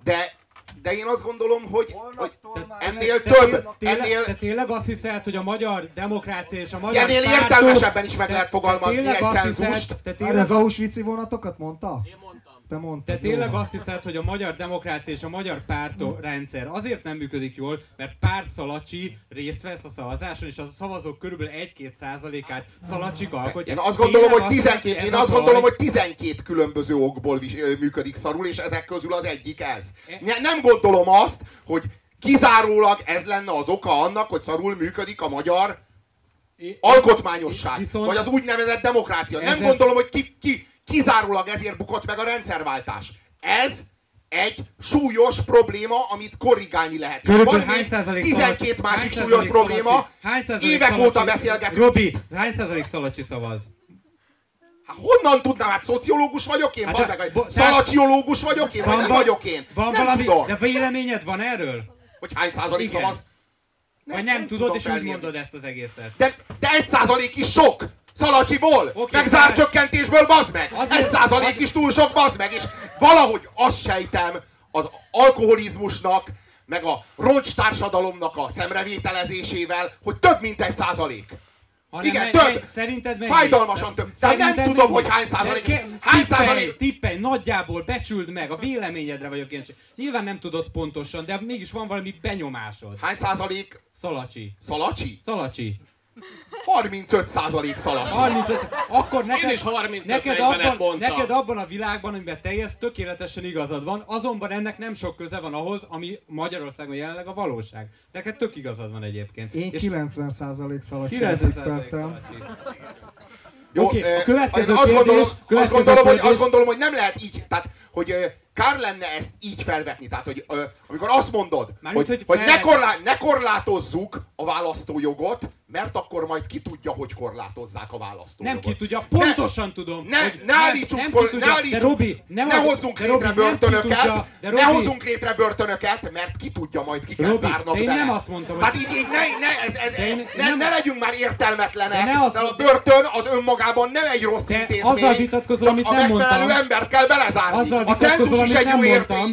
Speaker 4: De de én azt gondolom, hogy, hogy ennél te, több,
Speaker 2: te,
Speaker 4: ennél...
Speaker 2: Te tényleg azt hiszed, hogy a magyar demokrácia és a magyar
Speaker 4: Ennél
Speaker 2: pártok,
Speaker 4: értelmesebben is meg lehet fogalmazni egy cenzust.
Speaker 1: Te tényleg az Auschwitz vonatokat mondta?
Speaker 3: Én.
Speaker 1: Te mondtad.
Speaker 2: Te tényleg azt hiszed, hogy a magyar demokrácia és a magyar pártorendszer azért nem működik jól, mert pár szalacsi részt vesz a szavazáson, és a szavazók körülbelül 1-2 százalékát szalacsik alkotják.
Speaker 4: Én azt gondolom, hogy 12, én azt gondolom, hogy 12 különböző okból működik szarul, és ezek közül az egyik ez. E- nem gondolom azt, hogy kizárólag ez lenne az oka annak, hogy szarul működik a magyar alkotmányosság, Viszont vagy az úgynevezett demokrácia. Nem gondolom, hogy ki, ki, kizárólag ezért bukott meg a rendszerváltás. Ez egy súlyos probléma, amit korrigálni lehet.
Speaker 2: Körülbelül
Speaker 4: van még 12 másik súlyos probléma, évek óta beszélgetünk.
Speaker 2: Robi, hány százalék szalacsi szavaz?
Speaker 4: Hát honnan tudnám? Hát szociológus vagyok én? Hát, meg, bo- szalacsiológus vagyok én? Vagy nem vagyok én?
Speaker 2: Van
Speaker 4: nem
Speaker 2: valami,
Speaker 4: tudom.
Speaker 2: De véleményed van erről?
Speaker 4: Hogy hány százalék Igen. szavaz?
Speaker 2: Nem, Vagy nem, nem tudod, és úgy mondod ezt az egészet.
Speaker 4: De, de egy százalék is sok! Szalacsiból, okay, meg zárcsökkentésből, bazd meg! Egy százalék is túl sok, bazd meg! És valahogy azt sejtem az alkoholizmusnak, meg a roncs társadalomnak a szemrevételezésével, hogy több mint egy százalék.
Speaker 2: Hanem Igen, több. Szerinted mennyi?
Speaker 4: Fájdalmasan több. De nem tudom, mennyi? hogy hány százalék. Ke, hány
Speaker 2: tippelj, százalék? Tippelj, nagyjából becsüld meg, a véleményedre vagyok én. Nyilván nem tudod pontosan, de mégis van valami benyomásod.
Speaker 4: Hány százalék?
Speaker 2: Szalacsi.
Speaker 4: Szalacsi?
Speaker 2: Szalacsi.
Speaker 4: 35 százalék szalacsi.
Speaker 2: 35, akkor neked,
Speaker 3: is 35
Speaker 2: neked, abban, neked abban a világban, amiben teljes tökéletesen igazad van, azonban ennek nem sok köze van ahhoz, ami Magyarországon jelenleg a valóság. Neked tök igazad van egyébként.
Speaker 1: Én 90 százalék szalacsi. 90 százalék
Speaker 4: Jó, okay, a következő azt, kérdés, gondolom, következő azt, gondolom, kérdés. hogy, azt gondolom, hogy nem lehet így, tehát, hogy kár lenne ezt így felvetni. Tehát, hogy amikor azt mondod, Mármint, hogy, hogy, hogy ne, korlá, ne korlátozzuk a választójogot, mert akkor majd ki tudja, hogy korlátozzák a választójogot.
Speaker 2: Nem ki tudja, pontosan ne, tudom.
Speaker 4: Ne, ne állítsuk nem, föl, ne állítsuk, de Robi, nem ne hozzunk létre Robi, börtönöket, tudja, de Robi, ne hozzunk létre börtönöket, mert ki tudja majd kiket Robi, zárnak
Speaker 2: de én bele. nem azt mondtam,
Speaker 4: hogy... így, így ne, ne, ez, ez, én, ne, nem, ne legyünk már értelmetlenek, de, ne azt, de a börtön az önmagában nem egy rossz intézmény, azzal
Speaker 2: vitatkozol, amit
Speaker 4: nem
Speaker 2: a megfelelő
Speaker 4: embert kell belezárni. A cenzus is egy jó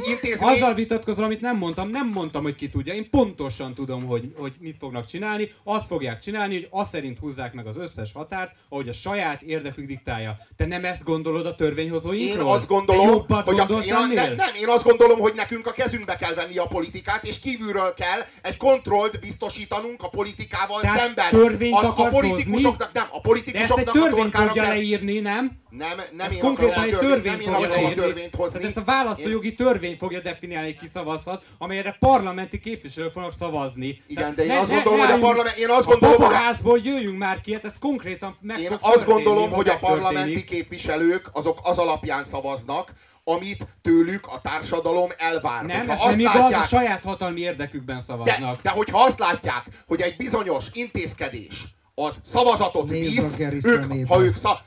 Speaker 4: intézmény.
Speaker 2: Azzal vitatkozol, amit nem mondtam, nem mondtam, hogy ki tudja. Én pontosan tudom, hogy, hogy mit fognak csinálni, azt fogják csinálni, hogy azt szerint húzzák meg az összes határt, ahogy a saját érdekük diktálja. Te nem ezt gondolod a
Speaker 4: Én
Speaker 2: törvényhozóinkról?
Speaker 4: azt gondolom, hogy a, én a, ne, nem, én azt gondolom, hogy nekünk a kezünkbe kell venni a politikát, és kívülről kell egy kontrollt biztosítanunk a politikával
Speaker 2: Tehát
Speaker 4: szemben.
Speaker 2: törvényt
Speaker 4: a, a politikusoknak nem, a
Speaker 2: De ezt egy
Speaker 4: politikusoknak a torkára kell...
Speaker 2: leírni, nem?
Speaker 4: Nem, nem
Speaker 2: Ez
Speaker 4: én
Speaker 2: konkrétan egy
Speaker 4: törvényt,
Speaker 2: törvény
Speaker 4: nem én
Speaker 2: fogja leírni.
Speaker 4: törvényt hozni.
Speaker 2: Tehát ezt a választójogi törvény fogja definiálni, hogy ki szavazhat, amelyre parlamenti képviselők fognak szavazni.
Speaker 4: Igen,
Speaker 2: Tehát
Speaker 4: de én
Speaker 2: ne-
Speaker 4: azt gondolom,
Speaker 2: ne
Speaker 4: hogy a parlament- én azt gondolom, a-
Speaker 2: papaházból jöjjünk már ki, hát ez konkrétan meg
Speaker 4: Én azt gondolom, hogy a parlamenti képviselők azok az alapján szavaznak, amit tőlük a társadalom elvár.
Speaker 2: Nem,
Speaker 4: Hogyha
Speaker 2: ez
Speaker 4: azt
Speaker 2: nem igaz,
Speaker 4: látják,
Speaker 2: a saját hatalmi érdekükben
Speaker 4: de,
Speaker 2: szavaznak.
Speaker 4: de hogyha azt látják, hogy egy bizonyos intézkedés az szavazatot
Speaker 1: Nézd
Speaker 4: visz, ők, ha ők ha,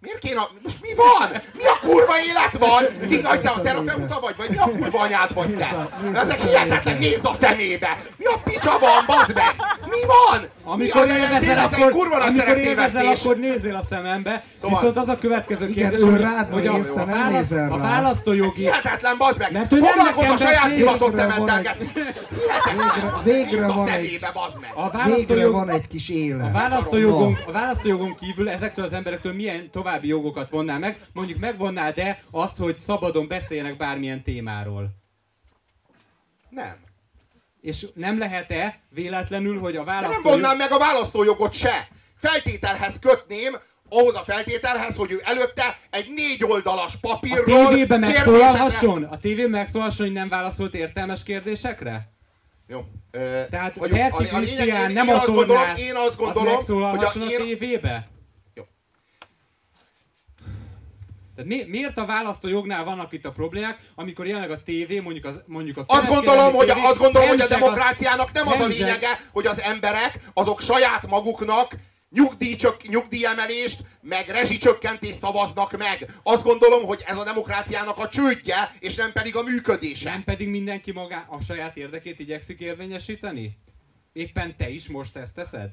Speaker 4: Miért kéne? Most mi van? Mi a kurva élet van? Ti vagy te a terapeuta vagy? Vagy mi a kurva anyád vagy te? Ezek
Speaker 1: szemébe.
Speaker 4: hihetetlen, nézd a szemébe! Mi a picsa van, bazd meg? Mi van?
Speaker 2: Amikor
Speaker 4: mi a
Speaker 2: élvezel,
Speaker 4: tényleg egy
Speaker 2: akkor,
Speaker 4: kurva
Speaker 2: amikor élvezel, akkor nézzél a szemembe.
Speaker 4: Szóval-
Speaker 2: Viszont az a következő
Speaker 1: Igen,
Speaker 2: kérdés,
Speaker 1: ő
Speaker 2: hogy,
Speaker 1: rád
Speaker 2: hogy a, a, választ, a
Speaker 1: rá.
Speaker 4: Ez
Speaker 2: választójogi...
Speaker 4: hihetetlen, bazd meg!
Speaker 2: Mert hogy
Speaker 4: Foglalkozz a saját kibaszott
Speaker 1: van
Speaker 4: geci!
Speaker 1: Végre- végre van egy-
Speaker 4: szemébe, bazd meg!
Speaker 2: A
Speaker 1: Végre van egy kis élet.
Speaker 2: A választójogon, a választójogon kívül ezektől az emberektől milyen további jogokat vonnál meg? Mondjuk megvonnál de azt, hogy szabadon beszéljenek bármilyen témáról.
Speaker 4: Nem.
Speaker 2: És nem lehet-e véletlenül, hogy a
Speaker 4: De nem vonnám meg a választójogot se. Feltételhez kötném, ahhoz a feltételhez, hogy ő előtte egy négy oldalas
Speaker 2: A
Speaker 4: papírról
Speaker 2: tévében
Speaker 4: kérdésekre-
Speaker 2: megszólalhasson? A tévében megszólalhasson, hogy nem válaszolt értelmes kérdésekre?
Speaker 4: Jó.
Speaker 2: Tehát
Speaker 4: A- a lényeg-
Speaker 2: Krisztián nem
Speaker 4: én
Speaker 2: a
Speaker 4: azt gondolom, én azt
Speaker 2: az
Speaker 4: gondolom, hogy a,
Speaker 2: a tévébe?
Speaker 4: Jó.
Speaker 2: Tehát mi, miért a választójognál vannak itt a problémák, amikor jelenleg a tévé, mondjuk, az, mondjuk a
Speaker 4: Azt gondolom, hogy,
Speaker 2: tévé,
Speaker 4: azt gondolom, hogy a demokráciának nem az a lényege, hogy az emberek azok saját maguknak nyugdíjcsök, nyugdíjemelést, meg rezsicsökkentést szavaznak meg. Azt gondolom, hogy ez a demokráciának a csődje, és nem pedig a működése.
Speaker 2: Nem pedig mindenki magá a saját érdekét igyekszik érvényesíteni? Éppen te is most ezt teszed?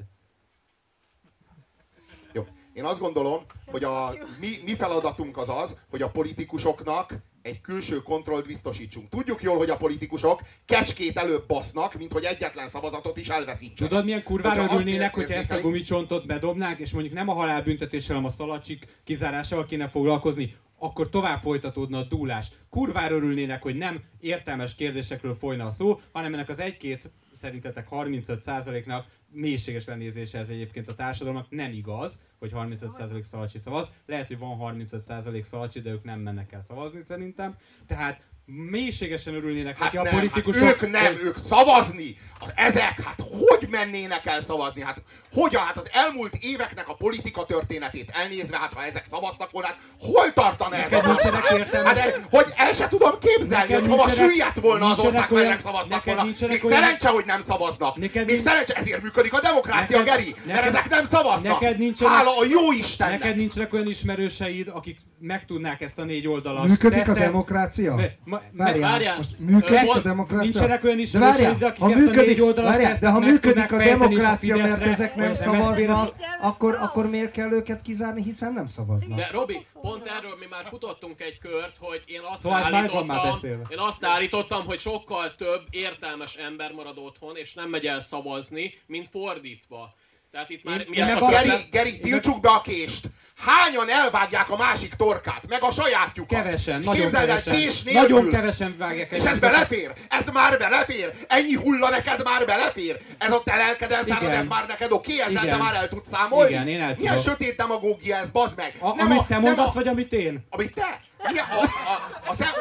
Speaker 4: Én azt gondolom, hogy a mi, mi feladatunk az az, hogy a politikusoknak egy külső kontrollt biztosítsunk. Tudjuk jól, hogy a politikusok kecskét előbb basznak, mint hogy egyetlen szavazatot is elveszítsenek.
Speaker 2: Tudod, milyen kurvára
Speaker 4: Hogyha
Speaker 2: örülnének, hogyha ezt a gumicsontot bedobnánk, és mondjuk nem a halálbüntetéssel, hanem a szalacsik kizárásával kéne foglalkozni, akkor tovább folytatódna a dúlás. Kurvára örülnének, hogy nem értelmes kérdésekről folyna a szó, hanem ennek az egy-két szerintetek 35%-nak mélységes lenézése ez egyébként a társadalomnak nem igaz, hogy 35% szalacsi szavaz. Lehet, hogy van 35% szalacsi, de ők nem mennek el szavazni szerintem. Tehát mélységesen örülnének
Speaker 4: Hát
Speaker 2: neki a
Speaker 4: nem,
Speaker 2: politikusok.
Speaker 4: hát ők nem, ők szavazni! Ezek, hát hogy mennének el szavazni? Hát hogyan? Hát az elmúlt éveknek a politika történetét elnézve, hát ha ezek szavaztak volna, hát hol tartana ez az ország? Hát, e- hogy el se tudom képzelni,
Speaker 2: Neked
Speaker 4: hogy hova süllyedt volna az ország, ha
Speaker 2: olyan-
Speaker 4: ezek szavaztak volna. Még
Speaker 2: olyan-
Speaker 4: szerencse, hogy nem szavaznak.
Speaker 2: Neked
Speaker 4: Még szerencse, ezért működik a demokrácia,
Speaker 2: Neked-
Speaker 4: Geri. Mert
Speaker 2: neked-
Speaker 4: ezek nem szavaznak.
Speaker 2: neked nincsenek-
Speaker 4: Hála a jó Istennek.
Speaker 2: Neked nincsenek olyan ismerőseid, akik megtudnák ezt a négy oldalas
Speaker 1: Működik a demokrácia?
Speaker 2: Ma-
Speaker 1: Várjál,
Speaker 3: Várjál.
Speaker 1: most működik a demokrácia?
Speaker 2: nincsenek olyan
Speaker 1: de
Speaker 2: ismerőseid,
Speaker 1: várjál, ha működik,
Speaker 2: oldalas
Speaker 1: várjál, de ha működik a demokrácia, mert ezek nem szavaznak, akkor, akkor miért kell őket kizárni, hiszen nem szavaznak?
Speaker 3: De Robi, pont erről mi már futottunk egy kört, hogy én azt
Speaker 2: Szóval már már
Speaker 3: állítottam,
Speaker 2: beszélve.
Speaker 3: én azt állítottam, hogy sokkal több értelmes ember marad otthon, és nem megy el szavazni, mint fordítva. Tehát itt már
Speaker 2: Én-
Speaker 3: mi
Speaker 2: én
Speaker 3: ezt
Speaker 2: meg
Speaker 3: a
Speaker 2: azt-
Speaker 3: kört-
Speaker 4: Geri, Geri, tiltsuk be a kést! Hányan elvágják a másik torkát, meg a sajátjukat?
Speaker 2: Kevesen,
Speaker 4: És
Speaker 2: nagyon
Speaker 4: képzeld el,
Speaker 2: kevesen.
Speaker 4: kés nélkül.
Speaker 2: Nagyon kevesen vágják
Speaker 4: És
Speaker 2: egymást.
Speaker 4: ez belefér? Ez már belefér? Ennyi hulla neked már belefér? Ez a te lelkeden szárad, ez már neked oké? Ezzel te
Speaker 2: Igen.
Speaker 4: már el tudsz számolni?
Speaker 2: Igen, én el
Speaker 4: Milyen
Speaker 2: tudom.
Speaker 4: sötét demagógia ez, bazd meg?
Speaker 2: A,
Speaker 4: Nem
Speaker 2: amit
Speaker 4: a-
Speaker 2: te
Speaker 4: nem
Speaker 2: mondasz,
Speaker 4: a-
Speaker 2: vagy amit én?
Speaker 4: Amit te? Milyen, a, a, a, szem,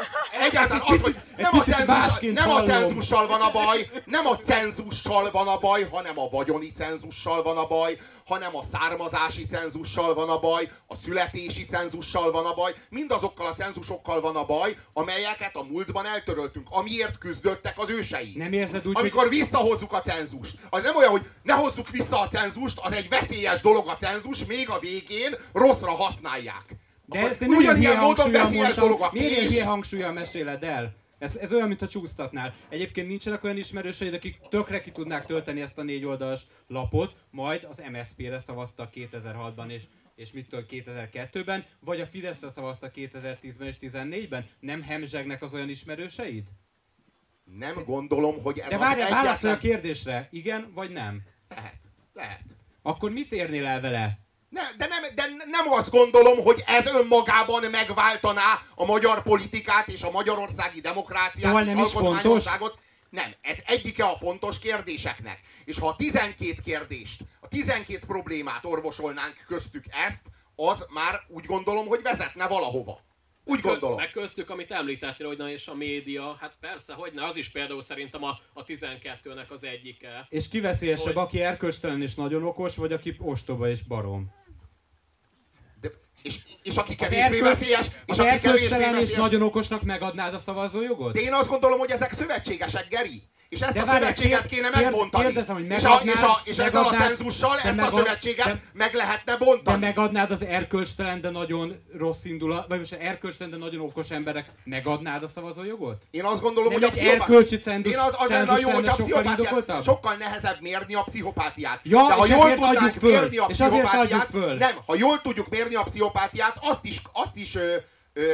Speaker 4: egyáltalán az, hogy nem a,
Speaker 2: másként
Speaker 4: nem a cenzussal van a baj, nem a cenzussal van a baj, hanem a vagyoni cenzussal van a baj, hanem a származási cenzussal van a baj, a születési cenzussal van a baj, mindazokkal a cenzusokkal van a baj, amelyeket a múltban eltöröltünk, amiért küzdöttek az őseink.
Speaker 2: Nem érzed úgy,
Speaker 4: Amikor visszahozzuk a cenzust. Az nem olyan, hogy ne hozzuk vissza a cenzust, az egy veszélyes dolog a cenzus, még a végén rosszra használják.
Speaker 2: De
Speaker 4: Akkor
Speaker 2: ezt
Speaker 4: ugyanilyen módon
Speaker 2: mondtam.
Speaker 4: dolog
Speaker 2: Miért ilyen
Speaker 4: kés.
Speaker 2: hülye hangsúlyjal meséled el? Ez, ez olyan, mint a csúsztatnál. Egyébként nincsenek olyan ismerőseid, akik tökre ki tudnák tölteni ezt a négy oldalas lapot, majd az MSZP-re szavaztak 2006-ban és és mitől 2002-ben, vagy a Fideszre szavaztak 2010-ben és 2014-ben? Nem hemzsegnek az olyan ismerőseid?
Speaker 4: Nem gondolom, hogy ez
Speaker 2: De
Speaker 4: az
Speaker 2: várj, válaszolj a
Speaker 4: egyetlen...
Speaker 2: kérdésre, igen vagy nem?
Speaker 4: Lehet. Lehet.
Speaker 2: Akkor mit érnél el vele?
Speaker 4: Ne, de, nem, de nem azt gondolom, hogy ez önmagában megváltaná a magyar politikát és a magyarországi demokráciát
Speaker 2: Szóval
Speaker 4: és alkotmányosságot. Nem, ez egyike a fontos kérdéseknek. És ha a 12 kérdést, a 12 problémát orvosolnánk köztük ezt, az már úgy gondolom, hogy vezetne valahova. Úgy gondolom.
Speaker 3: Meg köztük, amit említettél, hogy na és a média, hát persze, hogy ne, az is például szerintem a, a 12-nek az egyike.
Speaker 2: És ki veszélyesebb,
Speaker 3: Hogy?
Speaker 2: aki erkölcstelen és nagyon okos, vagy aki ostoba és barom?
Speaker 4: És, és aki kevésbé
Speaker 2: erköl-
Speaker 4: veszélyes, és aki kevésbé
Speaker 2: erkölcstelen és
Speaker 4: veszélyes,
Speaker 2: nagyon okosnak megadnád a szavazójogot?
Speaker 4: De én azt gondolom, hogy ezek szövetségesek, Geri. És ezt
Speaker 2: De
Speaker 4: a
Speaker 2: várjál,
Speaker 4: szövetséget kéne megbontani.
Speaker 2: kérdezem, hogy
Speaker 4: és, a, és, a, és ezzel a cenzussal
Speaker 2: de
Speaker 4: ezt a
Speaker 2: megad-
Speaker 4: szövetséget
Speaker 2: de-
Speaker 4: meg lehetne
Speaker 2: De
Speaker 4: bontani.
Speaker 2: megadnád az erkölcstelen, de nagyon rossz indulat, vagy most erkölcstelen, de nagyon okos emberek, megadnád a szavazójogot?
Speaker 4: Én azt gondolom,
Speaker 2: Nem
Speaker 4: hogy a pszichopát...
Speaker 2: erkölcsi cenzus-
Speaker 4: Én az, az lenne a jó, hogy a pszichopátiát... Sokkal nehezebb mérni a pszichopátiát.
Speaker 2: Ja,
Speaker 4: De ha jól tudnánk
Speaker 2: föl.
Speaker 4: mérni a pszichopátiát... Nem, ha jól tudjuk mérni a pszichopátiát, azt is, azt is ö, ö,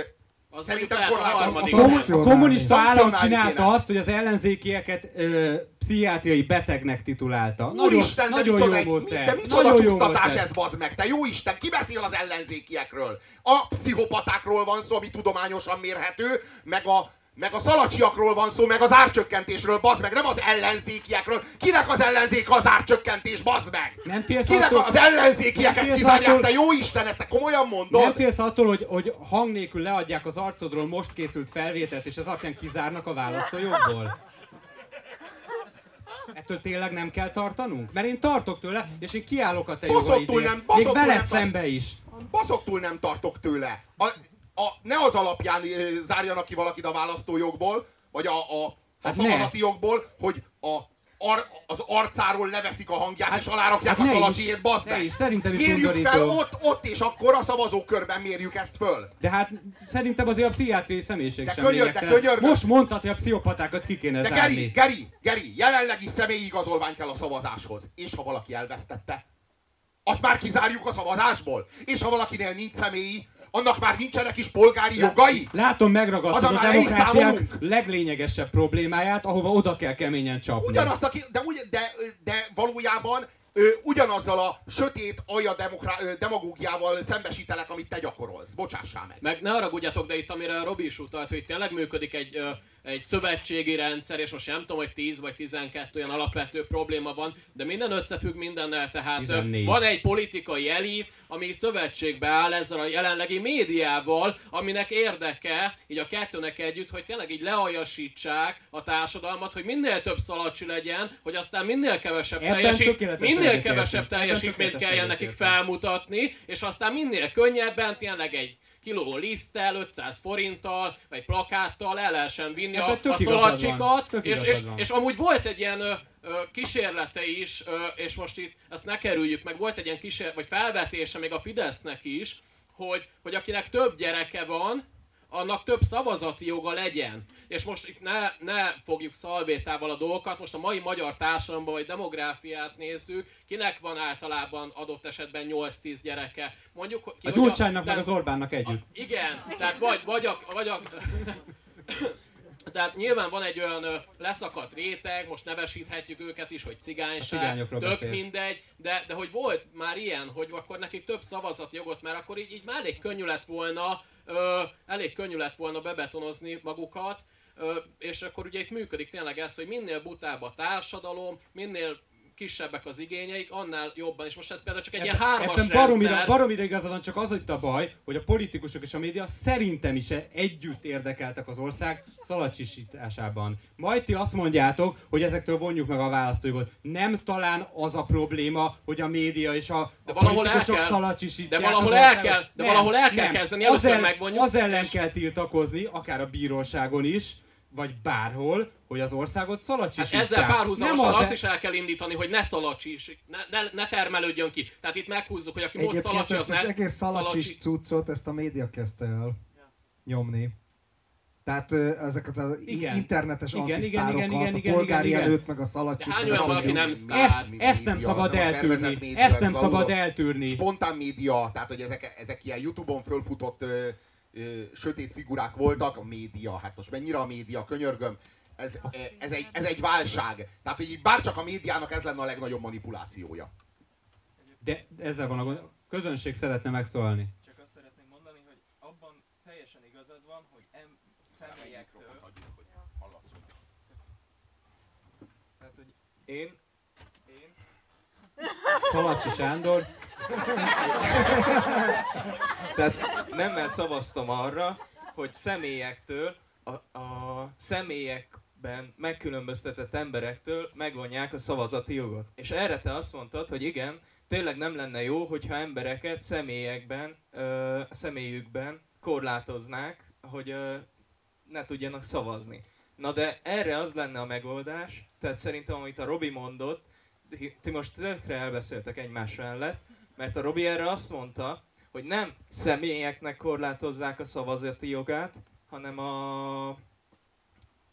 Speaker 3: Az
Speaker 4: Szerintem
Speaker 3: lehet a
Speaker 2: kommunista állam csinálta
Speaker 4: kéne.
Speaker 2: azt, hogy az ellenzékieket ö, pszichiátriai betegnek titulálta. Nagyon,
Speaker 4: Úristen, de
Speaker 2: nagyon
Speaker 4: micsoda,
Speaker 2: jó módszer.
Speaker 4: de micsoda
Speaker 2: Nagyon jó
Speaker 4: csúsztatás ez, bazd meg, te jó Isten, ki beszél az ellenzékiekről? A pszichopatákról van szó, ami tudományosan mérhető, meg a, meg a szalacsiakról van szó, meg az árcsökkentésről, bazd meg, nem az ellenzékiekről. Kinek az ellenzék az árcsökkentés, bazd meg?
Speaker 2: Nem félsz
Speaker 4: Kinek
Speaker 2: attól-
Speaker 4: az ellenzékieket
Speaker 2: nem
Speaker 4: kizárják,
Speaker 2: attól-
Speaker 4: te jó Isten, ezt te komolyan mondod?
Speaker 2: Nem félsz attól, hogy, hogy hang nélkül leadják az arcodról most készült felvételt, és ez alapján kizárnak a választójogból? Ettől tényleg nem kell tartanunk? Mert én tartok tőle, és én kiállok a te
Speaker 4: Baszottul nem,
Speaker 2: Még
Speaker 4: baszottul
Speaker 2: veled
Speaker 4: nem
Speaker 2: szembe is.
Speaker 4: Baszoktul nem tartok tőle. A, a, ne az alapján zárjanak ki valakit a választójogból, vagy a, a, a
Speaker 2: Hát
Speaker 4: szavazati jogból, hogy a, ar, az arcáról leveszik a hangját,
Speaker 2: Hát-
Speaker 4: és alárakják
Speaker 2: hát
Speaker 4: a
Speaker 2: is,
Speaker 4: bazd meg.
Speaker 2: is, szerintem is
Speaker 4: Mérjük
Speaker 2: undorító.
Speaker 4: fel ott, ott és akkor a szavazókörben mérjük ezt föl.
Speaker 2: De hát szerintem azért a pszichiátriai személyiség
Speaker 4: De
Speaker 2: sem
Speaker 4: könyör- de könyörgöm.
Speaker 2: Most mondtad, hogy a pszichopatákat ki kéne
Speaker 4: De
Speaker 2: zárni.
Speaker 4: Geri, Geri, Geri, jelenlegi személyi igazolvány kell a szavazáshoz. És ha valaki elvesztette, azt már kizárjuk a szavazásból. És ha valakinél nincs személyi, annak már nincsenek is polgári jogai.
Speaker 2: Látom, megragadtad a demokráciák leglényegesebb problémáját, ahova oda kell keményen csapni.
Speaker 4: Ugyanazt, aki, de, de, de valójában ö, ugyanazzal a sötét alja demokra, ö, demagógiával szembesítelek, amit te gyakorolsz. Bocsássál meg.
Speaker 3: Meg ne haragudjatok, de itt amire Robi is utalt, hogy tényleg működik egy, ö, egy szövetségi rendszer, és most nem tudom, hogy 10 vagy 12 olyan alapvető probléma van, de minden összefügg mindennel, tehát ö,
Speaker 2: 14.
Speaker 3: van egy politikai elit, ami szövetségbe áll ezzel a jelenlegi médiával, aminek érdeke, így a kettőnek együtt, hogy tényleg így lealjasítsák a társadalmat, hogy minél több szalacsi legyen, hogy aztán minél kevesebb
Speaker 2: Ebben
Speaker 3: teljesít, minél kevesebb teljesítményt kelljen nekik felmutatni, és aztán minél könnyebben tényleg egy kiló liszttel, 500 forinttal, vagy plakáttal el lehessen vinni a,
Speaker 2: tök
Speaker 3: a
Speaker 2: igazad
Speaker 3: szalacsikat, és, és, és amúgy volt egy ilyen ö, ö, kísérlete is, ö, és most itt ezt ne kerüljük meg, volt egy ilyen kísér, vagy felvetése még a Fidesznek is, hogy, hogy akinek több gyereke van, annak több szavazati joga legyen. És most itt ne, ne fogjuk szalvétával a dolgokat, most a mai magyar társadalomban, vagy demográfiát nézzük, kinek van általában adott esetben 8-10 gyereke. Mondjuk, ki,
Speaker 2: A Gyurcsánynak meg az Orbánnak együtt.
Speaker 3: a, igen, tehát vagy, vagy, a, vagy a, tehát nyilván van egy olyan leszakadt réteg, most nevesíthetjük őket is, hogy cigányság, tök
Speaker 2: beszélsz.
Speaker 3: mindegy, de, de hogy volt már ilyen, hogy akkor nekik több szavazati jogot, mert akkor így, így már elég könnyű lett volna, elég könnyű lett volna bebetonozni magukat, és akkor ugye itt működik tényleg ez, hogy minél butább a társadalom, minél kisebbek az igényeik, annál jobban, és most ez például csak egy ilyen hármas
Speaker 2: ebben baromira,
Speaker 3: rendszer.
Speaker 2: baromira igazad van, csak az itt a baj, hogy a politikusok és a média szerintem is együtt érdekeltek az ország szalacsisításában. Majd ti azt mondjátok, hogy ezektől vonjuk meg a választójogot. Nem talán az a probléma, hogy a média és a,
Speaker 3: De
Speaker 2: a
Speaker 3: el
Speaker 2: politikusok
Speaker 3: kell-
Speaker 2: szalacsisítják
Speaker 3: de valahol
Speaker 2: az
Speaker 3: el kell- de valahol el kell
Speaker 2: nem.
Speaker 3: kezdeni,
Speaker 2: Az
Speaker 3: először
Speaker 2: ellen-
Speaker 3: megvonjuk,
Speaker 2: Az ellen kell tiltakozni, akár a bíróságon is, vagy bárhol, hogy az országot
Speaker 3: Hát
Speaker 2: szalacsisítsák.
Speaker 3: ezzel párhuzamosan
Speaker 2: Nem
Speaker 3: azt
Speaker 2: e-
Speaker 3: is el kell indítani, hogy ne szalacsis, ne, ne, ne termelődjön ki. Tehát itt meghúzzuk, hogy aki most
Speaker 1: Egyébként
Speaker 3: szalacsi, az
Speaker 1: ezt
Speaker 3: ne
Speaker 1: az egész szalacsis
Speaker 3: szalacsi-
Speaker 1: cuccot, ezt a média kezdte el nyomni. Tehát ezeket az
Speaker 2: Igen.
Speaker 1: internetes
Speaker 2: Igen, igen,
Speaker 1: antisztárokat,
Speaker 2: igen, igen,
Speaker 1: a polgári
Speaker 2: igen, igen.
Speaker 1: előtt, meg a szalacsik.
Speaker 3: De hány olyan
Speaker 1: a
Speaker 3: van, aki
Speaker 1: média.
Speaker 3: nem
Speaker 2: Ezt, ezt nem szabad
Speaker 4: nem
Speaker 2: eltűrni.
Speaker 4: média,
Speaker 2: Ezt
Speaker 4: ez
Speaker 2: nem szabad eltűrni.
Speaker 4: Spontán média, tehát hogy ezek, ezek ilyen Youtube-on fölfutott sötét figurák voltak, a média, hát most mennyire a média, könyörgöm, ez, ez, egy, ez egy válság. Tehát, hogy így bárcsak a médiának ez lenne a legnagyobb manipulációja.
Speaker 2: De ezzel van a gond. Közönség szeretne megszólalni.
Speaker 5: Csak azt szeretném mondani, hogy abban teljesen igazad van, hogy em személyektől... Tehát, hogy én, én
Speaker 2: Szalacsi Sándor.
Speaker 5: Tehát nemmel szavaztam arra, hogy személyektől, a, a személyekben megkülönböztetett emberektől megvonják a szavazati jogot. És erre te azt mondtad, hogy igen, tényleg nem lenne jó, hogyha embereket személyekben, ö, személyükben korlátoznák, hogy ö, ne tudjanak szavazni. Na de erre az lenne a megoldás, tehát szerintem amit a Robi mondott, ti, most tökre elbeszéltek egymás mellett, mert a Robi erre azt mondta, hogy nem személyeknek korlátozzák a szavazati jogát, hanem a...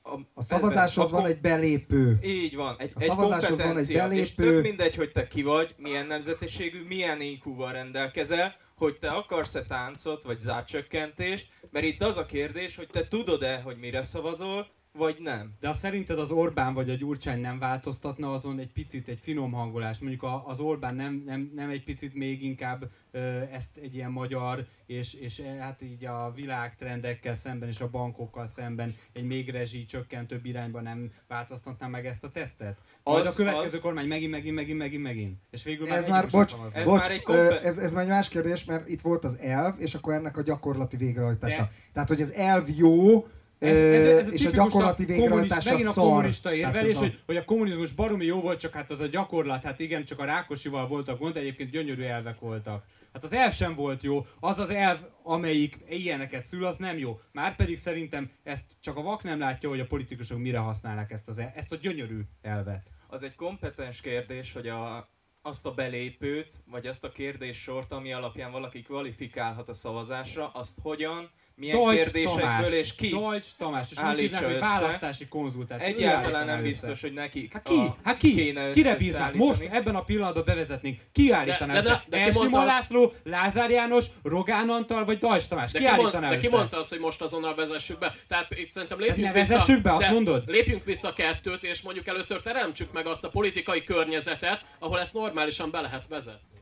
Speaker 5: A,
Speaker 1: A szavazáshoz
Speaker 5: a
Speaker 1: van egy belépő.
Speaker 5: Így van, egy,
Speaker 1: A
Speaker 5: egy
Speaker 1: szavazáshoz van egy
Speaker 5: kompetencia, és
Speaker 1: belépő-
Speaker 5: tök mindegy, hogy te ki vagy, milyen nemzetiségű, milyen IQ-val rendelkezel, hogy te akarsz-e táncot, vagy zárcsökkentést, mert itt az a kérdés, hogy te tudod-e, hogy mire szavazol, vagy nem.
Speaker 2: De azt szerinted az Orbán vagy a Gyurcsány nem változtatna azon egy picit egy finom hangolást? Mondjuk a, az Orbán nem, nem, nem egy picit még inkább ö, ezt egy ilyen magyar, és, és eh, hát így a világtrendekkel szemben és a bankokkal szemben egy még rezsi csökkentőbb irányba nem változtatná meg ezt a tesztet? Majd
Speaker 5: Az-
Speaker 2: a következő
Speaker 5: az-
Speaker 2: kormány megint, megint, megint, megint, megint. És végül már
Speaker 1: Ez már, bocs.
Speaker 5: Ez
Speaker 1: bocs
Speaker 5: már egy
Speaker 1: ö,
Speaker 5: kompe-
Speaker 1: ez, ez már egy más kérdés, mert itt volt az elv, és akkor ennek a gyakorlati végrehajtása.
Speaker 2: De-
Speaker 1: Tehát, hogy az elv jó,
Speaker 2: Ez, ez, ez a
Speaker 1: és a gyakorlati végrehajtása
Speaker 2: megint a
Speaker 1: szar.
Speaker 2: kommunista érvelés,
Speaker 1: a-
Speaker 2: hogy, hogy a kommunizmus baromi jó volt, csak hát az a gyakorlat, hát igen, csak a Rákosival voltak gond, de egyébként gyönyörű elvek voltak. Hát az elv sem volt jó, az az elv, amelyik ilyeneket szül, az nem jó. Márpedig szerintem ezt csak a vak nem látja, hogy a politikusok mire használnak ezt, az el, ezt a gyönyörű elvet.
Speaker 5: Az egy kompetens kérdés, hogy a, azt a belépőt, vagy azt a kérdéssort, ami alapján valaki kvalifikálhat a szavazásra, azt hogyan, milyen
Speaker 2: Deutsch
Speaker 5: kérdésekből
Speaker 2: Tamás,
Speaker 5: és ki
Speaker 2: Deutsch Tamás, és
Speaker 5: állítsa
Speaker 2: hívnák, hogy
Speaker 5: össze.
Speaker 2: választási konzultáció.
Speaker 5: Egyáltalán nem
Speaker 2: össze.
Speaker 5: biztos, hogy nekik
Speaker 2: Hát ki? hát ki?
Speaker 5: kéne
Speaker 2: Kire bíznak?
Speaker 5: összeállítani.
Speaker 2: Most ebben a pillanatban bevezetnénk. Ki állítaná
Speaker 3: De- de-
Speaker 2: össze?
Speaker 3: de ki
Speaker 2: Elsimon László, Lázár János, Rogán Antal vagy Dajs Tamás?
Speaker 3: De
Speaker 2: ki
Speaker 3: ki,
Speaker 2: állítaná
Speaker 3: de ki
Speaker 2: össze?
Speaker 3: mondta azt, hogy most azonnal vezessük be? Tehát itt szerintem lépjünk
Speaker 2: ne
Speaker 3: vissza.
Speaker 2: be, azt
Speaker 3: de
Speaker 2: mondod?
Speaker 3: Lépjünk vissza kettőt, és mondjuk először teremtsük meg azt a politikai környezetet, ahol ezt normálisan be lehet vezetni.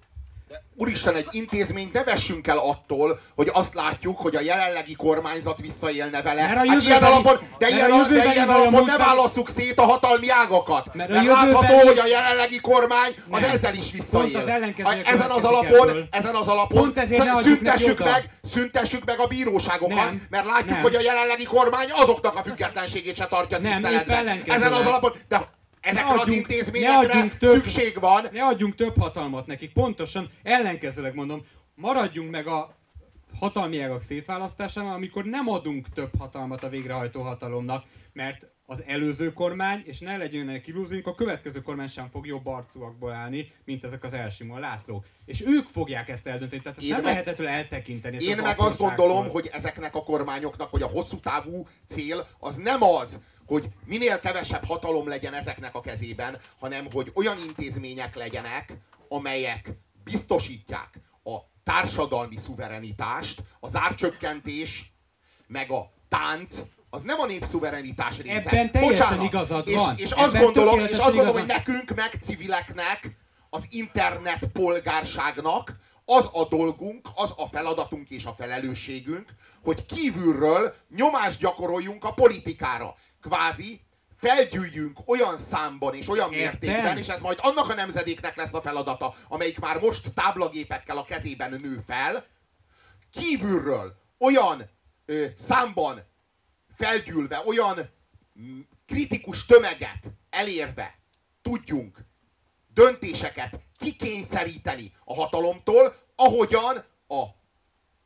Speaker 4: Úristen, egy intézményt ne vessünk el attól, hogy azt látjuk, hogy a jelenlegi kormányzat visszaélne vele. Hát ilyen alapon, de ilyen,
Speaker 2: a
Speaker 4: de ilyen alapon ne válasszuk szét a hatalmi ágakat.
Speaker 2: Mert
Speaker 4: Mert látható, hogy a jelenlegi kormány az
Speaker 2: Nem.
Speaker 4: ezzel is visszaél.
Speaker 2: Az
Speaker 4: ezen az alapon,
Speaker 2: ebből.
Speaker 4: ezen az alapon szüntessük meg, szüntessük meg a bíróságokat,
Speaker 2: Nem.
Speaker 4: mert látjuk,
Speaker 2: Nem.
Speaker 4: hogy a jelenlegi kormány azoknak a függetlenségét se tartja tiszteletben. Ezen az alapon, de ezekre az
Speaker 2: adjunk- ne
Speaker 4: intézményekre
Speaker 2: több-
Speaker 4: szükség van,
Speaker 2: Ne adjunk több hatalmat nekik, pontosan ellenkezőleg mondom, maradjunk meg a hatalmi ágak szétválasztásánál, amikor nem adunk több hatalmat a végrehajtó hatalomnak, mert az előző kormány, és ne legyenek illúzióink, a következő kormány sem fog jobb arcúakból állni, mint ezek az Elsimon Lászlók. És ők fogják ezt eldönteni, tehát ezt
Speaker 4: Én
Speaker 2: nem
Speaker 4: meg-
Speaker 2: lehet ettől eltekinteni.
Speaker 4: Én
Speaker 2: az
Speaker 4: meg azt gondolom, hogy ezeknek a kormányoknak, hogy a hosszú távú cél az nem az, hogy minél kevesebb hatalom legyen ezeknek a kezében, hanem hogy olyan intézmények legyenek, amelyek biztosítják a társadalmi szuverenitást, az árcsökkentés, meg a tánc, az nem a népszuverenitás része.
Speaker 2: Ebben teljesen igazad
Speaker 4: és,
Speaker 2: van.
Speaker 4: És azt
Speaker 2: Ebben
Speaker 4: gondolom, és azt gondolom, hogy nekünk, meg civileknek, az internet polgárságnak az a dolgunk, az a feladatunk és a felelősségünk, hogy kívülről nyomást gyakoroljunk a politikára. Kvázi felgyűjjünk olyan számban és olyan
Speaker 2: Értem.
Speaker 4: mértékben, és ez majd annak a nemzedéknek lesz a feladata, amelyik már most táblagépekkel a kezében nő fel, kívülről olyan ö, számban felgyűlve, olyan kritikus tömeget elérve tudjunk döntéseket kikényszeríteni a hatalomtól, ahogyan a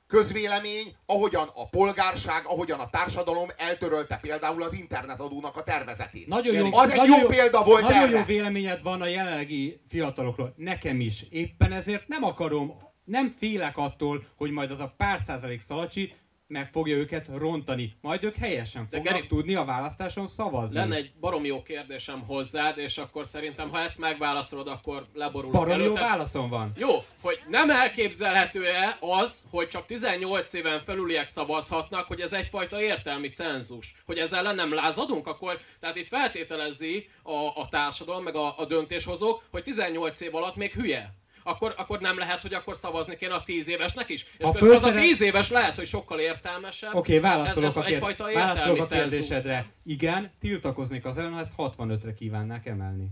Speaker 4: közvélemény, ahogyan a polgárság, ahogyan a társadalom eltörölte például az internetadónak a tervezetét.
Speaker 2: Nagyon jó,
Speaker 4: Az egy
Speaker 2: nagyon
Speaker 4: jó példa volt
Speaker 2: Nagyon
Speaker 4: erre.
Speaker 2: jó véleményed van a jelenlegi fiatalokról. Nekem is. Éppen ezért nem akarom, nem félek attól, hogy majd az a pár százalék szalacsi meg fogja őket rontani. Majd ők helyesen fognak
Speaker 3: Geri-
Speaker 2: tudni a választáson szavazni.
Speaker 3: Lenne egy barom jó kérdésem hozzád, és akkor szerintem, ha ezt megválaszolod, akkor leborulok
Speaker 2: Baromi jó válaszom van.
Speaker 3: Jó, hogy nem elképzelhető-e az, hogy csak 18 éven felüliek szavazhatnak, hogy ez egyfajta értelmi cenzus. Hogy ezzel ellen nem lázadunk, akkor tehát itt feltételezi a, a társadalom, meg a, a döntéshozók, hogy 18 év alatt még hülye. Akkor, akkor nem lehet, hogy akkor szavazni kéne a 10 évesnek is? És
Speaker 2: Ha
Speaker 3: közben az a 10 éves lehet, hogy sokkal értelmesebb.
Speaker 2: Oké, okay, válaszolok,
Speaker 3: ez,
Speaker 2: a,
Speaker 3: ez
Speaker 2: kér...
Speaker 3: egyfajta
Speaker 2: válaszolok a kérdésedre. Igen, tiltakoznék az ellen, ha ezt 65-re kívánnák emelni.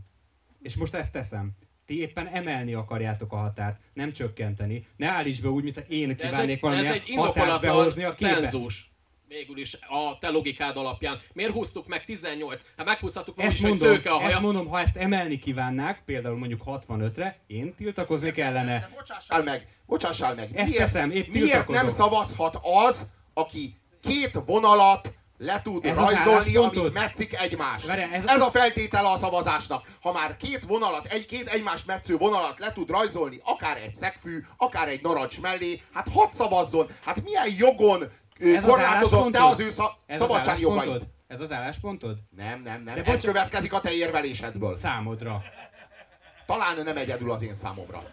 Speaker 2: És most ezt teszem. Ti éppen emelni akarjátok a határt, nem csökkenteni. Ne állíts be úgy, mint én kívánnék
Speaker 3: egy
Speaker 2: határt behozni a képbe.
Speaker 3: cenzus. Végül is a te logikád alapján. Miért húztuk meg 18? Hát meghúzhattuk volna
Speaker 2: Ezt
Speaker 3: is, hogy
Speaker 2: mondom,
Speaker 3: szőke a haja.
Speaker 2: ezt mondom, ha ezt emelni kívánnák, például mondjuk 65-re, én tiltakoznék ellene.
Speaker 4: Bocsássál meg, bocsássál meg.
Speaker 2: Ezt
Speaker 4: Miért,
Speaker 2: teszem, épp
Speaker 4: miért nem szavazhat az, aki két vonalat le tud
Speaker 2: Ez
Speaker 4: rajzolni, amik metszik egymást.
Speaker 2: Várjál, ez-
Speaker 4: ez... a feltétele a szavazásnak. Ha már két vonalat, egy, két egymást metsző vonalat le tud rajzolni, akár egy szegfű, akár egy narancs mellé, hát hadd szavazzon. Hát milyen jogon
Speaker 2: Ez álláspontod?
Speaker 4: az ő sza-
Speaker 2: Ez az
Speaker 4: szabadsági jogait?
Speaker 2: álláspontod? Ez az álláspontod?
Speaker 4: Nem, nem, nem.
Speaker 2: De
Speaker 4: Ez
Speaker 2: bocsánat-
Speaker 4: következik a te érvelésedből.
Speaker 2: Számodra.
Speaker 4: Talán nem egyedül az én számomra.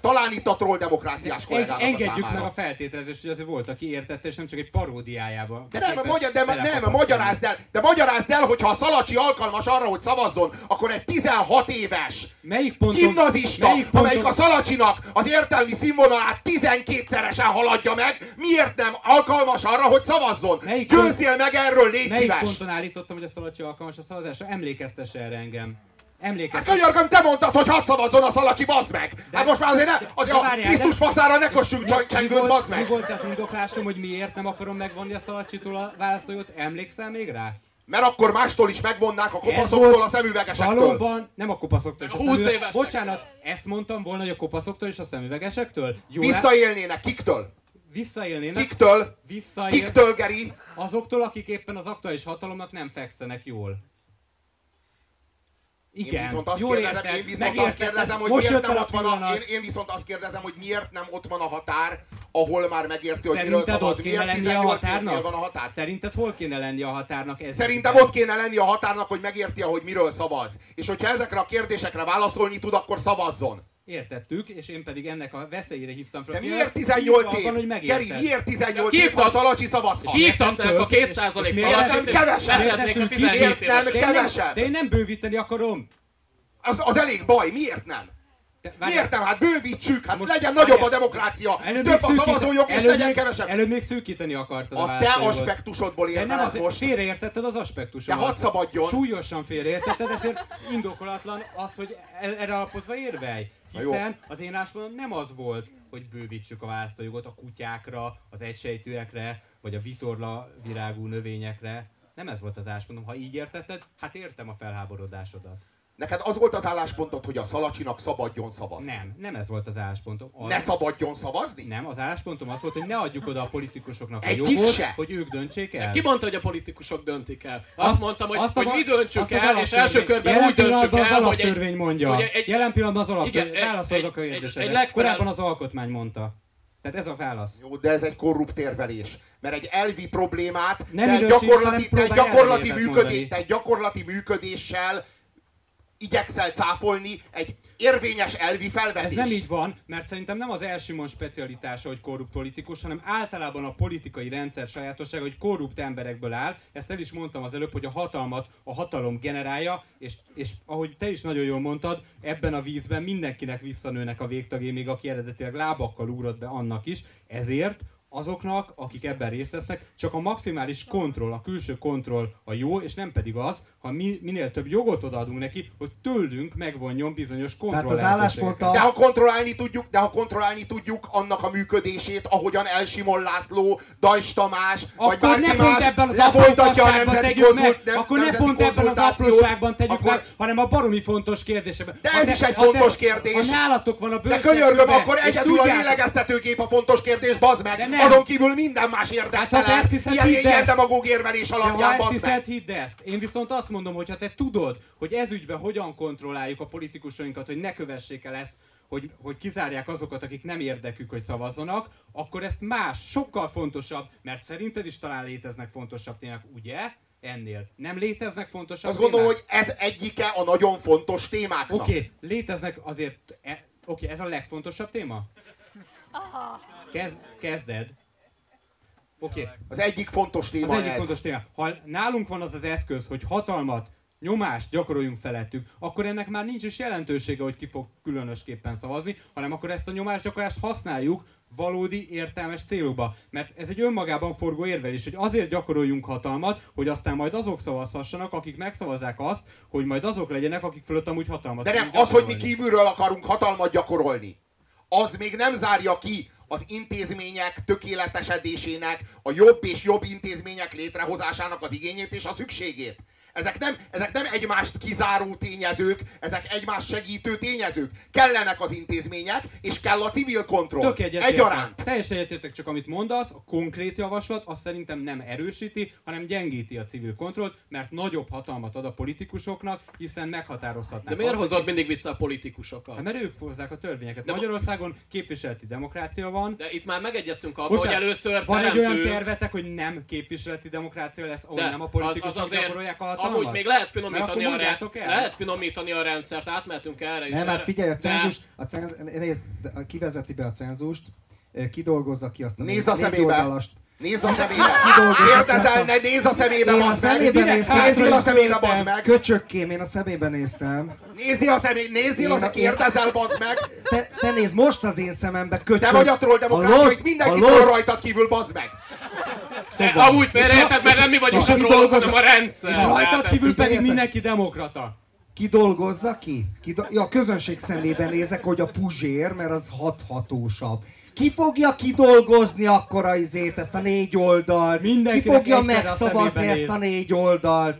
Speaker 4: Talán itt a troll demokráciás kollégának a
Speaker 2: engedjük
Speaker 4: számára.
Speaker 2: meg a feltételezést, hogy azért volt, aki értette, és nem csak egy paródiájában.
Speaker 4: De nem, magyar, de, nem, magyarázd el, de magyarázd el, hogyha a Szalacsi alkalmas arra, hogy szavazzon, akkor egy 16 éves
Speaker 2: Melyik ponton,
Speaker 4: gimnazista,
Speaker 2: melyik ponton,
Speaker 4: amelyik a Szalacsinak az értelmi színvonalát 12-szeresen haladja meg, miért nem alkalmas arra, hogy szavazzon?
Speaker 2: Melyik
Speaker 4: Győzzél meg erről, légy
Speaker 2: melyik
Speaker 4: szíves!
Speaker 2: ponton állítottam, hogy a Szalacsi alkalmas a szavazásra? Emlékeztesse erre engem.
Speaker 4: Hát
Speaker 2: Emlékeztesse.
Speaker 4: könyörgöm, te mondtad, hogy hadd szavazzon a Szalacsi, bazd meg! hát most már azért ne, azért
Speaker 2: de
Speaker 4: a
Speaker 2: várjál,
Speaker 4: Krisztus
Speaker 2: de-
Speaker 4: faszára ne kössünk
Speaker 2: Mi- mi
Speaker 4: csengőt, bazd
Speaker 2: Mi
Speaker 4: meg!
Speaker 2: volt az indoklásom, hogy miért nem akarom megvonni a Szalacsitól a választójót? Emlékszel még rá?
Speaker 4: Mert akkor mástól is megvonnák a kopaszoktól, a szemüvegesektől.
Speaker 2: Valóban, nem a kopaszoktól és a
Speaker 3: 20
Speaker 2: szemüveg...
Speaker 3: évesek.
Speaker 2: Bocsánat, ezt mondtam volna, hogy a kopaszoktól és a szemüvegesektől? Jó, rá-
Speaker 4: Visszaélnének, kiktől?
Speaker 2: visszaélnének.
Speaker 4: Kiktől?
Speaker 2: Visszaél...
Speaker 4: Kiktől, Geri?
Speaker 2: Azoktól, akik éppen az aktuális hatalomnak nem fekszenek jól. Igen,
Speaker 4: Én viszont azt
Speaker 2: jól
Speaker 4: kérdezem,
Speaker 2: érted,
Speaker 4: én viszont azt kérdezem, hogy
Speaker 2: Most
Speaker 4: miért nem ott van a, én, én viszont azt kérdezem, hogy miért nem ott van a határ, ahol már megérti, hogy miről
Speaker 2: Szerinted
Speaker 4: szavaz.
Speaker 2: ott kéne
Speaker 4: Miért
Speaker 2: lennie a
Speaker 4: 18 évnél
Speaker 2: határnak?
Speaker 4: van a határ?
Speaker 2: Szerinted hol kéne lennie a határnak? Ez
Speaker 4: Szerintem ott kéne lenni a határnak, hogy megérti, hogy miről szavaz. És hogyha ezekre a kérdésekre válaszolni tud, akkor szavazzon.
Speaker 2: Értettük, és én pedig ennek a veszélyére hívtam fel.
Speaker 4: De miért
Speaker 2: figyelmet,
Speaker 4: 18
Speaker 2: hívva
Speaker 4: év?
Speaker 2: abban, hogy
Speaker 4: Geri, miért 18 év, ha Szalacsi szavazhat?
Speaker 3: Hívtatnák a
Speaker 2: több, és-
Speaker 3: 2%
Speaker 2: és miért
Speaker 3: szavazat,
Speaker 4: nem kevesebb?
Speaker 2: Miért
Speaker 3: 17
Speaker 4: nem
Speaker 3: éves.
Speaker 2: De én nem,
Speaker 4: kevesebb?
Speaker 2: de én nem bővíteni akarom.
Speaker 4: Az, az elég baj, miért nem?
Speaker 2: Várjál,
Speaker 4: Miért nem? Hát bővítsük, hát
Speaker 2: Most
Speaker 4: legyen nagyobb a
Speaker 2: várjál.
Speaker 4: demokrácia,
Speaker 2: előbb
Speaker 4: több a szavazójog, és
Speaker 2: előbb
Speaker 4: legyen
Speaker 2: még-
Speaker 4: kevesebb.
Speaker 2: Előbb még szűkíteni akartad a,
Speaker 4: A te aspektusodból
Speaker 2: az,
Speaker 4: most.
Speaker 2: félreértetted az aspektusomat.
Speaker 4: De hadd szabadjon.
Speaker 2: Súlyosan félreértetted, ezért indokolatlan az, hogy e- erre alapozva érvelj. Hiszen az én álláspontom nem az volt, hogy bővítsük a választójogot a kutyákra, az egysejtőekre, vagy a vitorla virágú növényekre. Nem ez volt az álláspontom. Ha így értetted, hát értem a felháborodásodat.
Speaker 4: Neked az volt az álláspontod, hogy a Szalacsinak szabadjon szavazni.
Speaker 2: Nem, nem ez volt az álláspontom. Az,
Speaker 4: Ne szabadjon szavazni?
Speaker 2: nem, az álláspontom az volt, hogy ne adjuk oda a politikusoknak a
Speaker 4: Egyik
Speaker 2: jogot,
Speaker 4: se.
Speaker 2: hogy ők döntsék el.
Speaker 3: Ki mondta, hogy a politikusok döntik el? Azt,
Speaker 2: Azt-
Speaker 3: mondtam, hogy,
Speaker 2: azt a
Speaker 3: hogy mi döntsük
Speaker 2: azt
Speaker 3: el, és első körben úgy döntsük el,
Speaker 2: az
Speaker 3: hogy egy,
Speaker 2: alaptörvény mondja.
Speaker 3: hogy egy-
Speaker 2: Jelen pillanatban az alaptörvény. Válaszolok a kérdésedre. Korábban az alkotmány mondta. Tehát ez a válasz.
Speaker 4: Jó, de ez egy korrupt érvelés. Mert egy elvi problémát,
Speaker 2: Nem minősít,
Speaker 4: gyakorlati,
Speaker 2: próbálj
Speaker 4: gyakorlati, működés, egy gyakorlati működéssel igyekszel cáfolni egy érvényes elvi
Speaker 2: Ez
Speaker 4: felvetést.
Speaker 2: nem így van, mert szerintem nem az Elsimon specialitása, hogy korrupt politikus, hanem általában a politikai rendszer sajátossága, hogy korrupt emberekből áll. Ezt el is mondtam az előbb, hogy a hatalmat a hatalom generálja, és, és ahogy te is nagyon jól mondtad, ebben a vízben mindenkinek visszanőnek a végtagjai, még aki eredetileg lábakkal ugrott be annak is. Ezért azoknak, akik ebben részt vesznek, csak a maximális kontroll, a külső kontroll a jó, és nem pedig az, ha mi, minél több jogot odaadunk neki, hogy tőlünk megvonjon bizonyos kontroll
Speaker 1: Tehát az álláspont
Speaker 4: De
Speaker 1: az-
Speaker 4: ha kontrollálni tudjuk, de ha kontrollálni tudjuk annak a működését, ahogyan Elsimon László, Dajs Tamás, vagy
Speaker 2: Akkor
Speaker 4: bárki
Speaker 2: ne pont
Speaker 4: más
Speaker 2: ebben az
Speaker 4: lefolytatja a nemzeti
Speaker 2: tegyük meg,
Speaker 4: konzult, nem,
Speaker 2: akkor ne pont ebben az apróságban tegyük
Speaker 4: akkor,
Speaker 2: meg, hanem a baromi fontos kérdésekben.
Speaker 4: De ez
Speaker 2: te-
Speaker 4: is egy fontos kérdés.
Speaker 2: Ha nálatok van a
Speaker 4: De
Speaker 2: bőrcsekőbe,
Speaker 4: könyörgöm, akkor egyedül a lélegeztetőgép a fontos kérdés, bazd meg!
Speaker 2: Nem.
Speaker 4: Azon kívül minden más
Speaker 2: Hát,
Speaker 4: érdektelen.
Speaker 2: ezt hiszed,
Speaker 4: Ilyen,
Speaker 2: hidd
Speaker 4: ilyen
Speaker 2: ezt.
Speaker 4: demagóg érvelés
Speaker 2: De ha
Speaker 4: alapján,
Speaker 2: ezt hiszed, hidd ezt. Én viszont azt mondom, hogy ha te tudod, hogy ez ügyben hogyan kontrolláljuk a politikusainkat, hogy ne kövessék el ezt, hogy, hogy kizárják azokat, akik nem érdekük, hogy szavazzanak, akkor ezt más, sokkal fontosabb, mert szerinted is talán léteznek fontosabb témák, ugye? Ennél. Nem léteznek fontosabb
Speaker 4: Azt gondolom,
Speaker 2: témák?
Speaker 4: hogy ez egyike a nagyon fontos témáknak.
Speaker 2: Oké, okay, léteznek azért... E, Oké, okay, ez a legfontosabb téma? Kezd, kezded. Oké, okay.
Speaker 4: Az egyik fontos
Speaker 2: az
Speaker 4: téma
Speaker 2: egyik
Speaker 4: ez.
Speaker 2: fontos téma. Ha nálunk van az az eszköz, hogy hatalmat nyomást gyakoroljunk felettük, akkor ennek már nincs is jelentősége, hogy ki fog különösképpen szavazni, hanem akkor ezt a nyomásgyakorást használjuk valódi értelmes célokba. Mert ez egy önmagában forgó érvelés, hogy azért gyakoroljunk hatalmat, hogy aztán majd azok szavazhassanak, akik megszavazzák azt, hogy majd azok legyenek, akik fölött amúgy hatalmat
Speaker 4: De nem, az, hogy mi kívülről akarunk hatalmat gyakorolni, az még nem zárja ki az intézmények tökéletesedésének, a jobb és jobb intézmények létrehozásának az igényét és a szükségét. Ezek nem, ezek nem egymást kizáró tényezők, ezek egymást segítő tényezők. Kellenek az intézmények, és kell a civil kontroll. Egyaránt.
Speaker 2: Teljesen egyetértek, csak amit mondasz, a konkrét javaslat, azt szerintem nem erősíti, hanem gyengíti a civil kontrollt, mert nagyobb hatalmat ad a politikusoknak, hiszen meghatározhatnák.
Speaker 3: De miért
Speaker 2: azt,
Speaker 3: hozod mindig vissza a politikusokat?
Speaker 2: Hát mert ők hozzák a törvényeket.
Speaker 3: De-
Speaker 2: Magyarországon képviseleti demokrácia van.
Speaker 3: De itt már megegyeztünk abban, hogy először
Speaker 2: van egy olyan tervetek, hogy nem képviseleti demokrácia lesz, ahol nem a politikusok gyakorolják a hatalmat?
Speaker 3: amúgy még lehet finomítani a, re- lehet finomítani a rendszert, átmehetünk erre is.
Speaker 1: Nem, hát figyelj, a
Speaker 3: De-
Speaker 1: cenzus, a cenz, nézd, de- kivezeti be a cenzust, eh, kidolgozza ki azt a
Speaker 4: Nézz a
Speaker 1: négy
Speaker 4: szemébe!
Speaker 1: oldalast.
Speaker 4: Nézz a szemébe! Kérdezel, ne nézz a szemébe,
Speaker 1: Én a
Speaker 4: bazd meg!
Speaker 1: szemébe.
Speaker 4: Nézzél a szemébe, bazd meg!
Speaker 1: Köcsökkém, én a szemébe néztem.
Speaker 4: Nézzél a szemébe, nézzél
Speaker 1: Én
Speaker 4: az,
Speaker 1: a-
Speaker 4: kérdezel, bazd meg!
Speaker 1: Te, te nézd most az én szemembe, köcsög.
Speaker 4: Te vagy a troll demokrácia, itt mindenki troll rajtad kívül, bazd meg!
Speaker 3: E, amúgy félreérted, mert nem mi vagyunk a
Speaker 1: Szóval
Speaker 3: trollok, hanem a rendszer.
Speaker 2: És rajtad kívül pedig mindenki demokrata.
Speaker 1: Kidolgozza ki? Kido- ja, a közönség szemében nézek, hogy a puzsér, mert az hathatósabb. Ki fogja kidolgozni akkor a izét, ezt a négy oldalt? Ki
Speaker 2: Mindenkinek
Speaker 1: fogja
Speaker 2: a
Speaker 1: megszavazni
Speaker 2: szemébe
Speaker 1: ezt a négy oldalt?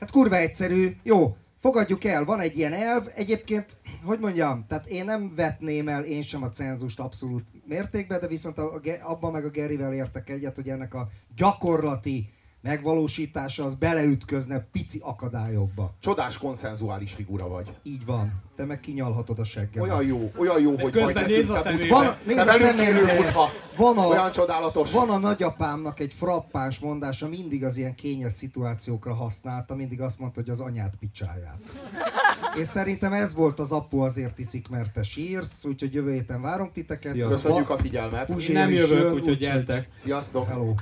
Speaker 1: Hát kurva egyszerű. Jó, fogadjuk el, van egy ilyen elv. Egyébként, hogy mondjam, tehát én nem vetném el én sem a cenzust abszolút mértékben, de viszont a, a, abban meg a Gerivel értek egyet, hogy ennek a gyakorlati megvalósítása az beleütközne pici akadályokba.
Speaker 4: Csodás konszenzuális figura vagy.
Speaker 1: Így van. Te meg kinyalhatod a segged.
Speaker 4: Olyan jó, olyan jó, hogy vagy
Speaker 2: nézz a
Speaker 4: nekünk, te
Speaker 2: szemébe.
Speaker 4: butha.
Speaker 1: Van, nézd a szemembe.
Speaker 4: butha.
Speaker 1: Van a,
Speaker 4: Olyan csodálatos.
Speaker 1: van a nagyapámnak egy frappáns mondása, mindig az ilyen kényes szituációkra használta, mindig azt mondta, hogy az anyát picsáját. És szerintem ez volt az apu azért iszik, mert te sírsz, úgyhogy jövő héten várunk titeket.
Speaker 2: Sziasztok.
Speaker 4: Köszönjük a figyelmet.
Speaker 1: Puzsér
Speaker 2: Nem jövök,
Speaker 1: jön,
Speaker 2: úgyhogy
Speaker 1: úgyhogy-
Speaker 2: gyertek.
Speaker 4: Sziasztok.
Speaker 1: Hello.